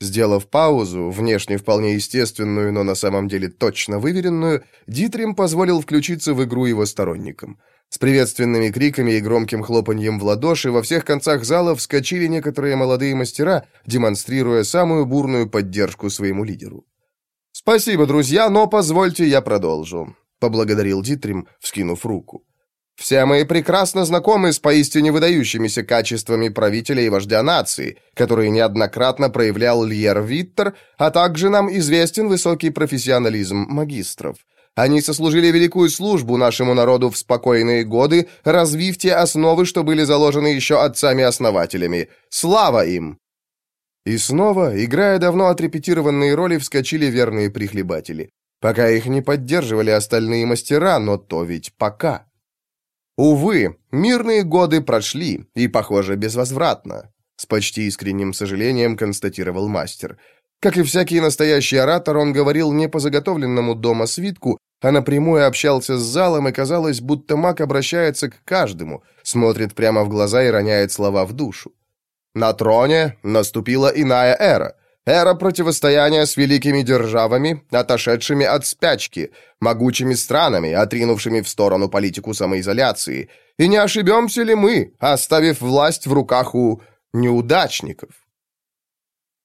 Сделав паузу, внешне вполне естественную, но на самом деле точно выверенную, Дитрим позволил включиться в игру его сторонникам. С приветственными криками и громким хлопаньем в ладоши во всех концах зала вскочили некоторые молодые мастера, демонстрируя самую бурную поддержку своему лидеру. «Спасибо, друзья, но позвольте я продолжу», — поблагодарил Дитрим, вскинув руку. «Все мы прекрасно знакомы с поистине выдающимися качествами правителя и вождя нации, которые неоднократно проявлял Льер Виттер, а также нам известен высокий профессионализм магистров. Они сослужили великую службу нашему народу в спокойные годы, развив те основы, что были заложены еще отцами-основателями. Слава им!» И снова, играя давно отрепетированные роли, вскочили верные прихлебатели. Пока их не поддерживали остальные мастера, но то ведь пока. Увы, мирные годы прошли, и, похоже, безвозвратно. С почти искренним сожалением констатировал мастер. Как и всякий настоящий оратор, он говорил не по заготовленному дома свитку, а напрямую общался с залом, и казалось, будто маг обращается к каждому, смотрит прямо в глаза и роняет слова в душу. На троне наступила иная эра. Эра противостояния с великими державами, отошедшими от спячки, могучими странами, отринувшими в сторону политику самоизоляции. И не ошибемся ли мы, оставив власть в руках у неудачников?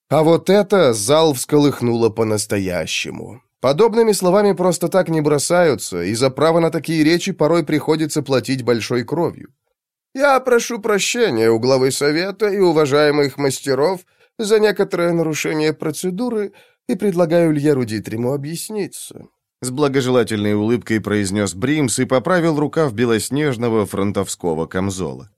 А вот это зал всколыхнуло по-настоящему. Подобными словами просто так не бросаются, и за право на такие речи порой приходится платить большой кровью. Я прошу прощения у главы совета и уважаемых мастеров за некоторое нарушение процедуры и предлагаю Льеру Дитриму объясниться». С благожелательной улыбкой произнес Бримс и поправил рукав белоснежного фронтовского камзола.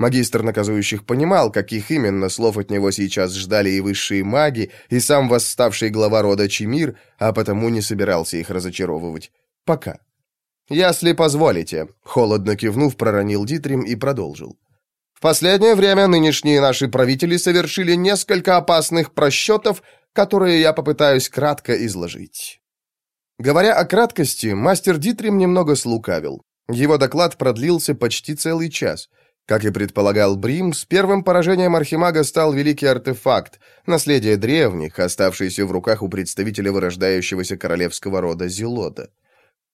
Магистр наказующих понимал, каких именно слов от него сейчас ждали и высшие маги, и сам восставший глава рода Чимир, а потому не собирался их разочаровывать. Пока. «Если позволите», — холодно кивнув, проронил Дитрим и продолжил. «В последнее время нынешние наши правители совершили несколько опасных просчетов, которые я попытаюсь кратко изложить». Говоря о краткости, мастер Дитрим немного слукавил. Его доклад продлился почти целый час. Как и предполагал Брим, с первым поражением Архимага стал великий артефакт, наследие древних, оставшийся в руках у представителя вырождающегося королевского рода Зелода.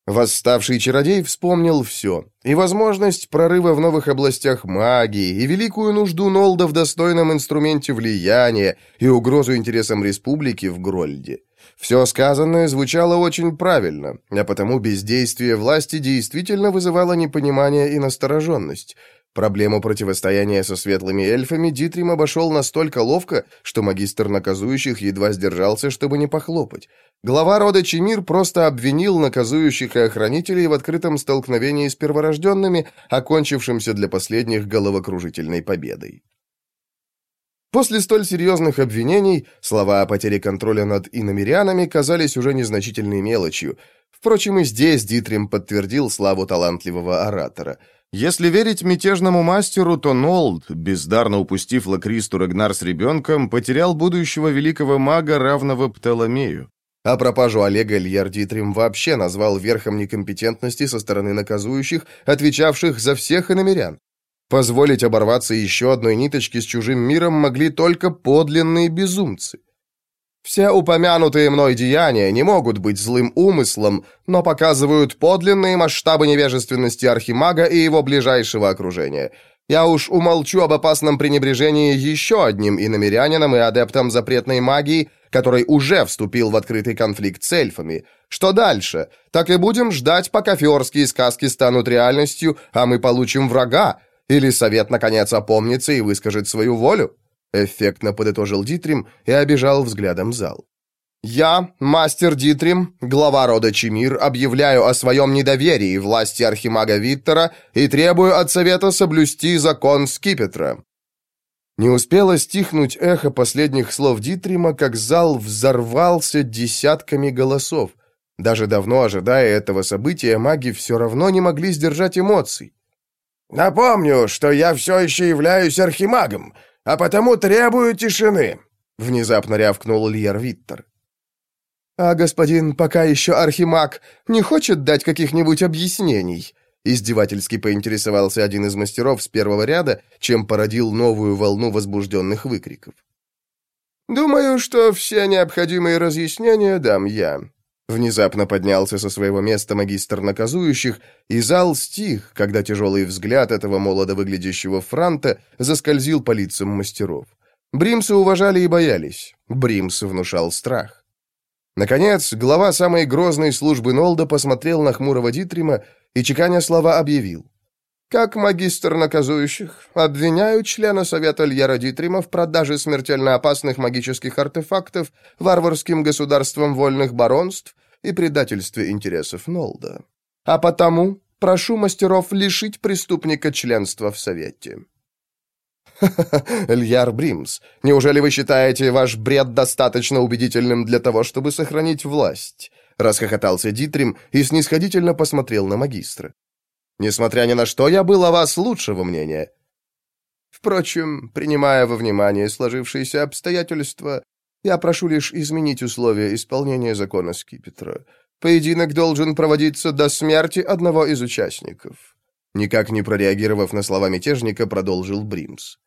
Восставший чародей вспомнил все. И возможность прорыва в новых областях магии, и великую нужду Нолда в достойном инструменте влияния, и угрозу интересам республики в Грольде. Все сказанное звучало очень правильно, а потому бездействие власти действительно вызывало непонимание и настороженность. Проблему противостояния со светлыми эльфами Дитрим обошел настолько ловко, что магистр наказующих едва сдержался, чтобы не похлопать. Глава рода Чемир просто обвинил наказующих и охранителей в открытом столкновении с перворожденными, окончившимся для последних головокружительной победой. После столь серьезных обвинений слова о потере контроля над иномерянами казались уже незначительной мелочью. Впрочем, и здесь Дитрим подтвердил славу талантливого оратора – если верить мятежному мастеру, то Нолд, бездарно упустив Лакристу Рагнар с ребенком, потерял будущего великого мага, равного Птоломею. А пропажу Олега Ильяр Дитрим вообще назвал верхом некомпетентности со стороны наказующих, отвечавших за всех иномерян. Позволить оборваться еще одной ниточке с чужим миром могли только подлинные безумцы. Все упомянутые мной деяния не могут быть злым умыслом, но показывают подлинные масштабы невежественности Архимага и его ближайшего окружения. Я уж умолчу об опасном пренебрежении еще одним иномерянином и адептом запретной магии, который уже вступил в открытый конфликт с эльфами. Что дальше? Так и будем ждать, пока фиорские сказки станут реальностью, а мы получим врага? Или совет, наконец, опомнится и выскажет свою волю? Эффектно подытожил Дитрим и обижал взглядом зал. «Я, мастер Дитрим, глава рода Чемир, объявляю о своем недоверии власти архимага Виттера и требую от совета соблюсти закон Скипетра». Не успело стихнуть эхо последних слов Дитрима, как зал взорвался десятками голосов. Даже давно ожидая этого события, маги все равно не могли сдержать эмоций. «Напомню, что я все еще являюсь архимагом а потому требую тишины!» — внезапно рявкнул Льер Виттер. «А господин пока еще архимаг не хочет дать каких-нибудь объяснений?» Издевательски поинтересовался один из мастеров с первого ряда, чем породил новую волну возбужденных выкриков. «Думаю, что все необходимые разъяснения дам я», Внезапно поднялся со своего места магистр наказующих, и зал стих, когда тяжелый взгляд этого молодо выглядящего франта заскользил по лицам мастеров. Бримсы уважали и боялись. Бримс внушал страх. Наконец, глава самой грозной службы Нолда посмотрел на хмурого Дитрима и, чеканя слова, объявил. «Как магистр наказующих, обвиняю члена Совета Льера Дитрима в продаже смертельно опасных магических артефактов варварским государством вольных баронств и предательстве интересов Нолда. А потому прошу мастеров лишить преступника членства в Совете». «Ха-ха-ха, Льяр Бримс, неужели вы считаете ваш бред достаточно убедительным для того, чтобы сохранить власть?» Расхохотался Дитрим и снисходительно посмотрел на магистра. «Несмотря ни на что, я был о вас лучшего мнения. Впрочем, принимая во внимание сложившиеся обстоятельства, я прошу лишь изменить условия исполнения закона Скипетра. Поединок должен проводиться до смерти одного из участников». Никак не прореагировав на слова мятежника, продолжил Бримс.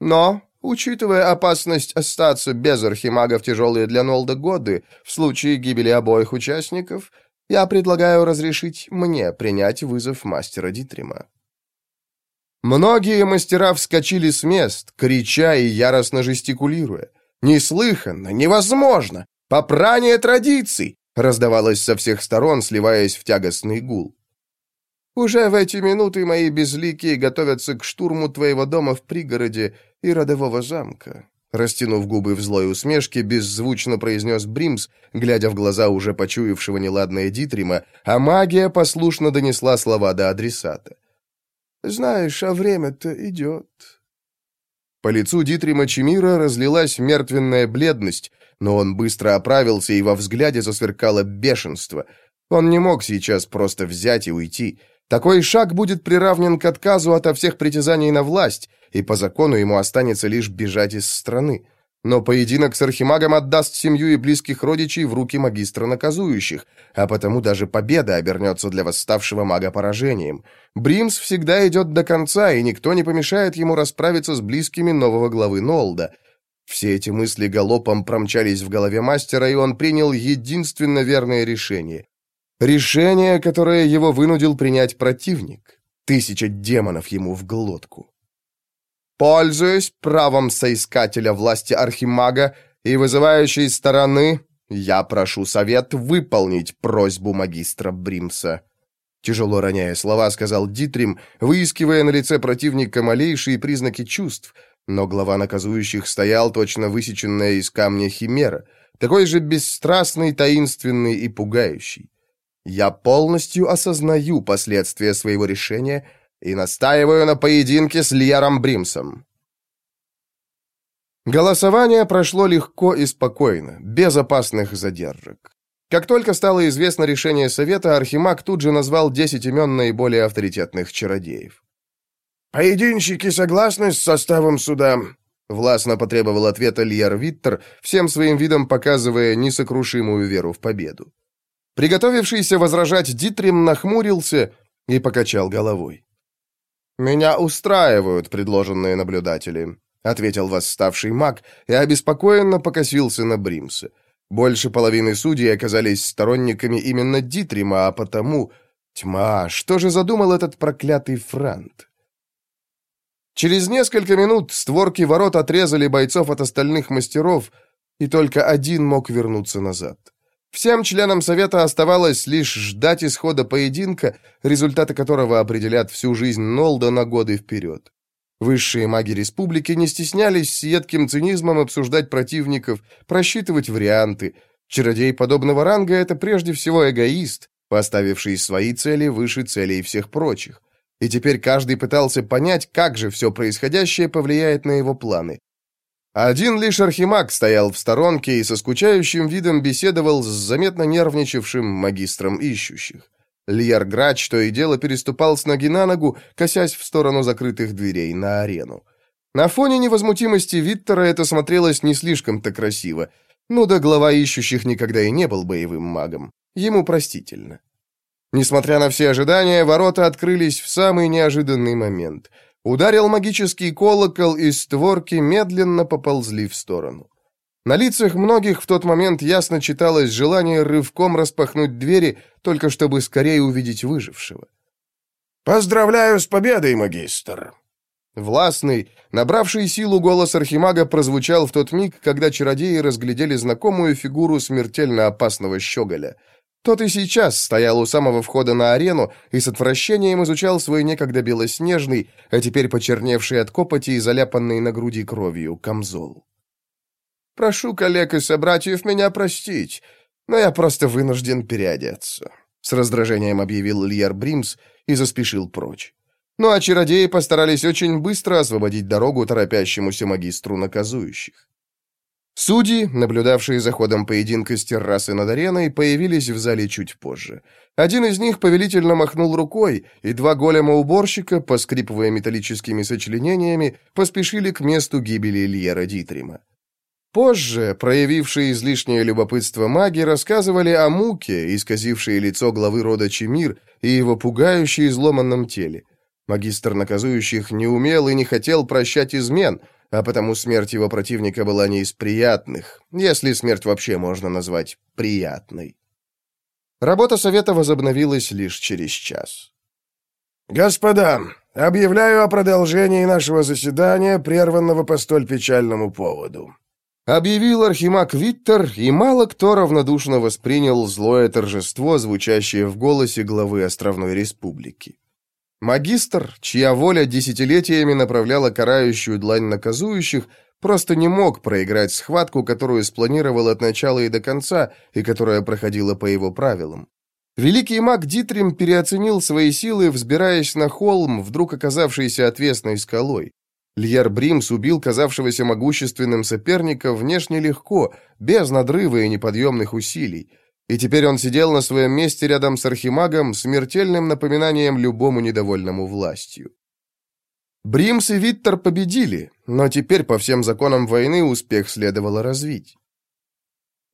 «Но, учитывая опасность остаться без архимага в тяжелые для Нолда годы, в случае гибели обоих участников, я предлагаю разрешить мне принять вызов мастера Дитрима». Многие мастера вскочили с мест, крича и яростно жестикулируя. «Неслыханно! Невозможно! Попрание традиций!» раздавалось со всех сторон, сливаясь в тягостный гул. «Уже в эти минуты мои безликие готовятся к штурму твоего дома в пригороде и родового замка», растянув губы в злой усмешке, беззвучно произнес Бримс, глядя в глаза уже почуявшего неладное Дитрима, а магия послушно донесла слова до адресата. «Знаешь, а время-то идет». По лицу Дитрима Чемира разлилась мертвенная бледность, но он быстро оправился, и во взгляде засверкало бешенство. Он не мог сейчас просто взять и уйти. Такой шаг будет приравнен к отказу ото всех притязаний на власть, и по закону ему останется лишь бежать из страны. Но поединок с архимагом отдаст семью и близких родичей в руки магистра наказующих, а потому даже победа обернется для восставшего мага поражением. Бримс всегда идет до конца, и никто не помешает ему расправиться с близкими нового главы Нолда. Все эти мысли галопом промчались в голове мастера, и он принял единственно верное решение. Решение, которое его вынудил принять противник. Тысяча демонов ему в глотку. Пользуясь правом соискателя власти Архимага и вызывающей стороны, я прошу совет выполнить просьбу магистра Бримса. Тяжело роняя слова, сказал Дитрим, выискивая на лице противника малейшие признаки чувств, но глава наказующих стоял точно высеченная из камня химера, такой же бесстрастный, таинственный и пугающий. Я полностью осознаю последствия своего решения и настаиваю на поединке с Льером Бримсом». Голосование прошло легко и спокойно, без опасных задержек. Как только стало известно решение Совета, Архимаг тут же назвал 10 имен наиболее авторитетных чародеев. «Поединщики согласны с составом суда?» Властно потребовал ответа Льер Виттер, всем своим видом показывая несокрушимую веру в победу. Приготовившийся возражать Дитрим нахмурился и покачал головой. «Меня устраивают предложенные наблюдатели», — ответил восставший маг и обеспокоенно покосился на Бримса. Больше половины судей оказались сторонниками именно Дитрима, а потому... Тьма, что же задумал этот проклятый Франт? Через несколько минут створки ворот отрезали бойцов от остальных мастеров, и только один мог вернуться назад. Всем членам Совета оставалось лишь ждать исхода поединка, результаты которого определят всю жизнь Нолда на годы вперед. Высшие маги республики не стеснялись с едким цинизмом обсуждать противников, просчитывать варианты. Чародей подобного ранга — это прежде всего эгоист, поставивший свои цели выше целей всех прочих. И теперь каждый пытался понять, как же все происходящее повлияет на его планы. Один лишь Архимаг стоял в сторонке и со скучающим видом беседовал с заметно нервничавшим магистром ищущих. Льер Грач то и дело переступал с ноги на ногу, косясь в сторону закрытых дверей на арену. На фоне невозмутимости Виттера это смотрелось не слишком-то красиво. Ну да глава ищущих никогда и не был боевым магом. Ему простительно. Несмотря на все ожидания, ворота открылись в самый неожиданный момент — Ударил магический колокол, и створки медленно поползли в сторону. На лицах многих в тот момент ясно читалось желание рывком распахнуть двери, только чтобы скорее увидеть выжившего. «Поздравляю с победой, магистр!» Властный, набравший силу голос Архимага прозвучал в тот миг, когда чародеи разглядели знакомую фигуру смертельно опасного щеголя — тот и сейчас стоял у самого входа на арену и с отвращением изучал свой некогда белоснежный, а теперь почерневший от копоти и заляпанный на груди кровью камзол. «Прошу коллег и собратьев меня простить, но я просто вынужден переодеться», — с раздражением объявил Льер Бримс и заспешил прочь. Ну а чародеи постарались очень быстро освободить дорогу торопящемуся магистру наказующих. Судьи, наблюдавшие за ходом поединка с террасы над ареной, появились в зале чуть позже. Один из них повелительно махнул рукой, и два голема-уборщика, поскрипывая металлическими сочленениями, поспешили к месту гибели Ильера Дитрима. Позже, проявившие излишнее любопытство маги, рассказывали о муке, исказившей лицо главы рода Чемир, и его пугающей изломанном теле. Магистр наказующих не умел и не хотел прощать измен — а потому смерть его противника была не из приятных, если смерть вообще можно назвать приятной. Работа совета возобновилась лишь через час. «Господа, объявляю о продолжении нашего заседания, прерванного по столь печальному поводу», объявил Архимаг Виттер, и мало кто равнодушно воспринял злое торжество, звучащее в голосе главы Островной Республики. Магистр, чья воля десятилетиями направляла карающую длань наказующих, просто не мог проиграть схватку, которую спланировал от начала и до конца, и которая проходила по его правилам. Великий маг Дитрим переоценил свои силы, взбираясь на холм, вдруг оказавшийся отвесной скалой. Льер Бримс убил казавшегося могущественным соперника внешне легко, без надрыва и неподъемных усилий. И теперь он сидел на своем месте рядом с архимагом, смертельным напоминанием любому недовольному властью. Бримс и Виттер победили, но теперь по всем законам войны успех следовало развить.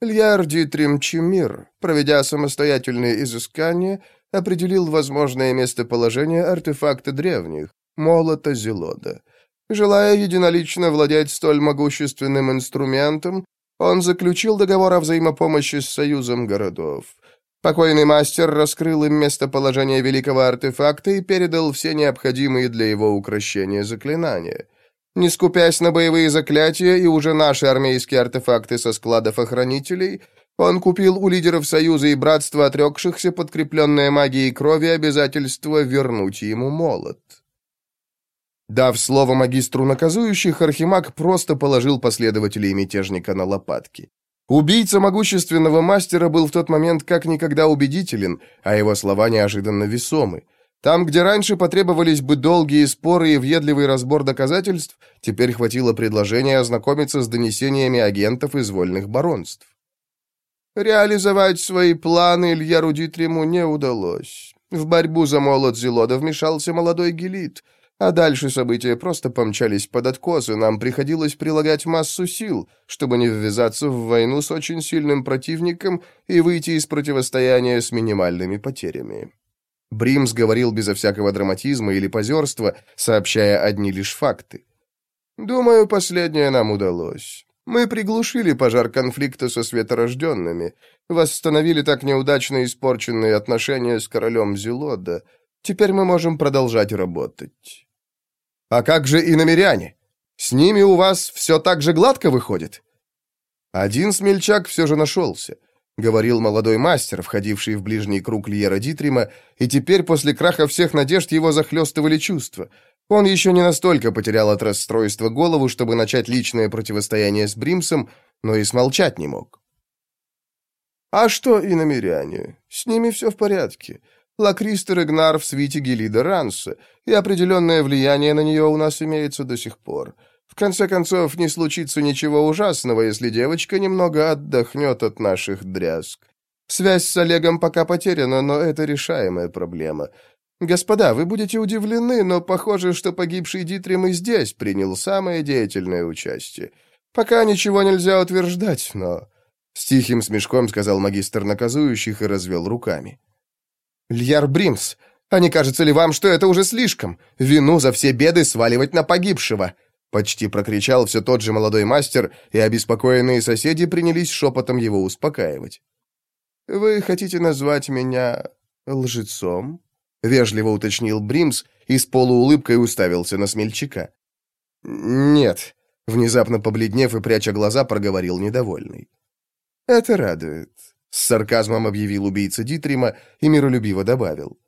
Льяр Дитрим Чумир, проведя самостоятельные изыскания, определил возможное местоположение артефакта древних, молота Зелода. Желая единолично владеть столь могущественным инструментом, он заключил договор о взаимопомощи с Союзом городов. Покойный мастер раскрыл им местоположение великого артефакта и передал все необходимые для его украшения заклинания. Не скупясь на боевые заклятия и уже наши армейские артефакты со складов охранителей, он купил у лидеров Союза и Братства отрекшихся подкрепленное магией крови обязательство вернуть ему молот. Дав слово магистру наказующих, Архимаг просто положил последователей мятежника на лопатки. Убийца могущественного мастера был в тот момент как никогда убедителен, а его слова неожиданно весомы. Там, где раньше потребовались бы долгие споры и въедливый разбор доказательств, теперь хватило предложения ознакомиться с донесениями агентов из вольных баронств. Реализовать свои планы Ильяру Дитриму не удалось. В борьбу за молот Зелода вмешался молодой Гелит — а дальше события просто помчались под откос, и нам приходилось прилагать массу сил, чтобы не ввязаться в войну с очень сильным противником и выйти из противостояния с минимальными потерями. Бримс говорил безо всякого драматизма или позерства, сообщая одни лишь факты. «Думаю, последнее нам удалось. Мы приглушили пожар конфликта со светорожденными, восстановили так неудачно испорченные отношения с королем Зелода. Теперь мы можем продолжать работать». А как же и намеряне? С ними у вас все так же гладко выходит?» Один смельчак все же нашелся, говорил молодой мастер, входивший в ближний круг Льера Дитрима, и теперь после краха всех надежд его захлестывали чувства. Он еще не настолько потерял от расстройства голову, чтобы начать личное противостояние с Бримсом, но и смолчать не мог. «А что и намеряне? С ними все в порядке. Лакристер Игнар в свите Гелида Ранса, и определенное влияние на нее у нас имеется до сих пор. В конце концов, не случится ничего ужасного, если девочка немного отдохнет от наших дрязг. Связь с Олегом пока потеряна, но это решаемая проблема. Господа, вы будете удивлены, но похоже, что погибший Дитрим и здесь принял самое деятельное участие. Пока ничего нельзя утверждать, но...» С тихим смешком сказал магистр наказующих и развел руками. «Льяр Бримс, а не кажется ли вам, что это уже слишком? Вину за все беды сваливать на погибшего!» Почти прокричал все тот же молодой мастер, и обеспокоенные соседи принялись шепотом его успокаивать. «Вы хотите назвать меня лжецом?» — вежливо уточнил Бримс и с полуулыбкой уставился на смельчака. «Нет», — внезапно побледнев и пряча глаза, проговорил недовольный. «Это радует. С сарказмом объявил убийца Дитрима и миролюбиво добавил.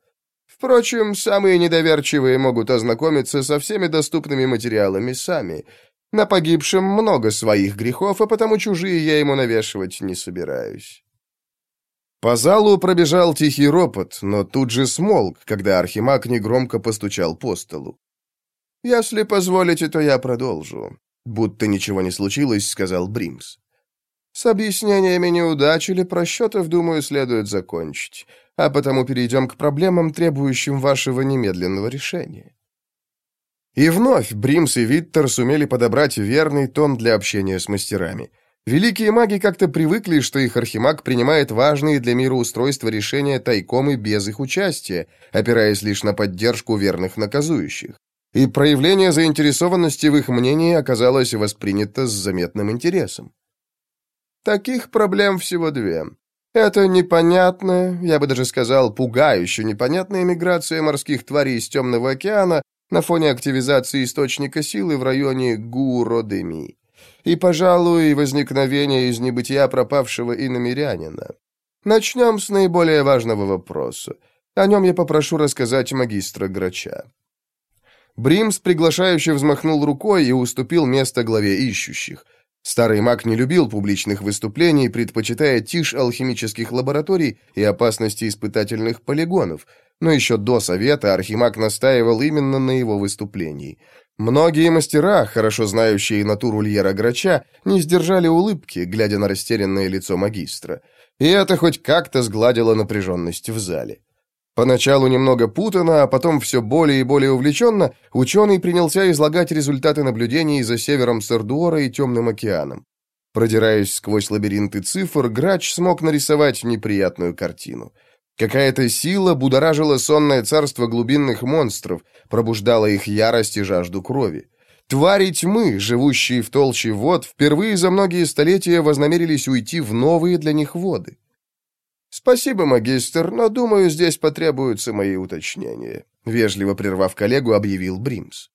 Впрочем, самые недоверчивые могут ознакомиться со всеми доступными материалами сами. На погибшем много своих грехов, а потому чужие я ему навешивать не собираюсь. По залу пробежал тихий ропот, но тут же смолк, когда Архимаг негромко постучал по столу. «Если позволите, то я продолжу», — будто ничего не случилось, — сказал Бримс. С объяснениями неудач или просчетов, думаю, следует закончить, а потому перейдем к проблемам, требующим вашего немедленного решения. И вновь Бримс и Виттер сумели подобрать верный тон для общения с мастерами. Великие маги как-то привыкли, что их архимаг принимает важные для мира устройства решения тайком и без их участия, опираясь лишь на поддержку верных наказующих. И проявление заинтересованности в их мнении оказалось воспринято с заметным интересом. Таких проблем всего две. Это непонятная, я бы даже сказал, пугающе непонятная миграция морских тварей из Темного океана на фоне активизации источника силы в районе Гуродеми. И, пожалуй, возникновение из небытия пропавшего иномирянина. Начнем с наиболее важного вопроса. О нем я попрошу рассказать магистра Грача. Бримс приглашающе взмахнул рукой и уступил место главе ищущих. Старый маг не любил публичных выступлений, предпочитая тишь алхимических лабораторий и опасности испытательных полигонов, но еще до совета архимаг настаивал именно на его выступлении. Многие мастера, хорошо знающие натуру Льера Грача, не сдержали улыбки, глядя на растерянное лицо магистра. И это хоть как-то сгладило напряженность в зале. Поначалу немного путано, а потом все более и более увлеченно, ученый принялся излагать результаты наблюдений за севером Сардуора и Темным океаном. Продираясь сквозь лабиринты цифр, Грач смог нарисовать неприятную картину. Какая-то сила будоражила сонное царство глубинных монстров, пробуждала их ярость и жажду крови. Твари тьмы, живущие в толще вод, впервые за многие столетия вознамерились уйти в новые для них воды. «Спасибо, магистр, но, думаю, здесь потребуются мои уточнения», — вежливо прервав коллегу, объявил Бримс.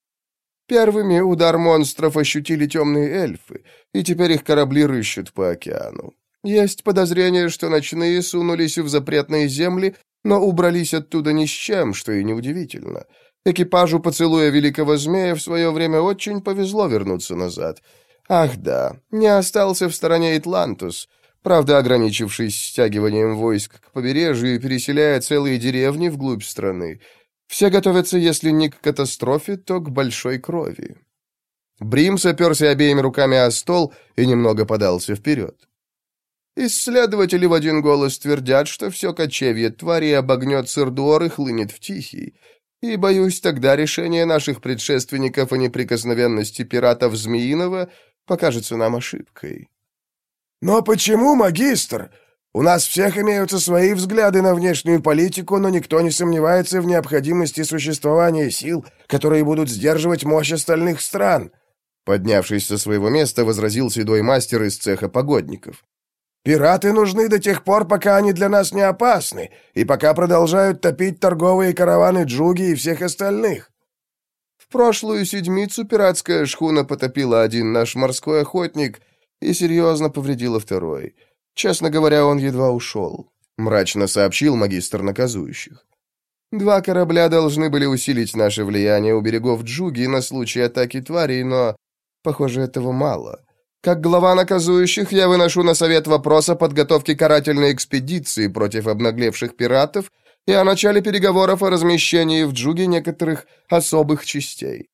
«Первыми удар монстров ощутили темные эльфы, и теперь их корабли рыщут по океану. Есть подозрение, что ночные сунулись в запретные земли, но убрались оттуда ни с чем, что и неудивительно. Экипажу поцелуя великого змея в свое время очень повезло вернуться назад. Ах да, не остался в стороне Итлантус — правда, ограничившись стягиванием войск к побережью и переселяя целые деревни вглубь страны. Все готовятся, если не к катастрофе, то к большой крови. Бримс оперся обеими руками о стол и немного подался вперед. Исследователи в один голос твердят, что все кочевье твари обогнет Сырдуор и хлынет в Тихий. И, боюсь, тогда решение наших предшественников о неприкосновенности пиратов Змеиного покажется нам ошибкой. «Но почему, магистр? У нас всех имеются свои взгляды на внешнюю политику, но никто не сомневается в необходимости существования сил, которые будут сдерживать мощь остальных стран». Поднявшись со своего места, возразил седой мастер из цеха погодников. «Пираты нужны до тех пор, пока они для нас не опасны, и пока продолжают топить торговые караваны Джуги и всех остальных». В прошлую седмицу пиратская шхуна потопила один наш морской охотник — и серьезно повредила второй. Честно говоря, он едва ушел», — мрачно сообщил магистр наказующих. «Два корабля должны были усилить наше влияние у берегов Джуги на случай атаки тварей, но, похоже, этого мало. Как глава наказующих я выношу на совет вопрос о подготовке карательной экспедиции против обнаглевших пиратов и о начале переговоров о размещении в Джуге некоторых особых частей.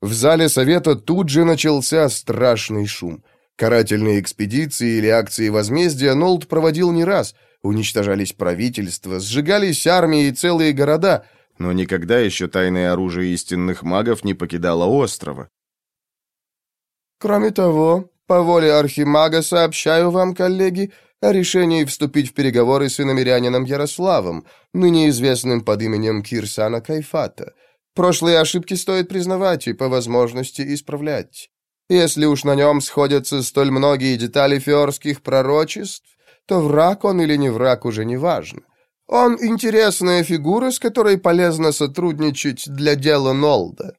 В зале совета тут же начался страшный шум. Карательные экспедиции или акции возмездия Нолд проводил не раз. Уничтожались правительства, сжигались армии и целые города, но никогда еще тайное оружие истинных магов не покидало острова. Кроме того, по воле архимага сообщаю вам, коллеги, о решении вступить в переговоры с иномирянином Ярославом, ныне известным под именем Кирсана Кайфата — Прошлые ошибки стоит признавать и, по возможности, исправлять. Если уж на нем сходятся столь многие детали фиорских пророчеств, то враг он или не враг уже не важно. Он интересная фигура, с которой полезно сотрудничать для дела Нолда.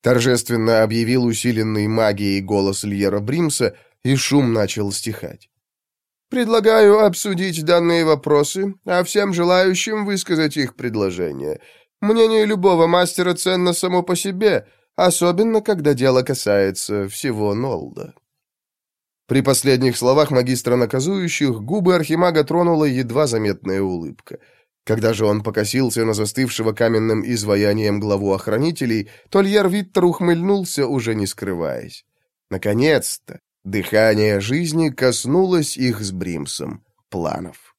Торжественно объявил усиленный магией голос Льера Бримса, и шум начал стихать. Предлагаю обсудить данные вопросы, а всем желающим высказать их предложения — Мнение любого мастера ценно само по себе, особенно когда дело касается всего Нолда. При последних словах магистра наказующих губы архимага тронула едва заметная улыбка. Когда же он покосился на застывшего каменным изваянием главу охранителей, Тольер Виттер ухмыльнулся, уже не скрываясь. Наконец-то дыхание жизни коснулось их с Бримсом планов.